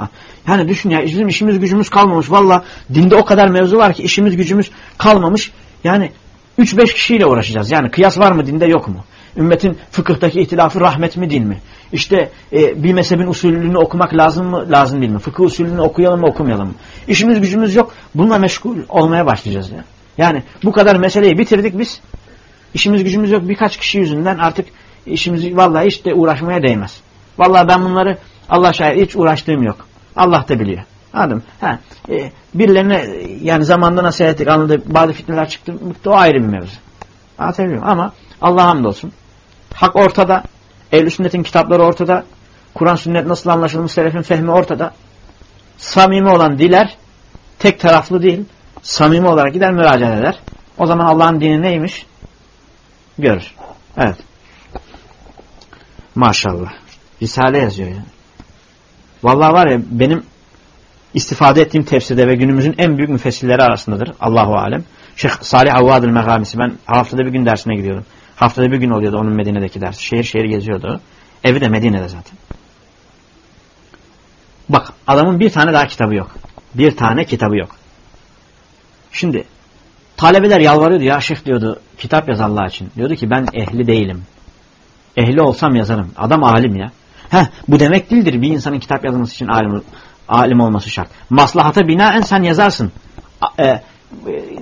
A: Yani düşün ya bizim işimiz gücümüz kalmamış. Valla dinde o kadar mevzu var ki işimiz gücümüz kalmamış. Yani 3-5 kişiyle uğraşacağız. Yani kıyas var mı dinde yok mu? Ümmetin fıkıhtaki ihtilafı rahmet mi din mi? İşte e, bir mezhebin usulünü okumak lazım mı lazım değil mi? Fıkıh usulünü okuyalım mı okumayalım mı? İşimiz gücümüz yok. Bununla meşgul olmaya başlayacağız ya. Yani bu kadar meseleyi bitirdik biz. İşimiz gücümüz yok birkaç kişi yüzünden artık işimizi vallahi hiç de uğraşmaya değmez. Vallahi ben bunları Allah şahit hiç uğraştığım yok. Allah da biliyor. Anladım. Ha, e, birilerine yani zamanda nasihat ettik anladı bazı fitneler çıktı o ayrı bir mevzu. Anlatabiliyor Ama Allah'a hamdolsun. Hak ortada. Ehl-i sünnetin kitapları ortada. Kur'an sünnet nasıl anlaşılmış selefin fehmi ortada. Samimi olan diler tek taraflı değil. Samimi olarak gider müracaat eder. O zaman Allah'ın dini neymiş? Görür. Evet. Maşallah. Risale yazıyor ya. Vallahi var ya benim istifade ettiğim tefsirde ve günümüzün en büyük müfessirleri arasındadır. Allahu alem. Şeyh Salih Avvadül Megamisi ben haftada bir gün dersine gidiyordum. Haftada bir gün oluyordu onun Medine'deki ders. Şehir şehir geziyordu. Evi de Medine'de zaten. Bak adamın bir tane daha kitabı yok. Bir tane kitabı yok. Şimdi talebeler yalvarıyordu ya şeyh diyordu kitap yaz Allah için. Diyordu ki ben ehli değilim. Ehli olsam yazarım. Adam alim ya. Heh, bu demek değildir bir insanın kitap yazması için alim, alim olması şart. Maslahata binaen sen yazarsın. E,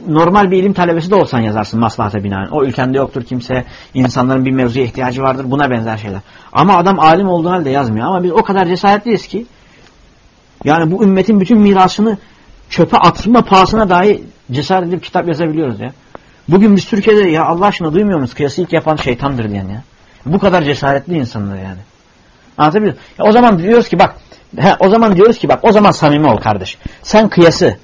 A: normal bir ilim talebesi de olsan yazarsın maslahata binaen. O ülkende yoktur kimse. insanların bir mevzuya ihtiyacı vardır. Buna benzer şeyler. Ama adam alim olduğu halde yazmıyor. Ama biz o kadar cesaretliyiz ki yani bu ümmetin bütün mirasını çöpe atma pahasına dahi cesaret edip kitap yazabiliyoruz ya. Bugün biz Türkiye'de ya Allah aşkına duymuyor musunuz? Kıyası ilk yapan şeytandır diyen ya. Bu kadar cesaretli insanlar yani. Anlatabiliyor muyum? O zaman diyoruz ki bak he, o zaman diyoruz ki bak o zaman samimi ol kardeş. Sen kıyası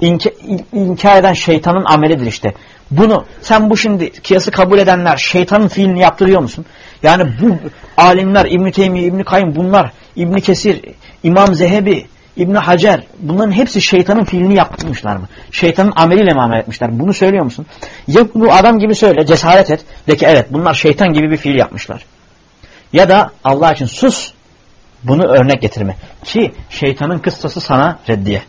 A: inka, inkar eden şeytanın amelidir işte. Bunu sen bu şimdi kıyası kabul edenler şeytanın fiilini yaptırıyor musun? Yani bu alimler İbn-i Teymiye, İbn-i Kayyum bunlar İbn Kesir, İmam Zehebi, İbn Hacer bunların hepsi şeytanın fiilini yaptırmışlar mı? Şeytanın ameliyle mi amel etmişler? Bunu söylüyor musun? Ya bu adam gibi söyle, cesaret et. De ki evet bunlar şeytan gibi bir fiil yapmışlar. Ya da Allah için sus bunu örnek getirme. Ki şeytanın kıssası sana reddiye.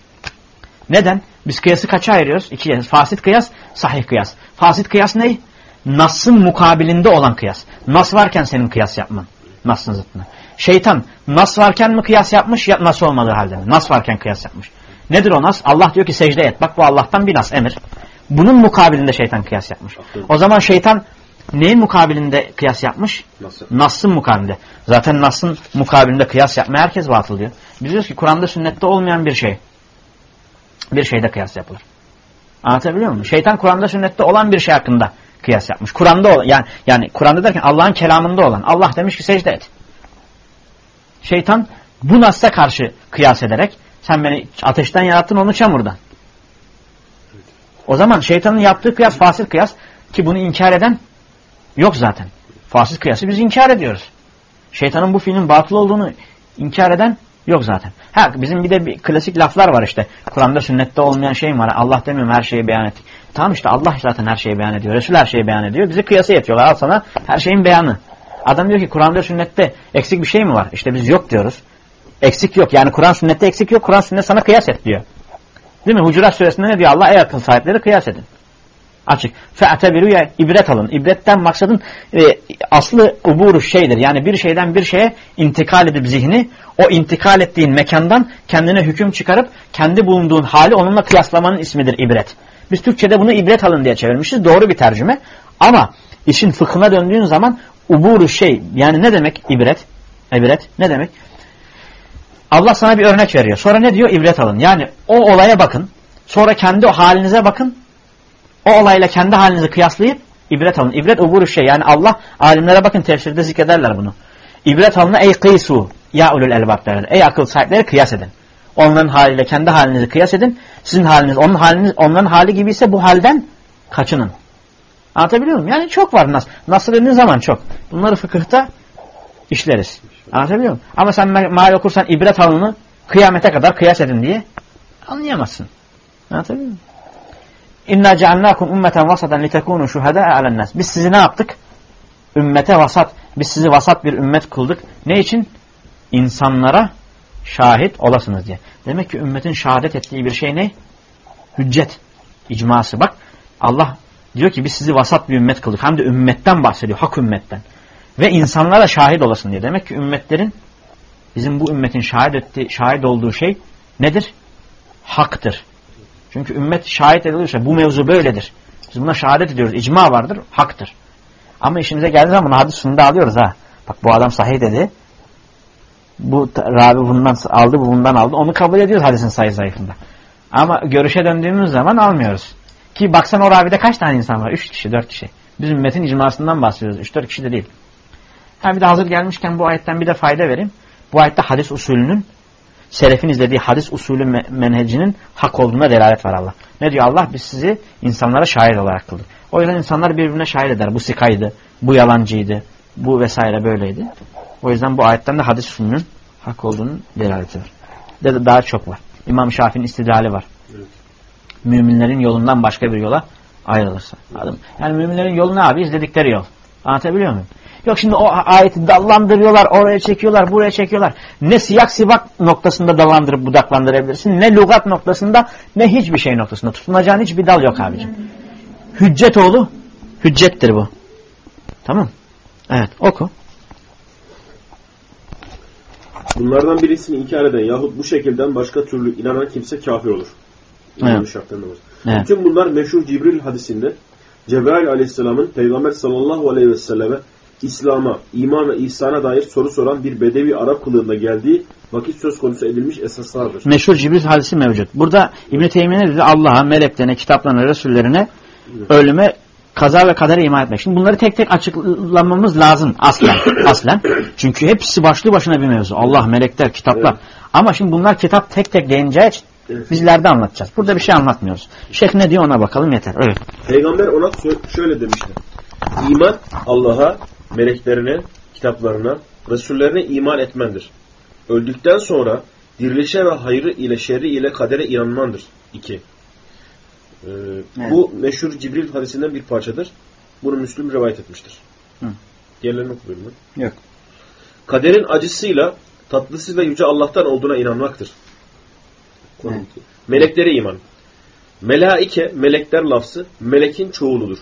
A: Neden? Biz kıyası kaça ayırıyoruz? İki Fasit kıyas, sahih kıyas. Fasit kıyas ne? Nas'ın mukabilinde olan kıyas. Nas varken senin kıyas yapman. Nas'ın zıttına. Şeytan nas varken mi kıyas yapmış ya nas olmadığı halde mi? Nas varken kıyas yapmış. Nedir o nas? Allah diyor ki secde et. Bak bu Allah'tan bir nas emir. Bunun mukabilinde şeytan kıyas yapmış. O zaman şeytan neyin mukabilinde kıyas yapmış? Nas'ın mukabilinde. Zaten Nas'ın mukabilinde kıyas yapmaya herkes batıl diyor. Biz diyoruz ki Kur'an'da sünnette olmayan bir şey. Bir şeyde kıyas yapılır. Anlatabiliyor muyum? Şeytan Kur'an'da sünnette olan bir şey hakkında kıyas yapmış. Kur'an'da yani yani Kur'an'da derken Allah'ın kelamında olan. Allah demiş ki secde et. Şeytan bu nasla karşı kıyas ederek sen beni ateşten yarattın onu çamurdan. O zaman şeytanın yaptığı kıyas fasit kıyas ki bunu inkar eden yok zaten. Fasit kıyası biz inkar ediyoruz. Şeytanın bu fiilin batıl olduğunu inkar eden yok zaten. Ha bizim bir de bir klasik laflar var işte. Kur'an'da sünnette olmayan şey var? Allah demiyorum her şeyi beyan ettik. Tamam işte Allah zaten her şeyi beyan ediyor. Resul her şeyi beyan ediyor. Bizi kıyasa yetiyorlar. Al sana her şeyin beyanı. Adam diyor ki Kur'an'da sünnette eksik bir şey mi var? İşte biz yok diyoruz. Eksik yok. Yani Kur'an sünnette eksik yok. Kur'an sünnet sana kıyas et diyor. Değil mi? Hucurat suresinde ne diyor Allah? Ey akıl sahipleri kıyas edin. Açık. Fe'tebiru ya ibret alın. İbretten maksadın e, aslı uburu şeydir. Yani bir şeyden bir şeye intikal edip zihni o intikal ettiğin mekandan kendine hüküm çıkarıp kendi bulunduğun hali onunla kıyaslamanın ismidir ibret. Biz Türkçe'de bunu ibret alın diye çevirmişiz. Doğru bir tercüme. Ama işin fıkhına döndüğün zaman uburu şey yani ne demek ibret? İbret ne demek? Allah sana bir örnek veriyor. Sonra ne diyor? İbret alın. Yani o olaya bakın. Sonra kendi halinize bakın. O olayla kendi halinizi kıyaslayıp ibret alın. İbret uburu şey. Yani Allah alimlere bakın tefsirde zikrederler bunu. İbret alın ey kıysu ya ulul elbab derler. Ey akıl sahipleri kıyas edin. Onların haliyle kendi halinizi kıyas edin. Sizin haliniz, onun haliniz, onların hali gibi ise bu halden kaçının. Anlatabiliyor muyum? Yani çok var nas. Nasıl dediğin zaman çok. Bunları fıkıhta işleriz. Anlatabiliyor muyum? Ama sen mal okursan ibret alını kıyamete kadar kıyas edin diye anlayamazsın. Anlatabiliyor muyum? İnna cealnakum ummeten vasadan litekunu şuhada alen Biz sizi ne yaptık? Ümmete vasat. Biz sizi vasat bir ümmet kıldık. Ne için? İnsanlara şahit olasınız diye. Demek ki ümmetin şehadet ettiği bir şey ne? Hüccet. İcması. Bak Allah diyor ki biz sizi vasat bir ümmet kıldık. Hem de ümmetten bahsediyor. Hak ümmetten. Ve insanlara şahit olasın diye. Demek ki ümmetlerin bizim bu ümmetin şahit, ettiği, şahit olduğu şey nedir? Haktır. Çünkü ümmet şahit edilirse bu mevzu böyledir. Biz buna şehadet ediyoruz. İcma vardır. Haktır. Ama işimize geldiği zaman hadis sununda alıyoruz ha. Bak bu adam sahih dedi. Bu ravi bundan aldı, bu bundan aldı. Onu kabul ediyoruz hadisin sayı zayıfında. Ama görüşe döndüğümüz zaman almıyoruz. Ki baksan o ravide kaç tane insan var? Üç kişi, dört kişi. Biz ümmetin icmasından bahsediyoruz. Üç dört kişi de değil. Ha bir de hazır gelmişken bu ayetten bir de fayda vereyim. Bu ayette hadis usulünün selefin izlediği hadis usulü menhecinin hak olduğuna delalet var Allah. Ne diyor Allah? Biz sizi insanlara şahit olarak kıldık. O yüzden insanlar birbirine şahit eder. Bu sikaydı, bu yalancıydı, bu vesaire böyleydi. O yüzden bu ayetten de hadis usulünün hak olduğunun delaleti var. Daha çok var. İmam Şafii'nin istidlali var. Müminlerin yolundan başka bir yola ayrılırsa. Yani müminlerin yolu ne abi? İzledikleri yol. Anlatabiliyor muyum? Yok şimdi o ayeti dallandırıyorlar, oraya çekiyorlar, buraya çekiyorlar. Ne siyak sibak noktasında dallandırıp budaklandırabilirsin, ne lugat noktasında, ne hiçbir şey noktasında. Tutunacağın hiçbir dal yok abicim. Hüccet oğlu, hüccettir bu. Tamam. Evet, oku.
B: Bunlardan birisini inkar eden yahut bu şekilden başka türlü inanan kimse kafir olur. Evet. evet. Bütün bunlar meşhur Cibril hadisinde Cebrail aleyhisselamın Peygamber sallallahu aleyhi ve selleme İslam'a, iman ve ihsana dair soru soran bir bedevi Arap kılığında geldiği vakit söz konusu edilmiş esaslardır.
A: Meşhur Cibril hadisi mevcut. Burada İbn-i Teymiye dedi? Allah'a, meleklerine, kitaplarına, resullerine ölüme, kaza ve kadere iman etmek. Şimdi bunları tek tek açıklamamız lazım aslen. aslen. Çünkü hepsi başlı başına bir mevzu. Allah, melekler, kitaplar. Evet. Ama şimdi bunlar kitap tek tek değineceği için. Bizlerde anlatacağız. Burada bir şey anlatmıyoruz. Şeyh ne diyor ona bakalım yeter. Evet.
B: Peygamber ona şöyle demişti. İman Allah'a, meleklerine, kitaplarına, Resullerine iman etmendir. Öldükten sonra dirilişe ve hayrı ile şerri ile kadere inanmandır. 2. Ee, evet. Bu meşhur Cibril hadisinden bir parçadır. Bunu Müslüm rivayet etmiştir. Hı. Diğerlerini okuyayım
A: ben. Yok.
B: Kaderin acısıyla tatlısıyla yüce Allah'tan olduğuna inanmaktır. Evet. Meleklere iman. Melaike, melekler lafzı, melekin çoğuludur.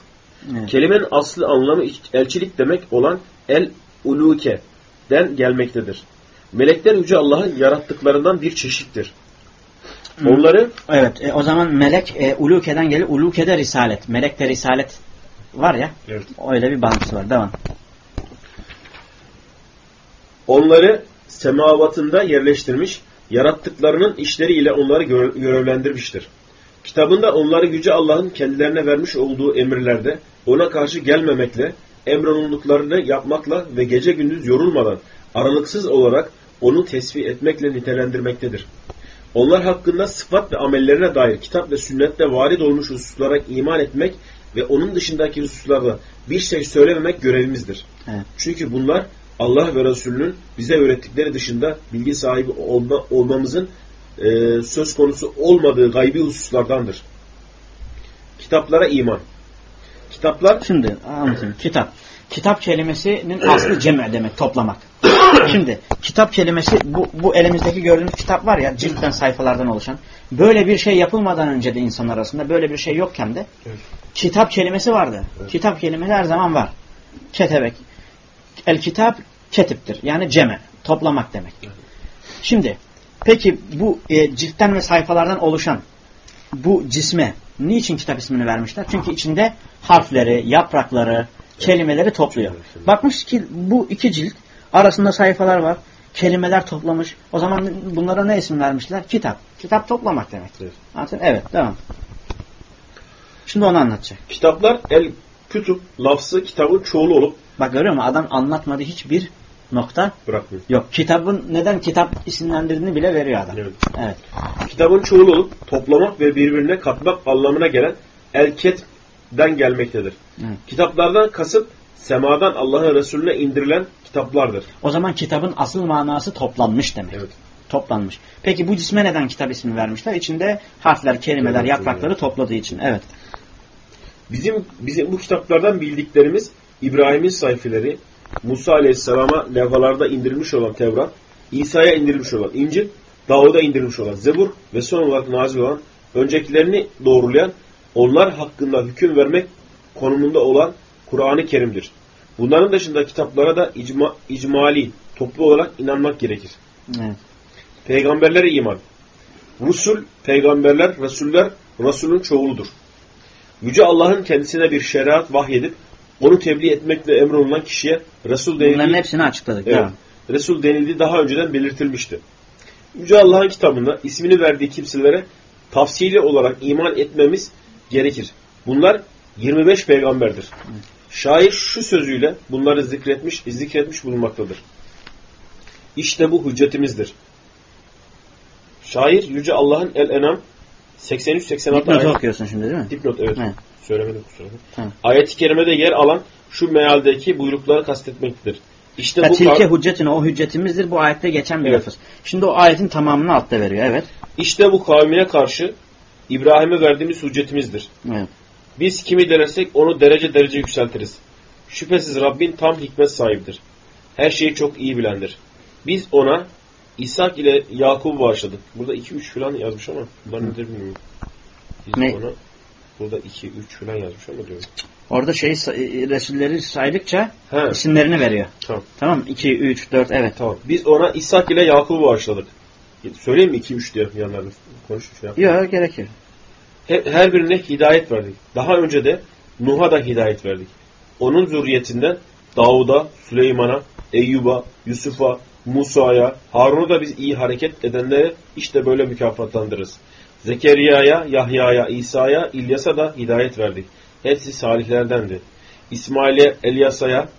B: Evet. Kelimenin aslı anlamı elçilik demek olan el uluke'den gelmektedir. Melekler Yüce Allah'ın yarattıklarından bir çeşittir. Onları
A: Evet e, o zaman melek e, uluke'den gelir. Uluke'de risalet. Melekte risalet var ya. Evet. Öyle bir bağıntısı var. Devam.
B: Onları semavatında yerleştirmiş, yarattıklarının işleriyle onları görevlendirmiştir. Kitabında onları Yüce Allah'ın kendilerine vermiş olduğu emirlerde ona karşı gelmemekle, emrolunduklarını yapmakla ve gece gündüz yorulmadan aralıksız olarak onu tesbih etmekle nitelendirmektedir. Onlar hakkında sıfat ve amellerine dair kitap ve sünnette varid olmuş hususlara iman etmek ve onun dışındaki hususlarda bir şey söylememek görevimizdir. Evet. Çünkü bunlar Allah ve Resulünün bize öğrettikleri dışında bilgi sahibi olma, olmamızın e, söz konusu olmadığı gaybi hususlardandır. Kitaplara iman. Kitaplar...
A: Şimdi anlatayım. Kitap. kitap kelimesinin aslı cem'e demek, toplamak. Şimdi kitap kelimesi bu, bu elimizdeki gördüğünüz kitap var ya ciltten sayfalardan oluşan. Böyle bir şey yapılmadan önce de insan arasında böyle bir şey yokken de
B: Evet.
A: kitap kelimesi vardı.
B: Evet.
A: Kitap kelimesi her zaman var. Ketebek. El kitap ketiptir. Yani ceme. Toplamak demek. Şimdi peki bu e, ciltten ve sayfalardan oluşan bu cisme niçin kitap ismini vermişler? Çünkü içinde harfleri, yaprakları, kelimeleri topluyor. Bakmış ki bu iki cilt arasında sayfalar var. Kelimeler toplamış. O zaman bunlara ne isim vermişler? Kitap. Kitap toplamak demek.
B: Evet.
A: Evet, devam. Şimdi onu anlatacak.
B: Kitaplar el kütüp lafzı kitabın çoğulu olup
A: Bak görüyor musun? Adam anlatmadığı hiçbir nokta
B: bırakmıyor.
A: yok. Kitabın neden kitap isimlendirdiğini bile veriyor adam.
B: Evet.
A: Evet.
B: Kitabın çoğulu olup toplamak ve birbirine katmak anlamına gelen elket'den gelmektedir.
A: Evet.
B: Kitaplardan kasıt semadan Allah'ın Resulüne indirilen kitaplardır.
A: O zaman kitabın asıl manası toplanmış demek.
B: Evet.
A: Toplanmış. Peki bu cisme neden kitap ismini vermişler? İçinde harfler, kelimeler,
B: Evet,
A: yaprakları
B: evet.
A: topladığı için. Evet.
B: Bizim bizim bu kitaplardan bildiklerimiz İbrahim'in sayfileri, Musa Aleyhisselam'a levhalarda indirilmiş olan Tevrat, İsa'ya indirilmiş olan İncil, Davud'a indirilmiş olan Zebur ve son olarak nazil olan öncekilerini doğrulayan, onlar hakkında hüküm vermek konumunda olan Kur'an-ı Kerim'dir. Bunların dışında kitaplara da icma, icmali, toplu olarak inanmak gerekir.
A: Evet.
B: Peygamberlere iman. Rusul, peygamberler, resuller, Resulün çoğuludur. Yüce Allah'ın kendisine bir şeriat vahyedip onu tebliğ etmekle emrolunan kişiye Resul
A: Bunların
B: denildiği,
A: hepsini açıkladık.
B: evet. Resul denildiği daha önceden belirtilmişti. Yüce Allah'ın kitabında ismini verdiği kimselere tafsili olarak iman etmemiz gerekir. Bunlar 25 peygamberdir. Şair şu sözüyle bunları zikretmiş, zikretmiş bulunmaktadır. İşte bu hüccetimizdir. Şair Yüce Allah'ın El-Enam 83-86
A: Dipnotu
B: ayet.
A: okuyorsun şimdi değil mi?
B: Dipnot evet.
A: Evet.
B: Söylemedim kusura bakma. Ayet-i kerimede yer alan şu mealdeki buyrukları kastetmektedir. İşte
A: Ya,
B: bu
A: tilke hüccetine o hüccetimizdir. Bu ayette geçen bir
B: Evet.
A: lafız. Şimdi o ayetin tamamını altta veriyor. Evet.
B: işte bu kavmine karşı İbrahim'e verdiğimiz hüccetimizdir.
A: Evet.
B: Biz kimi dilersek onu derece derece yükseltiriz. Şüphesiz Rabbin tam hikmet sahibidir. Her şeyi çok iyi bilendir. Biz ona İshak ile Yakub'u bağışladık. Burada 2-3 falan yazmış ama bunlar nedir bilmiyorum. Biz
A: Ne?
B: ona burada 2-3 falan yazmış ama diyorum.
A: Orada şey say- Resulleri saydıkça
B: He,
A: isimlerini veriyor.
B: tamam.
A: Tamam 2, 3, 4 evet.
B: Tamam. Biz ona İshak ile Yakub'u bağışladık. Söyleyeyim mi 2-3 diye yanlarını konuş. Şey yap.
A: Yok gerekir.
B: He- Her birine hidayet verdik. Daha önce de Nuh'a da hidayet verdik. Onun zürriyetinden Davud'a, Süleyman'a, Eyyub'a, Yusuf'a, Musa'ya, Harun'a da biz iyi hareket edenlere işte böyle mükafatlandırırız. Zekeriya'ya, Yahya'ya, İsa'ya, İlyas'a da hidayet verdik. Hepsi salihlerdendi. İsmail'e, Elyasa'ya,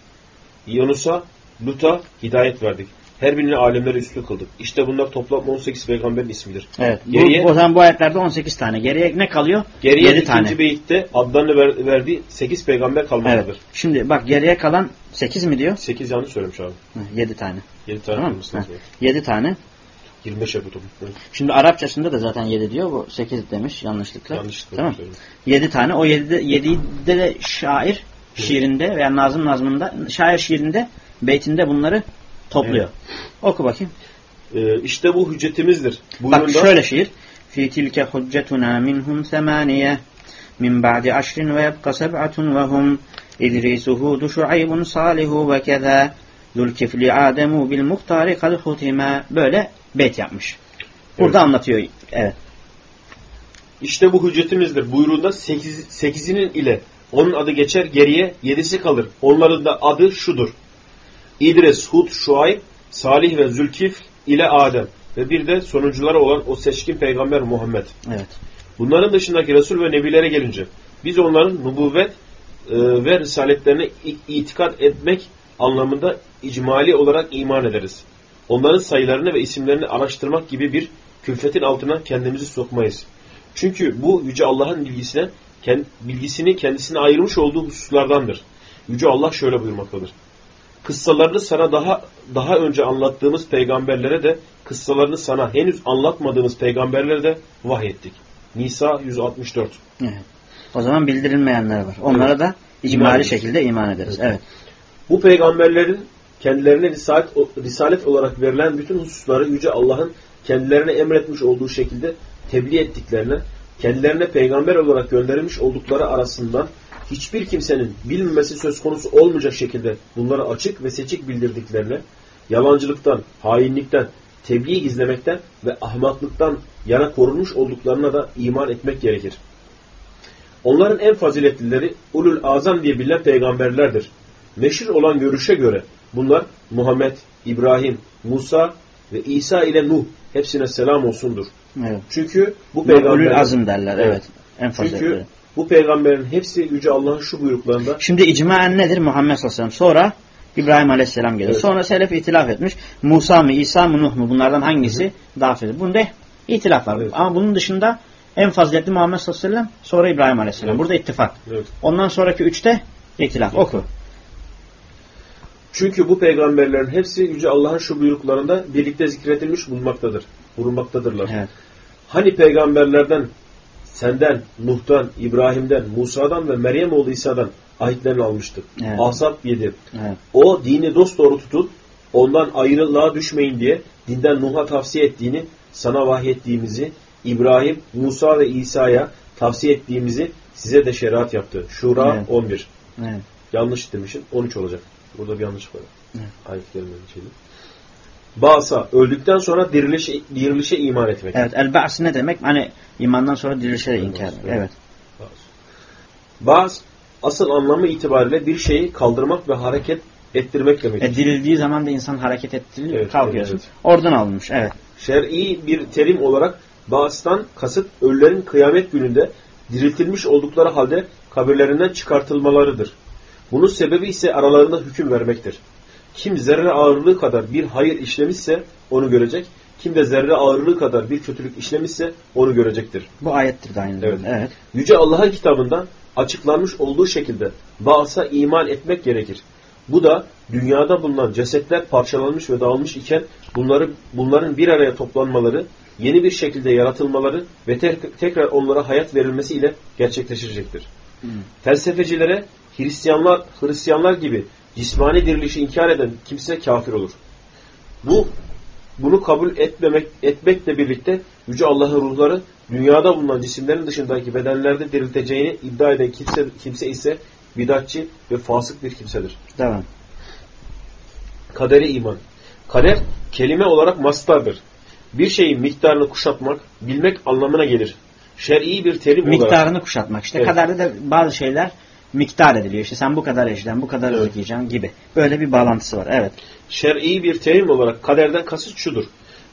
B: Yunus'a, Lut'a hidayet verdik. Her birine alemleri üstü kıldık. İşte bunlar toplam 18 peygamberin ismidir.
A: Evet.
B: Geriye-
A: Bu, o zaman bu ayetlerde 18 tane. Geriye ne kalıyor?
B: Geriye
A: 7
B: ikinci
A: tane.
B: beyitte adlarını ver, verdiği 8 peygamber
A: Evet.
B: kalmaktadır.
A: Şimdi bak geriye kalan 8 mi diyor?
B: 8 yanlış söylemiş abi.
A: 7 tane.
B: 7 tane
A: Tamam.
B: lazım.
A: 7 tane.
B: 25 yapı toplu.
A: Şimdi Arapçasında da zaten 7 diyor. Bu 8 demiş yanlışlıkla.
B: Yanlışlıkla
A: Tamam.
B: söylemiş.
A: 7 tane. O 7'de 7'de de şair şiirinde veya nazım nazmında şair şiirinde beytinde bunları topluyor. Oku bakayım.
B: Ee, işte bu hüccetimizdir.
A: Bak
B: Buyruğunda
A: şöyle şiir. Fi tilke hüccetuna minhum semaniye min ba'di aşrin ve yebka seb'atun ve hum İdris, Hud, Şuaybun, Salihu ve keza Zülkifli Ademu bil muhtari kad hutima böyle beyt yapmış. Burada anlatıyor. Evet.
B: işte bu hüccetimizdir. Buyruğunda 8, 8'inin ile onun adı geçer geriye 7'si kalır. Onların da adı şudur. İdris, Hud, Şuayb, Salih ve Zülkif ile Adem. Ve bir de sonuncuları olan o seçkin peygamber Muhammed.
A: Evet.
B: Bunların dışındaki Resul ve Nebilere gelince biz onların nubuvvet e, ve risaletlerine itikat etmek anlamında icmali olarak iman ederiz. Onların sayılarını ve isimlerini araştırmak gibi bir külfetin altına kendimizi sokmayız. Çünkü bu Yüce Allah'ın bilgisine, bilgisini kendisine ayırmış olduğu hususlardandır. Yüce Allah şöyle buyurmaktadır. Kıssalarını sana daha daha önce anlattığımız peygamberlere de kıssalarını sana henüz anlatmadığımız peygamberlere de vahyettik. Nisa 164.
A: evet. O zaman bildirilmeyenler var. Onlara da icmali
B: İman
A: şekilde iman ederiz. Evet.
B: Bu peygamberlerin kendilerine risalet, risalet olarak verilen bütün hususları Yüce Allah'ın kendilerine emretmiş olduğu şekilde tebliğ ettiklerine, kendilerine peygamber olarak gönderilmiş oldukları arasından hiçbir kimsenin bilmemesi söz konusu olmayacak şekilde bunları açık ve seçik bildirdiklerine, yalancılıktan, hainlikten, tebliğ gizlemekten ve ahmaklıktan yana korunmuş olduklarına da iman etmek gerekir. Onların en faziletlileri ulul azam diye bilinen peygamberlerdir. Meşhur olan görüşe göre bunlar Muhammed, İbrahim, Musa ve İsa ile Nuh hepsine selam olsundur.
A: Evet.
B: Çünkü bu
A: Ulul
B: peygamberler
A: azım derler. Evet. En
B: çünkü
A: faziletleri.
B: Bu peygamberin hepsi Yüce Allah'ın şu buyruklarında
A: Şimdi icmaen nedir? Muhammed sallallahu aleyhi ve sellem. Sonra İbrahim aleyhisselam geliyor.
B: Evet.
A: Sonra selef itilaf etmiş. Musa mı, İsa mı, Nuh mu? Bunlardan hangisi daha faziletli? Bunda itilaf var.
B: Evet.
A: Ama bunun dışında en faziletli Muhammed sallallahu aleyhi ve sellem. Sonra İbrahim aleyhisselam.
B: Evet.
A: Burada ittifak.
B: evet.
A: Ondan sonraki üçte itilaf. Oku.
B: Çünkü bu peygamberlerin hepsi Yüce Allah'ın şu buyruklarında birlikte zikredilmiş bulunmaktadır. Bulunmaktadırlar.
A: Evet.
B: Hani peygamberlerden, senden, Nuh'tan, İbrahim'den, Musa'dan ve Meryem oğlu İsa'dan ahitlerini almıştık.
A: Evet.
B: Ahzab 7.
A: Evet.
B: O dini dosdoğru tutun, ondan ayrılığa düşmeyin diye dinden Nuh'a tavsiye ettiğini, sana vahyettiğimizi, İbrahim, Musa ve İsa'ya tavsiye ettiğimizi size de şeriat yaptı. Şura
A: Evet.
B: 11.
A: Evet.
B: Yanlış demişim. 13 olacak. Burada bir yanlış var.
A: Evet.
B: Ayet kelimenin şeyi. Basa, öldükten sonra dirilişe, dirilişe iman etmek.
A: Evet. El-Ba's ne demek? Hani imandan sonra dirilişe de inkar.
B: Evet. Bas, asıl anlamı itibariyle bir şeyi kaldırmak ve hareket ettirmek demektir.
A: E, dirildiği zaman da insan hareket ettiriliyor.
B: Evet,
A: kalkıyorsun.
B: evet.
A: Oradan alınmış. Evet.
B: Şer'i bir terim olarak Ba's'tan kasıt ölülerin kıyamet gününde diriltilmiş oldukları halde kabirlerinden çıkartılmalarıdır. Bunun sebebi ise aralarında hüküm vermektir. Kim zerre ağırlığı kadar bir hayır işlemişse onu görecek. Kim de zerre ağırlığı kadar bir kötülük işlemişse onu görecektir.
A: Bu ayettir de aynı
B: Evet.
A: Evet.
B: Yüce Allah'ın kitabında açıklanmış olduğu şekilde Ba's'a iman etmek gerekir. Bu da dünyada bulunan cesetler parçalanmış ve dağılmış iken bunları, bunların bir araya toplanmaları, yeni bir şekilde yaratılmaları ve te- tekrar onlara hayat verilmesi ile gerçekleşecektir.
A: Hmm.
B: Felsefecilere Hristiyanlar, Hristiyanlar gibi cismani dirilişi inkar eden kimse kafir olur. Bu bunu kabul etmemek etmekle birlikte Yüce Allah'ın ruhları dünyada bulunan cisimlerin dışındaki bedenlerde dirilteceğini iddia eden kimse, kimse ise bidatçı ve fasık bir kimsedir.
A: Devam.
B: Kadere iman. Kader kelime olarak mastardır. Bir şeyin miktarını kuşatmak, bilmek anlamına gelir. Şer'i bir terim olarak
A: Miktarını kuşatmak. İşte
B: Evet.
A: kaderde de bazı şeyler miktar ediliyor. İşte sen bu kadar eşlen, bu kadar rızık yiyeceksin gibi. Böyle bir bağlantısı var. Evet.
B: şer'i bir terim olarak kaderden kasıt şudur.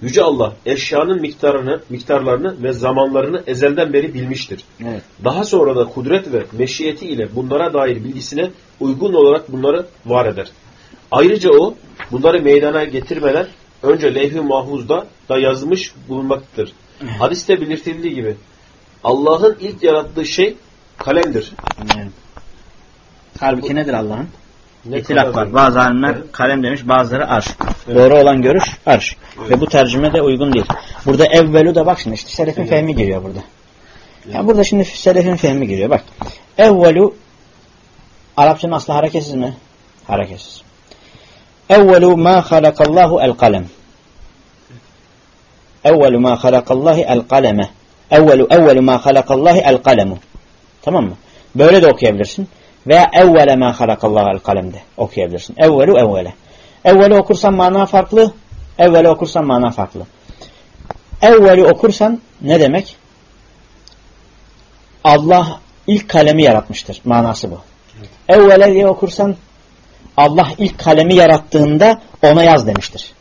B: Yüce Allah eşyanın miktarını, miktarlarını ve zamanlarını ezelden beri bilmiştir.
A: Evet.
B: Daha sonra da kudret ve meşiyeti ile bunlara dair bilgisine uygun olarak bunları var eder. Ayrıca o bunları meydana getirmeden önce levh-i mahfuzda da yazmış bulunmaktadır. Hadiste belirtildiği gibi Allah'ın ilk yarattığı şey kalemdir.
A: evet. Halbuki nedir Allah'ın?
B: Ne
A: İtilaf var. Bazı alimler
B: Evet.
A: kalem demiş, bazıları arş.
B: Evet.
A: Doğru olan görüş arş.
B: Evet.
A: Ve bu tercüme de uygun değil. Burada evvelu da bak şimdi işte selefin
B: Evet.
A: fehmi giriyor burada. Ya burada şimdi selefin fehmi giriyor. Bak. Evvelu Arapçanın aslı hareketsiz mi? Hareketsiz. Evvelu ma halakallahu el kalem. Evvelu ma halakallahi el kaleme. Evvelu evvelu ma halakallahi el kalemu. Tamam mı? Böyle de okuyabilirsin. Veya evvele ma halakallahu el kalemde okuyabilirsin. Evvelu evvele. Evveli okursan mana farklı. Evveli okursan mana farklı. Evveli okursan ne demek? Allah ilk kalemi yaratmıştır. Manası bu. Evvele diye okursan Allah ilk kalemi yarattığında ona yaz demiştir.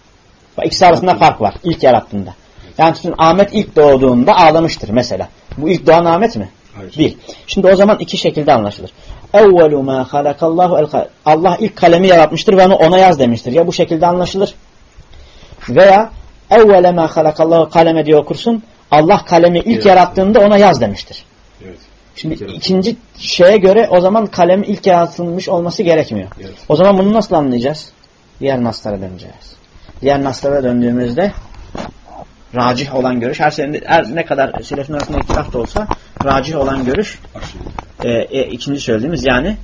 A: Bak ikisi arasında fark var. İlk yarattığında. Yani şimdi Ahmet ilk doğduğunda ağlamıştır mesela. Bu ilk doğan Ahmet mi?
B: Hayır.
A: Değil. Şimdi o zaman iki şekilde anlaşılır. Evvelu ma halakallahu el Allah ilk kalemi yaratmıştır ve onu ona yaz demiştir. Ya bu şekilde anlaşılır. Veya evvele ma halakallahu kaleme diye okursun. Allah kalemi ilk
B: Evet.
A: yarattığında ona yaz demiştir.
B: Evet.
A: Şimdi
B: İlk
A: ikinci şeye göre o zaman kalem ilk yaratılmış olması gerekmiyor.
B: Evet.
A: O zaman bunu nasıl anlayacağız? Diğer naslara döneceğiz. Diğer naslara döndüğümüzde racih olan görüş her, senin, her ne kadar selefin arasında ihtilaf da olsa racih olan görüş e, e, ikinci söylediğimiz yani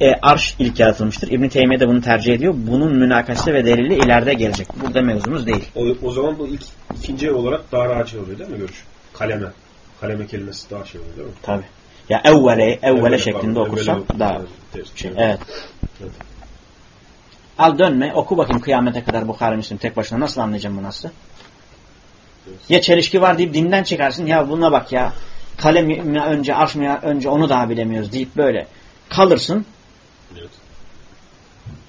A: e, arş ilk yaratılmıştır. İbn Teymiye de bunu tercih ediyor. Bunun münakaşası ve delili ileride gelecek. Burada mevzumuz değil.
B: O, o zaman bu ilk, ikinci olarak daha rahat oluyor değil mi görüş? Kaleme. Kaleme kelimesi daha şey oluyor değil mi?
A: Tabi. Ya evvele, evvele şeklinde
B: pardon, evvele
A: daha şey.
B: evet.
A: Evet.
B: Evet.
A: Al dönme. Oku bakayım kıyamete kadar Bukhari Müslim tek başına. Nasıl anlayacağım bu nasıl? Ya çelişki var deyip dinden çıkarsın. Ya buna bak ya. Kalem önce, arş mı önce onu daha bilemiyoruz deyip böyle kalırsın.
B: Evet.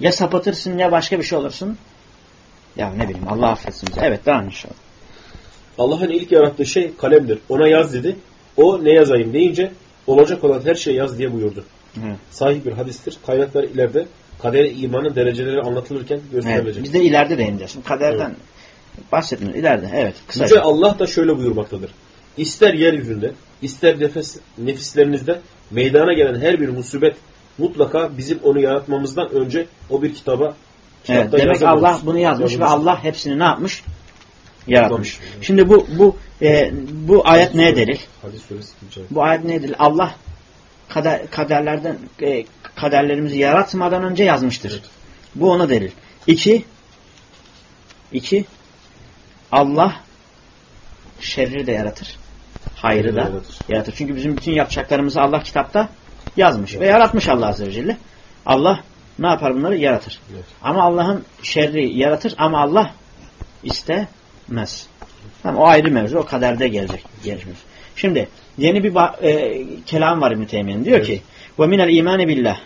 A: Ya sapatırsın ya başka bir şey olursun. Ya ne bileyim Allah affetsin bizi. Evet devam inşallah.
B: Allah'ın ilk yarattığı şey kalemdir. Ona yaz dedi. O ne yazayım deyince olacak olan her şeyi yaz diye buyurdu.
A: Evet.
B: Sahih bir hadistir. Kaynaklar ileride kadere imanın dereceleri anlatılırken
A: Evet,
B: gösterilecek.
A: biz de ileride değineceğiz. Kaderden bahsetmiyoruz. İleride. Evet.
B: Yüce
A: Kısaca.
B: Allah da şöyle buyurmaktadır. İster yeryüzünde, ister nefes, nefislerinizde meydana gelen her bir musibet mutlaka bizim onu yaratmamızdan önce o bir kitaba
A: Evet, demek. Allah bunu yazmış ve
B: Yazılmış.
A: Allah hepsini ne yapmış? Yaratmış. Şimdi bu bu e, bu ayet neye delil? Bu ayet neye delil? Allah kader, kaderlerden e, kaderlerimizi yaratmadan önce yazmıştır.
B: Evet.
A: Bu ona delil. İki, iki, Allah şerri de yaratır. Hayrı da
B: Yaratır.
A: yaratır. Çünkü bizim bütün yapacaklarımızı Allah kitapta yazmış ve yaratmış Allah Azze ve Celle. Allah ne yapar bunları? Yaratır.
B: Evet.
A: Ama Allah'ın şerri yaratır ama Allah istemez. Tamam, o ayrı mevzu. O kaderde gelecek. gelişmiş. Şimdi yeni bir e, kelam var İbn-i Teymiye'nin. Diyor
B: Evet.
A: ki minel imani billah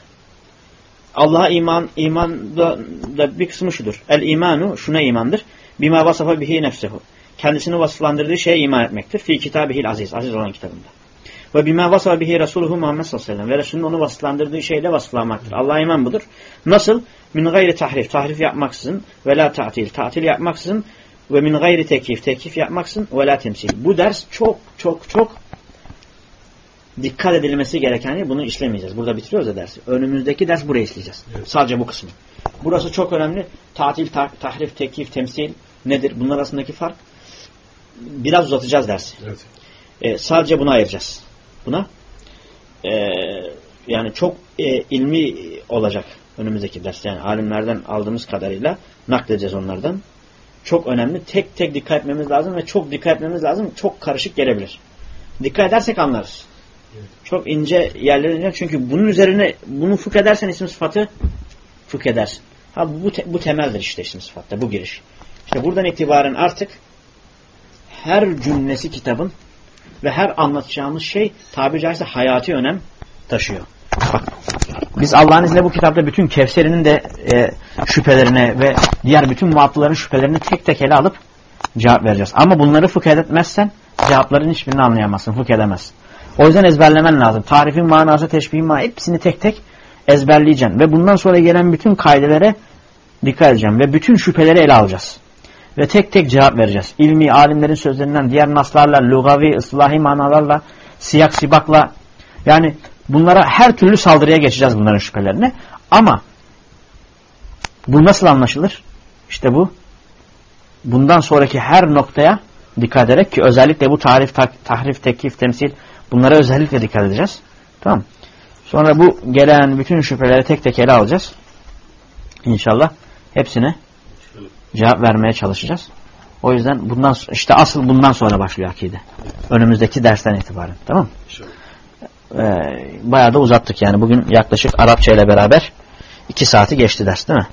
A: Allah'a iman iman da, da bir kısmı şudur. El imanu şuna imandır. Bima vasafa bihi nefsehu. Kendisini vasıflandırdığı şeye iman etmektir. Fi kitabihil aziz. Aziz olan kitabında. Ve bima vasafa bihi Resuluhu Muhammed sallallahu aleyhi ve sellem. Ve Resulünün onu vasıflandırdığı şeyle vasıflanmaktır. Allah'a iman budur. Nasıl? Min gayri tahrif. Tahrif yapmaksızın. Ve la ta'til. Ta'til yapmaksızın. Ve min gayri tekif. Tekif yapmaksızın. Ve la temsil. Bu ders çok çok çok dikkat edilmesi gereken bunu işlemeyeceğiz. Burada bitiriyoruz ya dersi. Önümüzdeki ders burayı işleyeceğiz.
B: Evet.
A: Sadece bu kısmı. Burası çok önemli. Tatil, ta tahrif, tekif, temsil nedir? Bunlar arasındaki fark. Biraz uzatacağız dersi.
B: Evet.
A: Ee, sadece buna ayıracağız. Buna. Ee, yani çok e, ilmi olacak önümüzdeki ders. Yani alimlerden aldığımız kadarıyla nakledeceğiz onlardan. Çok önemli. Tek tek dikkat etmemiz lazım ve çok dikkat etmemiz lazım. Çok karışık gelebilir. Dikkat edersek anlarız. Çok ince yerlere ineceğim. Çünkü bunun üzerine bunu fıkh edersen isim sıfatı fıkh edersin. Ha bu, te- bu temeldir işte isim sıfatta bu giriş. İşte buradan itibaren artık her cümlesi kitabın ve her anlatacağımız şey tabiri caizse hayati önem taşıyor. Biz Allah'ın izniyle bu kitapta bütün Kevser'inin de e, şüphelerine ve diğer bütün muhattıların şüphelerini tek tek ele alıp cevap vereceğiz. Ama bunları fıkh etmezsen cevapların hiçbirini anlayamazsın, fıkh edemezsin. O yüzden ezberlemen lazım. Tarifin manası, teşbihin manası hepsini tek tek ezberleyeceksin. Ve bundan sonra gelen bütün kaidelere dikkat edeceğim. Ve bütün şüpheleri ele alacağız. Ve tek tek cevap vereceğiz. İlmi, alimlerin sözlerinden, diğer naslarla, lugavi, ıslahi manalarla, siyak, sibakla yani bunlara her türlü saldırıya geçeceğiz bunların şüphelerine. Ama bu nasıl anlaşılır? İşte bu bundan sonraki her noktaya dikkat ederek ki özellikle bu tarif, ta tahrif, tekif, temsil bunlara özellikle dikkat edeceğiz. Tamam. Sonra bu gelen bütün şüpheleri tek tek ele alacağız. İnşallah hepsine cevap vermeye çalışacağız. O yüzden bundan işte asıl bundan sonra başlıyor akide. Önümüzdeki dersten itibaren. Tamam mı? Ee, bayağı da uzattık yani. Bugün yaklaşık Arapça ile beraber iki saati geçti ders değil mi?